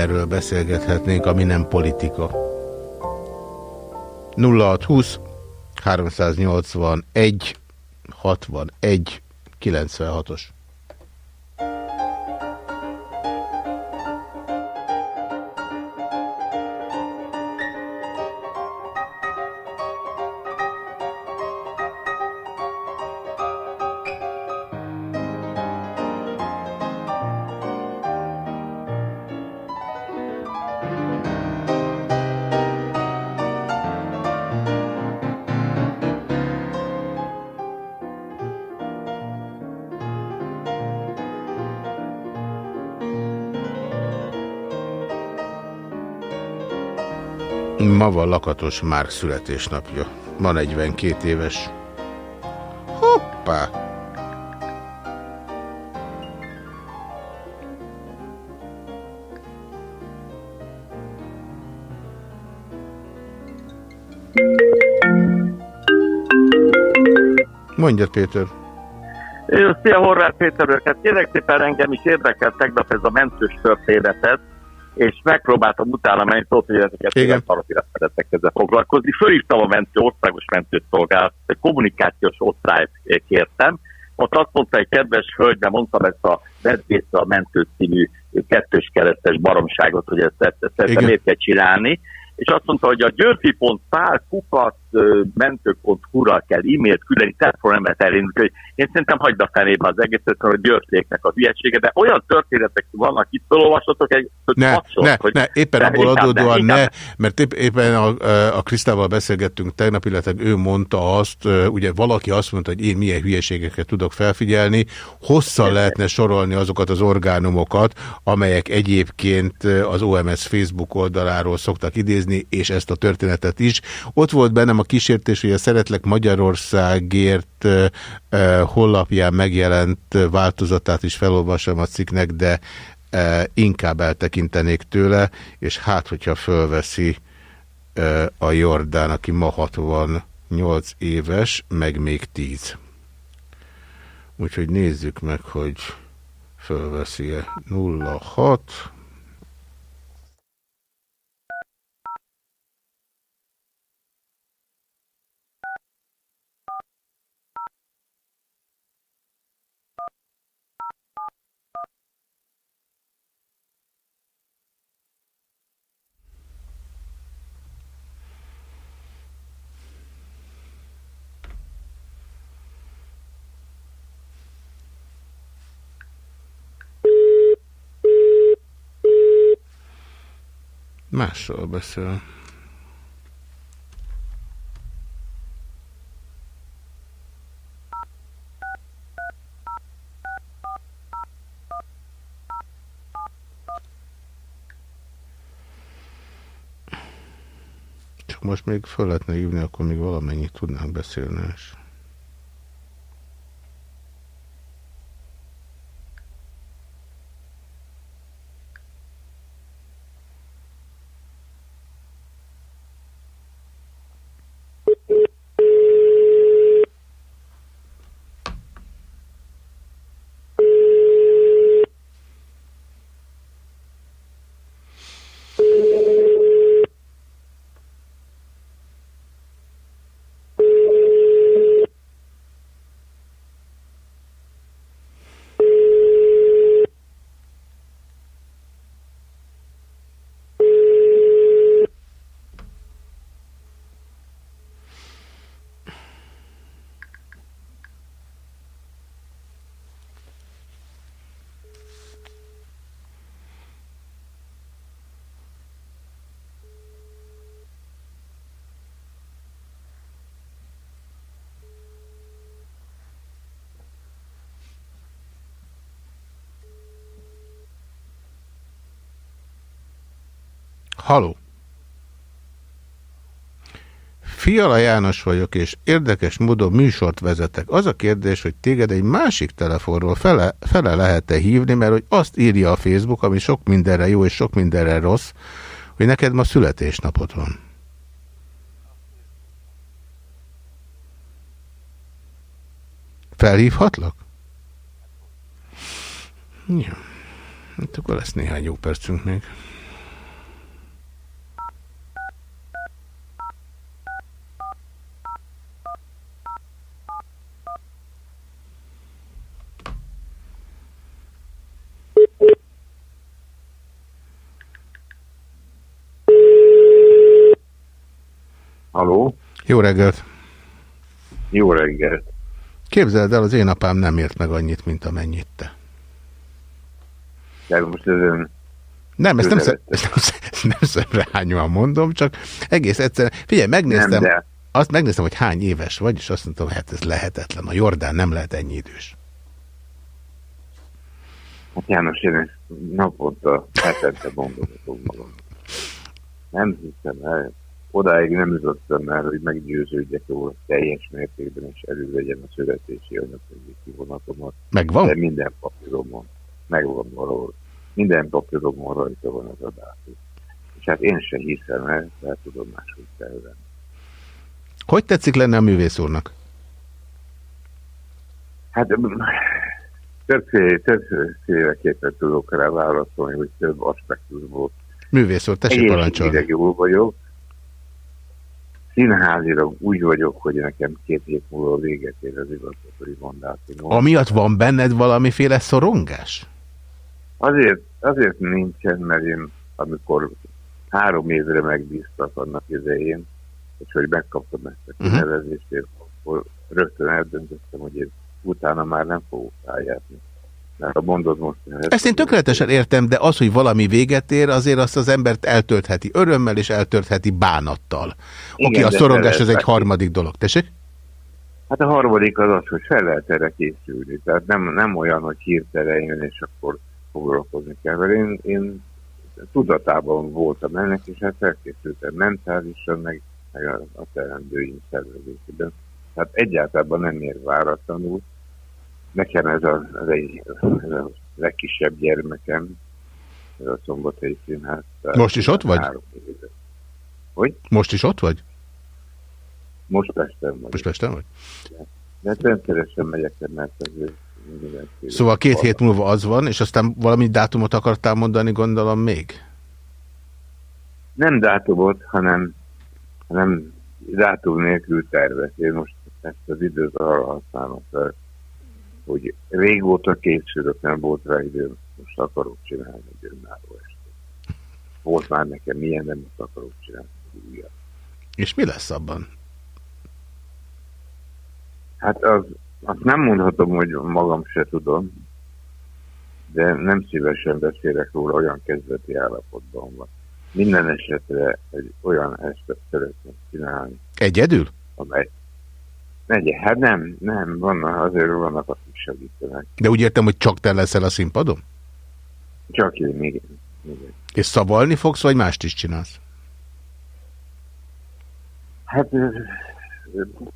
mindenről beszélgethetnénk, ami nem politika. 0620 381 61 96-os. Ma van Lakatos Márk születésnapja. Ma 42 éves. Hoppá! Mondja, Péter. Szia, Horváth Péter, őket. Kérlek szépen engem is érdekelt tegnap ez a mentős történetet, és megpróbáltam utána menni szófegyületeket, Igen. valamire szeretek ezzel foglalkozni. Fölírtam a mentő, országos mentőszolgálat, egy kommunikációs osztályt kértem, ott azt mondta egy kedves hölgy, de mondtam ezt a Vedvészre a mentő című kettős keresztes baromságot, hogy ezt, ezt, ezt, Igen. miért kell csinálni, és azt mondta, hogy a györfi.pál kupac mentő.hu-ra kell e-mailt küldeni, telefonnemet elindítani, hogy én szerintem hagyd a fenébe az egészet, a györféknek a hülyesége, de olyan történetek vannak itt, felolvassatok egy hogy Ne, vacsot, ne, hogy ne, éppen abból adódóan inkább ne, mert épp, éppen a, a Krisztával beszélgettünk tegnap, illetve ő mondta azt, ugye valaki azt mondta, hogy én milyen hülyeségeket tudok felfigyelni, hosszan lehetne sorolni azokat az orgánumokat, amelyek egyébként az OMS Facebook oldaláról szoktak idézni, és ezt a történetet is. Ott volt bennem a kísértés, hogy a Szeretlek Magyarországért eh, honlapján megjelent változatát is felolvasom a cikknek, de inkább eltekintenék tőle, és hát, hogyha fölveszi eh, a Jordán, aki ma 68 éves, meg még 10. Úgyhogy nézzük meg, hogy fölveszi-e 06 Másról beszél. Csak most még föl lehetne hívni, akkor még valamennyit tudnánk beszélni is. Haló! Fiala János vagyok, és érdekes módon műsort vezetek. Az a kérdés, hogy téged egy másik telefonról fele, fele lehet-e hívni, mert hogy azt írja a Facebook, ami sok mindenre jó és sok mindenre rossz, hogy neked ma születésnapod van. Felhívhatlak? Jó. Hát akkor lesz néhány jó percünk még. Haló? Jó reggelt! Jó reggelt! Képzeld el, az én apám nem ért meg annyit, mint amennyit te. De most ez ön... Nem, ezt nem, szem, ezt nem, nem szemrehányóan mondom, csak egész egyszerűen... Figyelj, megnéztem, nem, de... azt megnéztem, hogy hány éves vagy, és azt mondtam, hát ez lehetetlen. A Jordán nem lehet ennyi idős. Hát János, én naponta hetente mondogatom magam. Nem hiszem el, odáig nem jutottam el, hogy meggyőződjek róla teljes mértékben, és elővegyem a születési anyagkönyvi kivonatomat. Megvan? De minden papíromon. Megvan valahol. Minden papíromon rajta van az adátum. És hát én sem hiszem el, tehát tudom máshogy kell venni. Hogy tetszik lenne a művész úrnak? Hát többféleképpen tudok rá válaszolni, hogy több aspektusból. Művész úr, tessék parancsolni. jól vagyok. Színházilag úgy vagyok, hogy nekem két hét múlva véget ér az igazgatói mandátumom. Amiatt van benned valamiféle szorongás? Azért, azért nincsen, mert én amikor három évre megbíztak annak idején, és hogy megkaptam ezt a mhm. kinevezést, uh -huh. akkor rögtön eldöntöttem, hogy én utána már nem fogok pályázni. Mert a mondod most... Ezt én tökéletesen értem, de az, hogy valami véget ér, azért azt az embert eltöltheti örömmel, és eltöltheti bánattal. Igen, Oké, a szorongás ez egy harmadik dolog. Tessék? Hát a harmadik az az, hogy fel lehet erre készülni. Tehát nem, nem olyan, hogy hirtelen jön, és akkor foglalkozni kell. Mert én, én tudatában voltam ennek, és hát felkészültem mentálisan, meg, meg a, a teendőim szervezésében. Tehát egyáltalán nem ér váratlanul. Nekem ez a, ez egy, ez a legkisebb gyermekem, ez a Szombathelyi Színház. Most is ott vagy? Hogy? Most is ott vagy? Most Pesten vagy. Most Pesten vagy? De hát rendszeresen megyek, mert ez Szóval két hét múlva az van, és aztán valami dátumot akartál mondani, gondolom még? Nem dátumot, hanem, hanem dátum nélkül tervet. Én most ezt az időt arra használom fel, hogy régóta készülök, nem volt rá időm, most akarok csinálni egy önálló estét. Volt már nekem milyen, nem most akarok csinálni újat. És mi lesz abban? Hát az, azt nem mondhatom, hogy magam se tudom, de nem szívesen beszélek róla, olyan kezdeti állapotban van. Minden esetre egy olyan estet szeretnék csinálni. Egyedül? Amely, Megye, hát nem, nem, vannak, azért vannak, akik segítenek. De úgy értem, hogy csak te leszel a színpadon? Csak én, igen. igen. És szavalni fogsz, vagy mást is csinálsz? Hát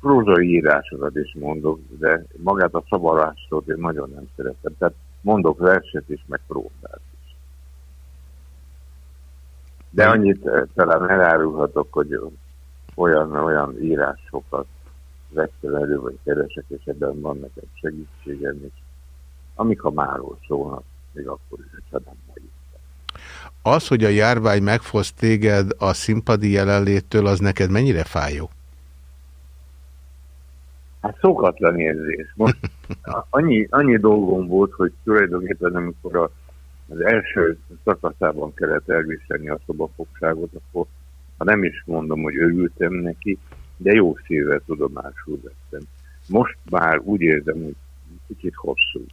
prózai írásokat is mondok, de magát a szavalástól én nagyon nem szeretem. Tehát mondok verset is, meg prózát is. De annyit talán elárulhatok, hogy olyan, olyan írásokat vettem elő, vagy keresek, és ebben van nekem segítségem is. Amik a máról szólnak, még akkor is, ha nem megy. Az, hogy a járvány megfosz téged a színpadi jelenléttől, az neked mennyire fájó? Hát szokatlan érzés. Most annyi, annyi dolgom volt, hogy tulajdonképpen amikor a, az első szakaszában kellett elviselni a szobafogságot, akkor ha nem is mondom, hogy örültem neki, de jó szívvel tudomásul vettem. Most már úgy érzem, hogy kicsit hosszú.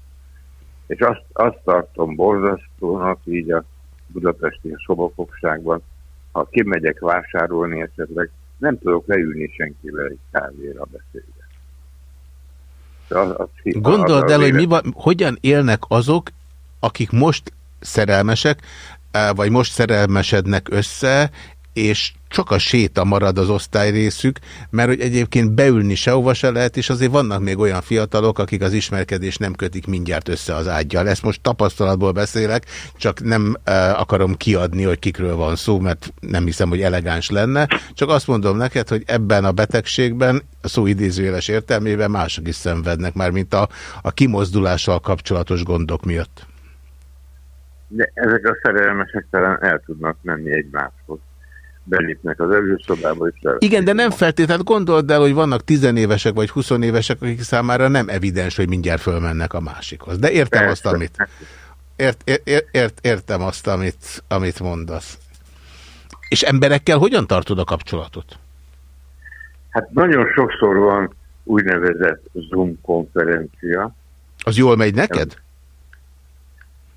És azt, azt tartom borzasztónak így a budapesti szobafogságban, ha kimegyek vásárolni esetleg, nem tudok leülni senkivel egy kávéra beszélni. Gondold el, hogy mi van, hogyan élnek azok, akik most szerelmesek, eh, vagy most szerelmesednek össze, és csak a séta marad az osztályrészük, mert hogy egyébként beülni sehova se lehet, és azért vannak még olyan fiatalok, akik az ismerkedés nem kötik mindjárt össze az ágyjal. Ezt most tapasztalatból beszélek, csak nem e, akarom kiadni, hogy kikről van szó, mert nem hiszem, hogy elegáns lenne. Csak azt mondom neked, hogy ebben a betegségben, a szó idézőjeles értelmében mások is szenvednek, már mint a, a kimozdulással kapcsolatos gondok miatt. De ezek a szerelmesek talán el tudnak menni egymáshoz belépnek az előszobába. És Igen, de nem feltétlenül gondold el, hogy vannak tizenévesek vagy huszonévesek, akik számára nem evidens, hogy mindjárt fölmennek a másikhoz. De értem Persze. azt, amit, ért, ért, ért, értem azt, amit, amit mondasz. És emberekkel hogyan tartod a kapcsolatot? Hát nagyon sokszor van úgynevezett Zoom konferencia. Az jól megy neked?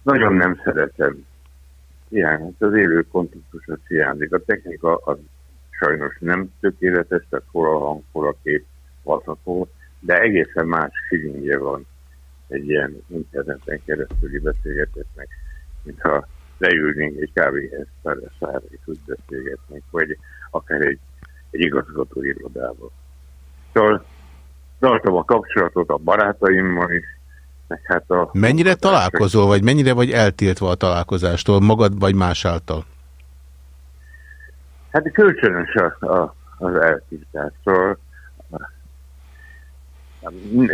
Nagyon nem szeretem. Igen, hát az élő kontaktus az hiányzik. A technika az sajnos nem tökéletes, tehát hol a hang, hol a kép valható, de egészen más feelingje van egy ilyen interneten keresztüli beszélgetésnek, mintha leülnénk egy kávéhez szára és úgy beszélgetnénk, vagy akár egy, egy igazgató irodába. Szóval tartom a kapcsolatot a barátaimmal is, meg hát a... Mennyire találkozol, vagy mennyire vagy eltiltva a találkozástól, magad vagy más által? Hát kölcsönös a, a, az eltiltás. Szóval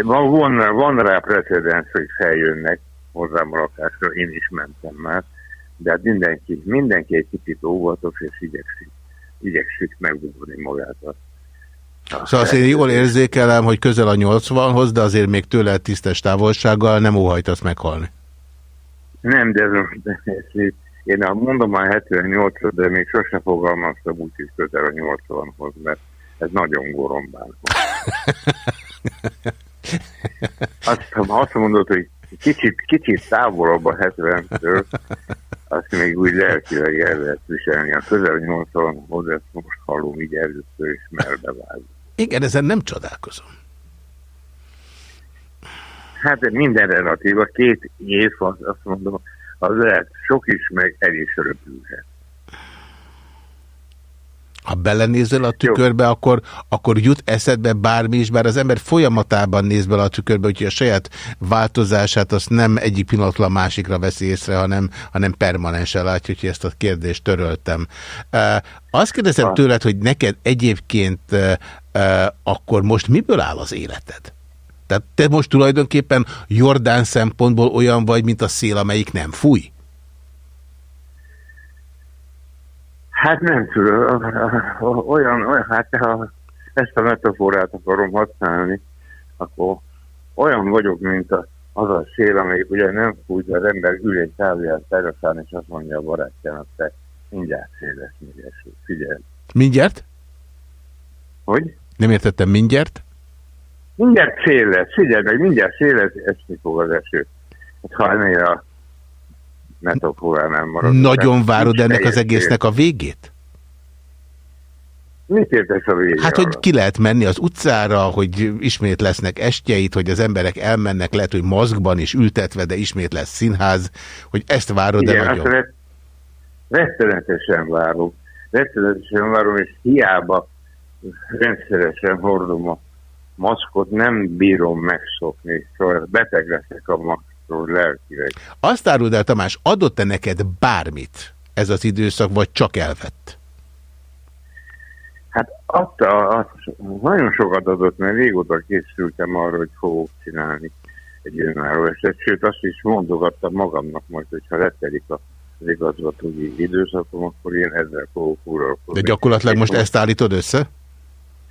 van, van rá precedens, hogy feljönnek hozzám a lakásra, én is mentem már, de hát mindenki, mindenki egy kicsit óvatos, és igyekszik, igyekszik megdugni magát a Szóval azt én jól érzékelem, hogy közel a 80-hoz, de azért még tőle tisztes távolsággal nem óhajtasz meghalni. Nem, de ez, én mondom a 78 de még sose fogalmaztam úgy, hogy közel a 80-hoz, mert ez nagyon gorombán. azt, ha azt mondod, hogy kicsit, kicsit távolabb a 70-től, azt még úgy lelkileg el lehet viselni. A közel 80-hoz ezt most hallom így először is merbe vágni. Igen, ezen nem csodálkozom. Hát minden relatív. A két év, azt mondom, az lehet sok is, meg el is röpülhet. Ha belenézel a tükörbe, akkor, akkor jut eszedbe bármi is, bár az ember folyamatában néz bele a tükörbe, úgyhogy a saját változását azt nem egyik pillanatlan másikra veszi észre, hanem, hanem permanensen látja, hogy ezt a kérdést töröltem. Azt kérdezem tőled, hogy neked egyébként akkor most miből áll az életed? Tehát te most tulajdonképpen Jordán szempontból olyan vagy, mint a szél, amelyik nem fúj? Hát nem tudom, olyan, olyan hát ha ezt a metaforát akarom használni, akkor olyan vagyok, mint a, az a szél, amelyik ugye nem fúj, az ember ül egy kávéját teraszán, és azt mondja a barátjának, te mindjárt szél lesz, mindjárt figyelj. Mindjárt? Hogy? Nem értettem, mindjárt? Mindjárt szél lesz, figyelj meg, mindjárt szél lesz, esni fog az eső. Hát, ha ennél a metaforánál marad. Nagyon várod ennek az egésznek a végét? Mit értesz a végén? Hát, hogy ki lehet menni az utcára, hogy ismét lesznek estjeit, hogy az emberek elmennek, lehet, hogy maszkban is ültetve, de ismét lesz színház, hogy ezt várod Igen, de nagyon? Hát rettenetesen várom. Rettenetesen várom, és hiába rendszeresen hordom a maszkot, nem bírom megszokni, szóval beteg leszek a maszk lelkileg. Azt áruld el, Tamás, adott-e neked bármit ez az időszak, vagy csak elvett? Hát adta, azt, nagyon sokat adott, mert régóta készültem arra, hogy fogok csinálni egy önálló eset, sőt azt is mondogattam magamnak majd, hogyha letelik az igazgatói időszakom, akkor én ezzel fogok uralkozni. De gyakorlatilag most ezt állítod össze?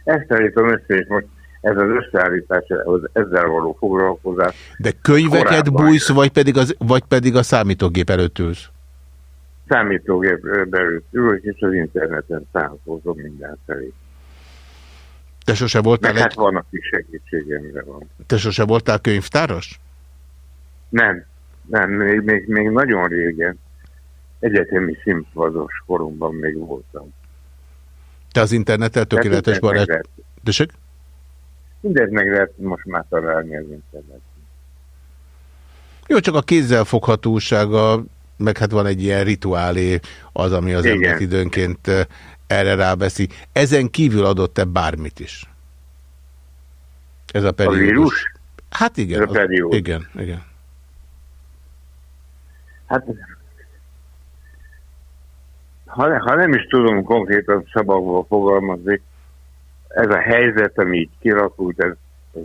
Ezt állítom össze, és most ez az összeállítás, az ezzel való foglalkozás. De könyveket bújsz, vagy pedig, az, vagy pedig a számítógép előtt ülsz? Számítógép előtt ülök, és az interneten számítózom minden felé. Te sose voltál... Meg hát vannak is segítségemre van. Te sose voltál könyvtáros? Nem, nem, még, még, még nagyon régen. Egyetemi színpados koromban még voltam. Te az internettel tökéletes barát... Tessék? Mindent meg lehet most már találni az interneten. Jó, csak a kézzel foghatósága, meg hát van egy ilyen rituálé az, ami az ember időnként erre rábeszi. Ezen kívül adott-e bármit is? Ez a periódus. A vírus? Hát igen. Ez a periódus. Az, igen, igen. Hát ha, ha nem is tudom konkrétan szabadból fogalmazni, ez a helyzet, ami így kirakult, ez, ez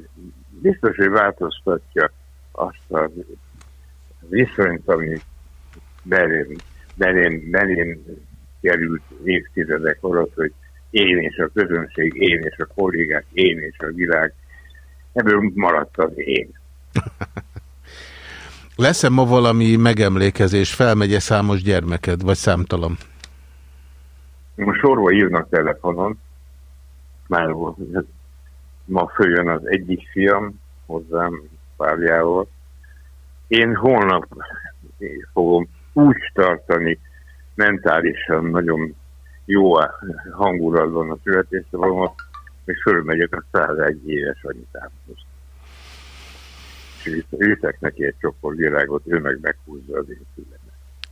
biztos, hogy változtatja azt a viszonyt, ami belém, belém, belém került évtizedek alatt, hogy én és a közönség, én és a kollégák, én és a világ, ebből maradt az én. Lesz-e ma valami megemlékezés, felmegye számos gyermeked, vagy számtalan? Most sorba írnak telefonon, már volt, ma följön az egyik fiam hozzám párjával. Én holnap fogom úgy tartani mentálisan nagyon jó hangulatban a születésnapom, és fölmegyek a 101 éves anyutámhoz. És viszek neki egy csoport virágot, ő meg meghúzza az én fülemet.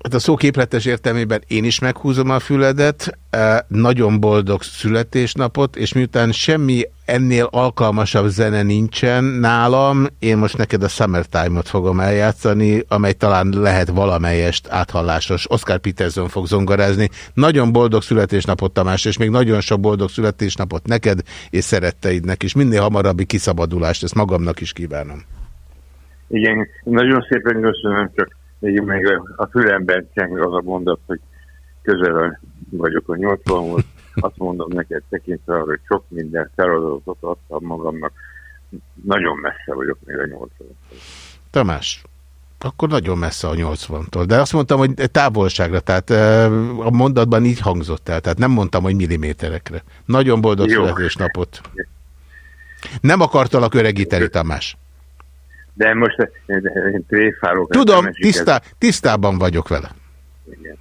Hát a szó képletes értelmében én is meghúzom a füledet, e, nagyon boldog születésnapot, és miután semmi ennél alkalmasabb zene nincsen nálam, én most neked a Summertime-ot fogom eljátszani, amely talán lehet valamelyest áthallásos. Oscar Peterson fog zongorázni. Nagyon boldog születésnapot, Tamás, és még nagyon sok boldog születésnapot neked és szeretteidnek is. Minél hamarabbi kiszabadulást, ezt magamnak is kívánom. Igen, nagyon szépen köszönöm, csak még, még a fülemben cseng az a mondat, hogy közel vagyok a 80-hoz, azt mondom neked tekintve arra, hogy sok minden feladatot adtam magamnak, nagyon messze vagyok még a 80 Tamás, akkor nagyon messze a 80-tól. De azt mondtam, hogy távolságra, tehát a mondatban így hangzott el, tehát nem mondtam, hogy milliméterekre. Nagyon boldog születésnapot. Nem akartalak öregíteni, Tamás. De most tréfálok. Tudom, tisztá, tisztában vagyok vele. Igen.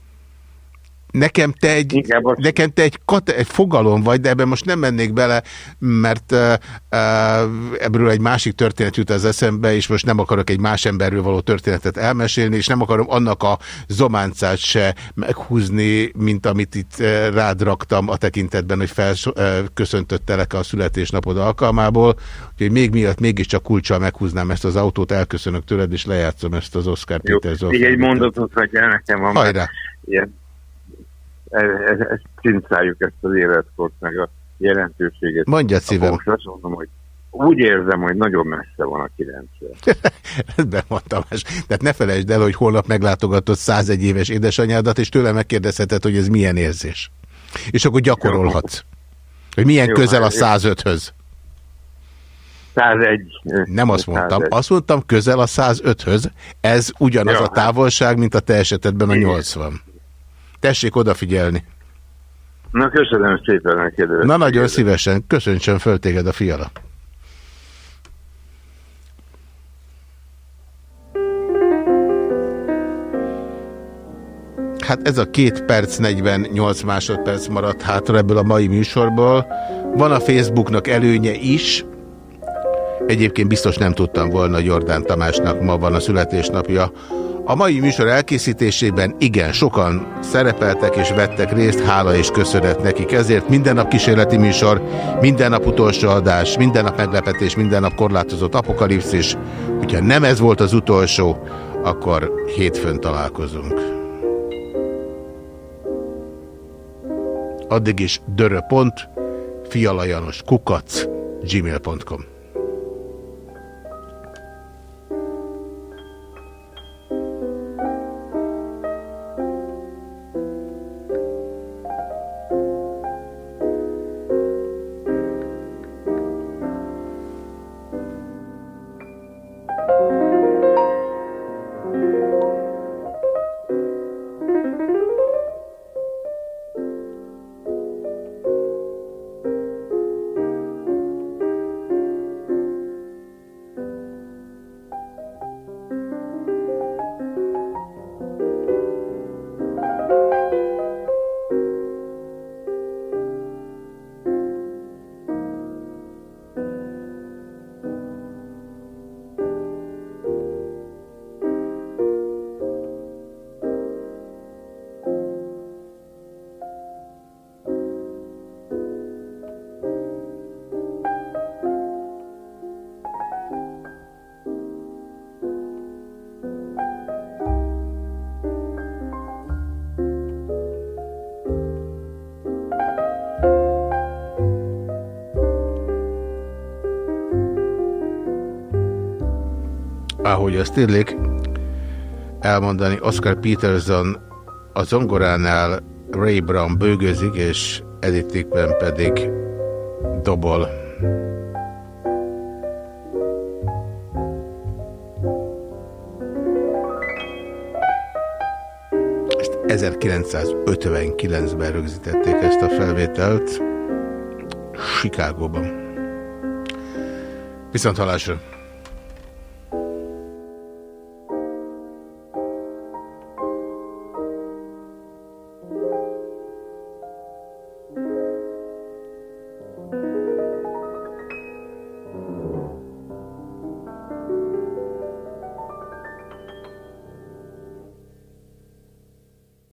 Nekem te egy, nekem te egy, kate, egy fogalom vagy, de ebben most nem mennék bele, mert uh, ebből egy másik történet jut az eszembe, és most nem akarok egy más emberről való történetet elmesélni, és nem akarom annak a zománcát se meghúzni, mint amit itt rád raktam a tekintetben, hogy felköszöntöttelek a születésnapod alkalmából. Úgyhogy még miatt mégiscsak kulcsal meghúznám ezt az autót, elköszönök tőled, és lejátszom ezt az Oscar Peterson. Még egy mondatot vagy el nekem van. Hajrá! Ilyen ezt cincáljuk ezt az életkort, meg a jelentőséget. Mondja szívem. Most azt mondom, hogy úgy érzem, hogy nagyon messze van a 90. Rendben van, Tamás. Tehát ne felejtsd el, hogy holnap meglátogatod 101 éves édesanyádat, és tőle megkérdezheted, hogy ez milyen érzés. És akkor gyakorolhatsz. Hogy milyen Jó, közel a 105-höz. 101. Nem azt mondtam. 101. Azt mondtam, közel a 105-höz. Ez ugyanaz Jó, a távolság, mint a te esetedben a 80. Tessék odafigyelni. Na, köszönöm szépen a kérdőt. Na, nagyon szívesen. Köszöntsön föl téged a fiala. Hát ez a két perc, 48 másodperc maradt hátra ebből a mai műsorból. Van a Facebooknak előnye is. Egyébként biztos nem tudtam volna, Jordán Tamásnak ma van a születésnapja. A mai műsor elkészítésében igen, sokan szerepeltek és vettek részt, hála és köszönet nekik. Ezért minden nap kísérleti műsor, minden nap utolsó adás, minden nap meglepetés, minden nap korlátozott apokalipszis. Hogyha nem ez volt az utolsó, akkor hétfőn találkozunk. Addig is dörö.pont, fialajanos kukac, gmail.com. ahogy azt írlik, elmondani, Oscar Peterson a zongoránál Ray Brown bőgözik, és Edith Tickben pedig dobol. Ezt 1959-ben rögzítették ezt a felvételt. Chicagóban. Viszont halásra!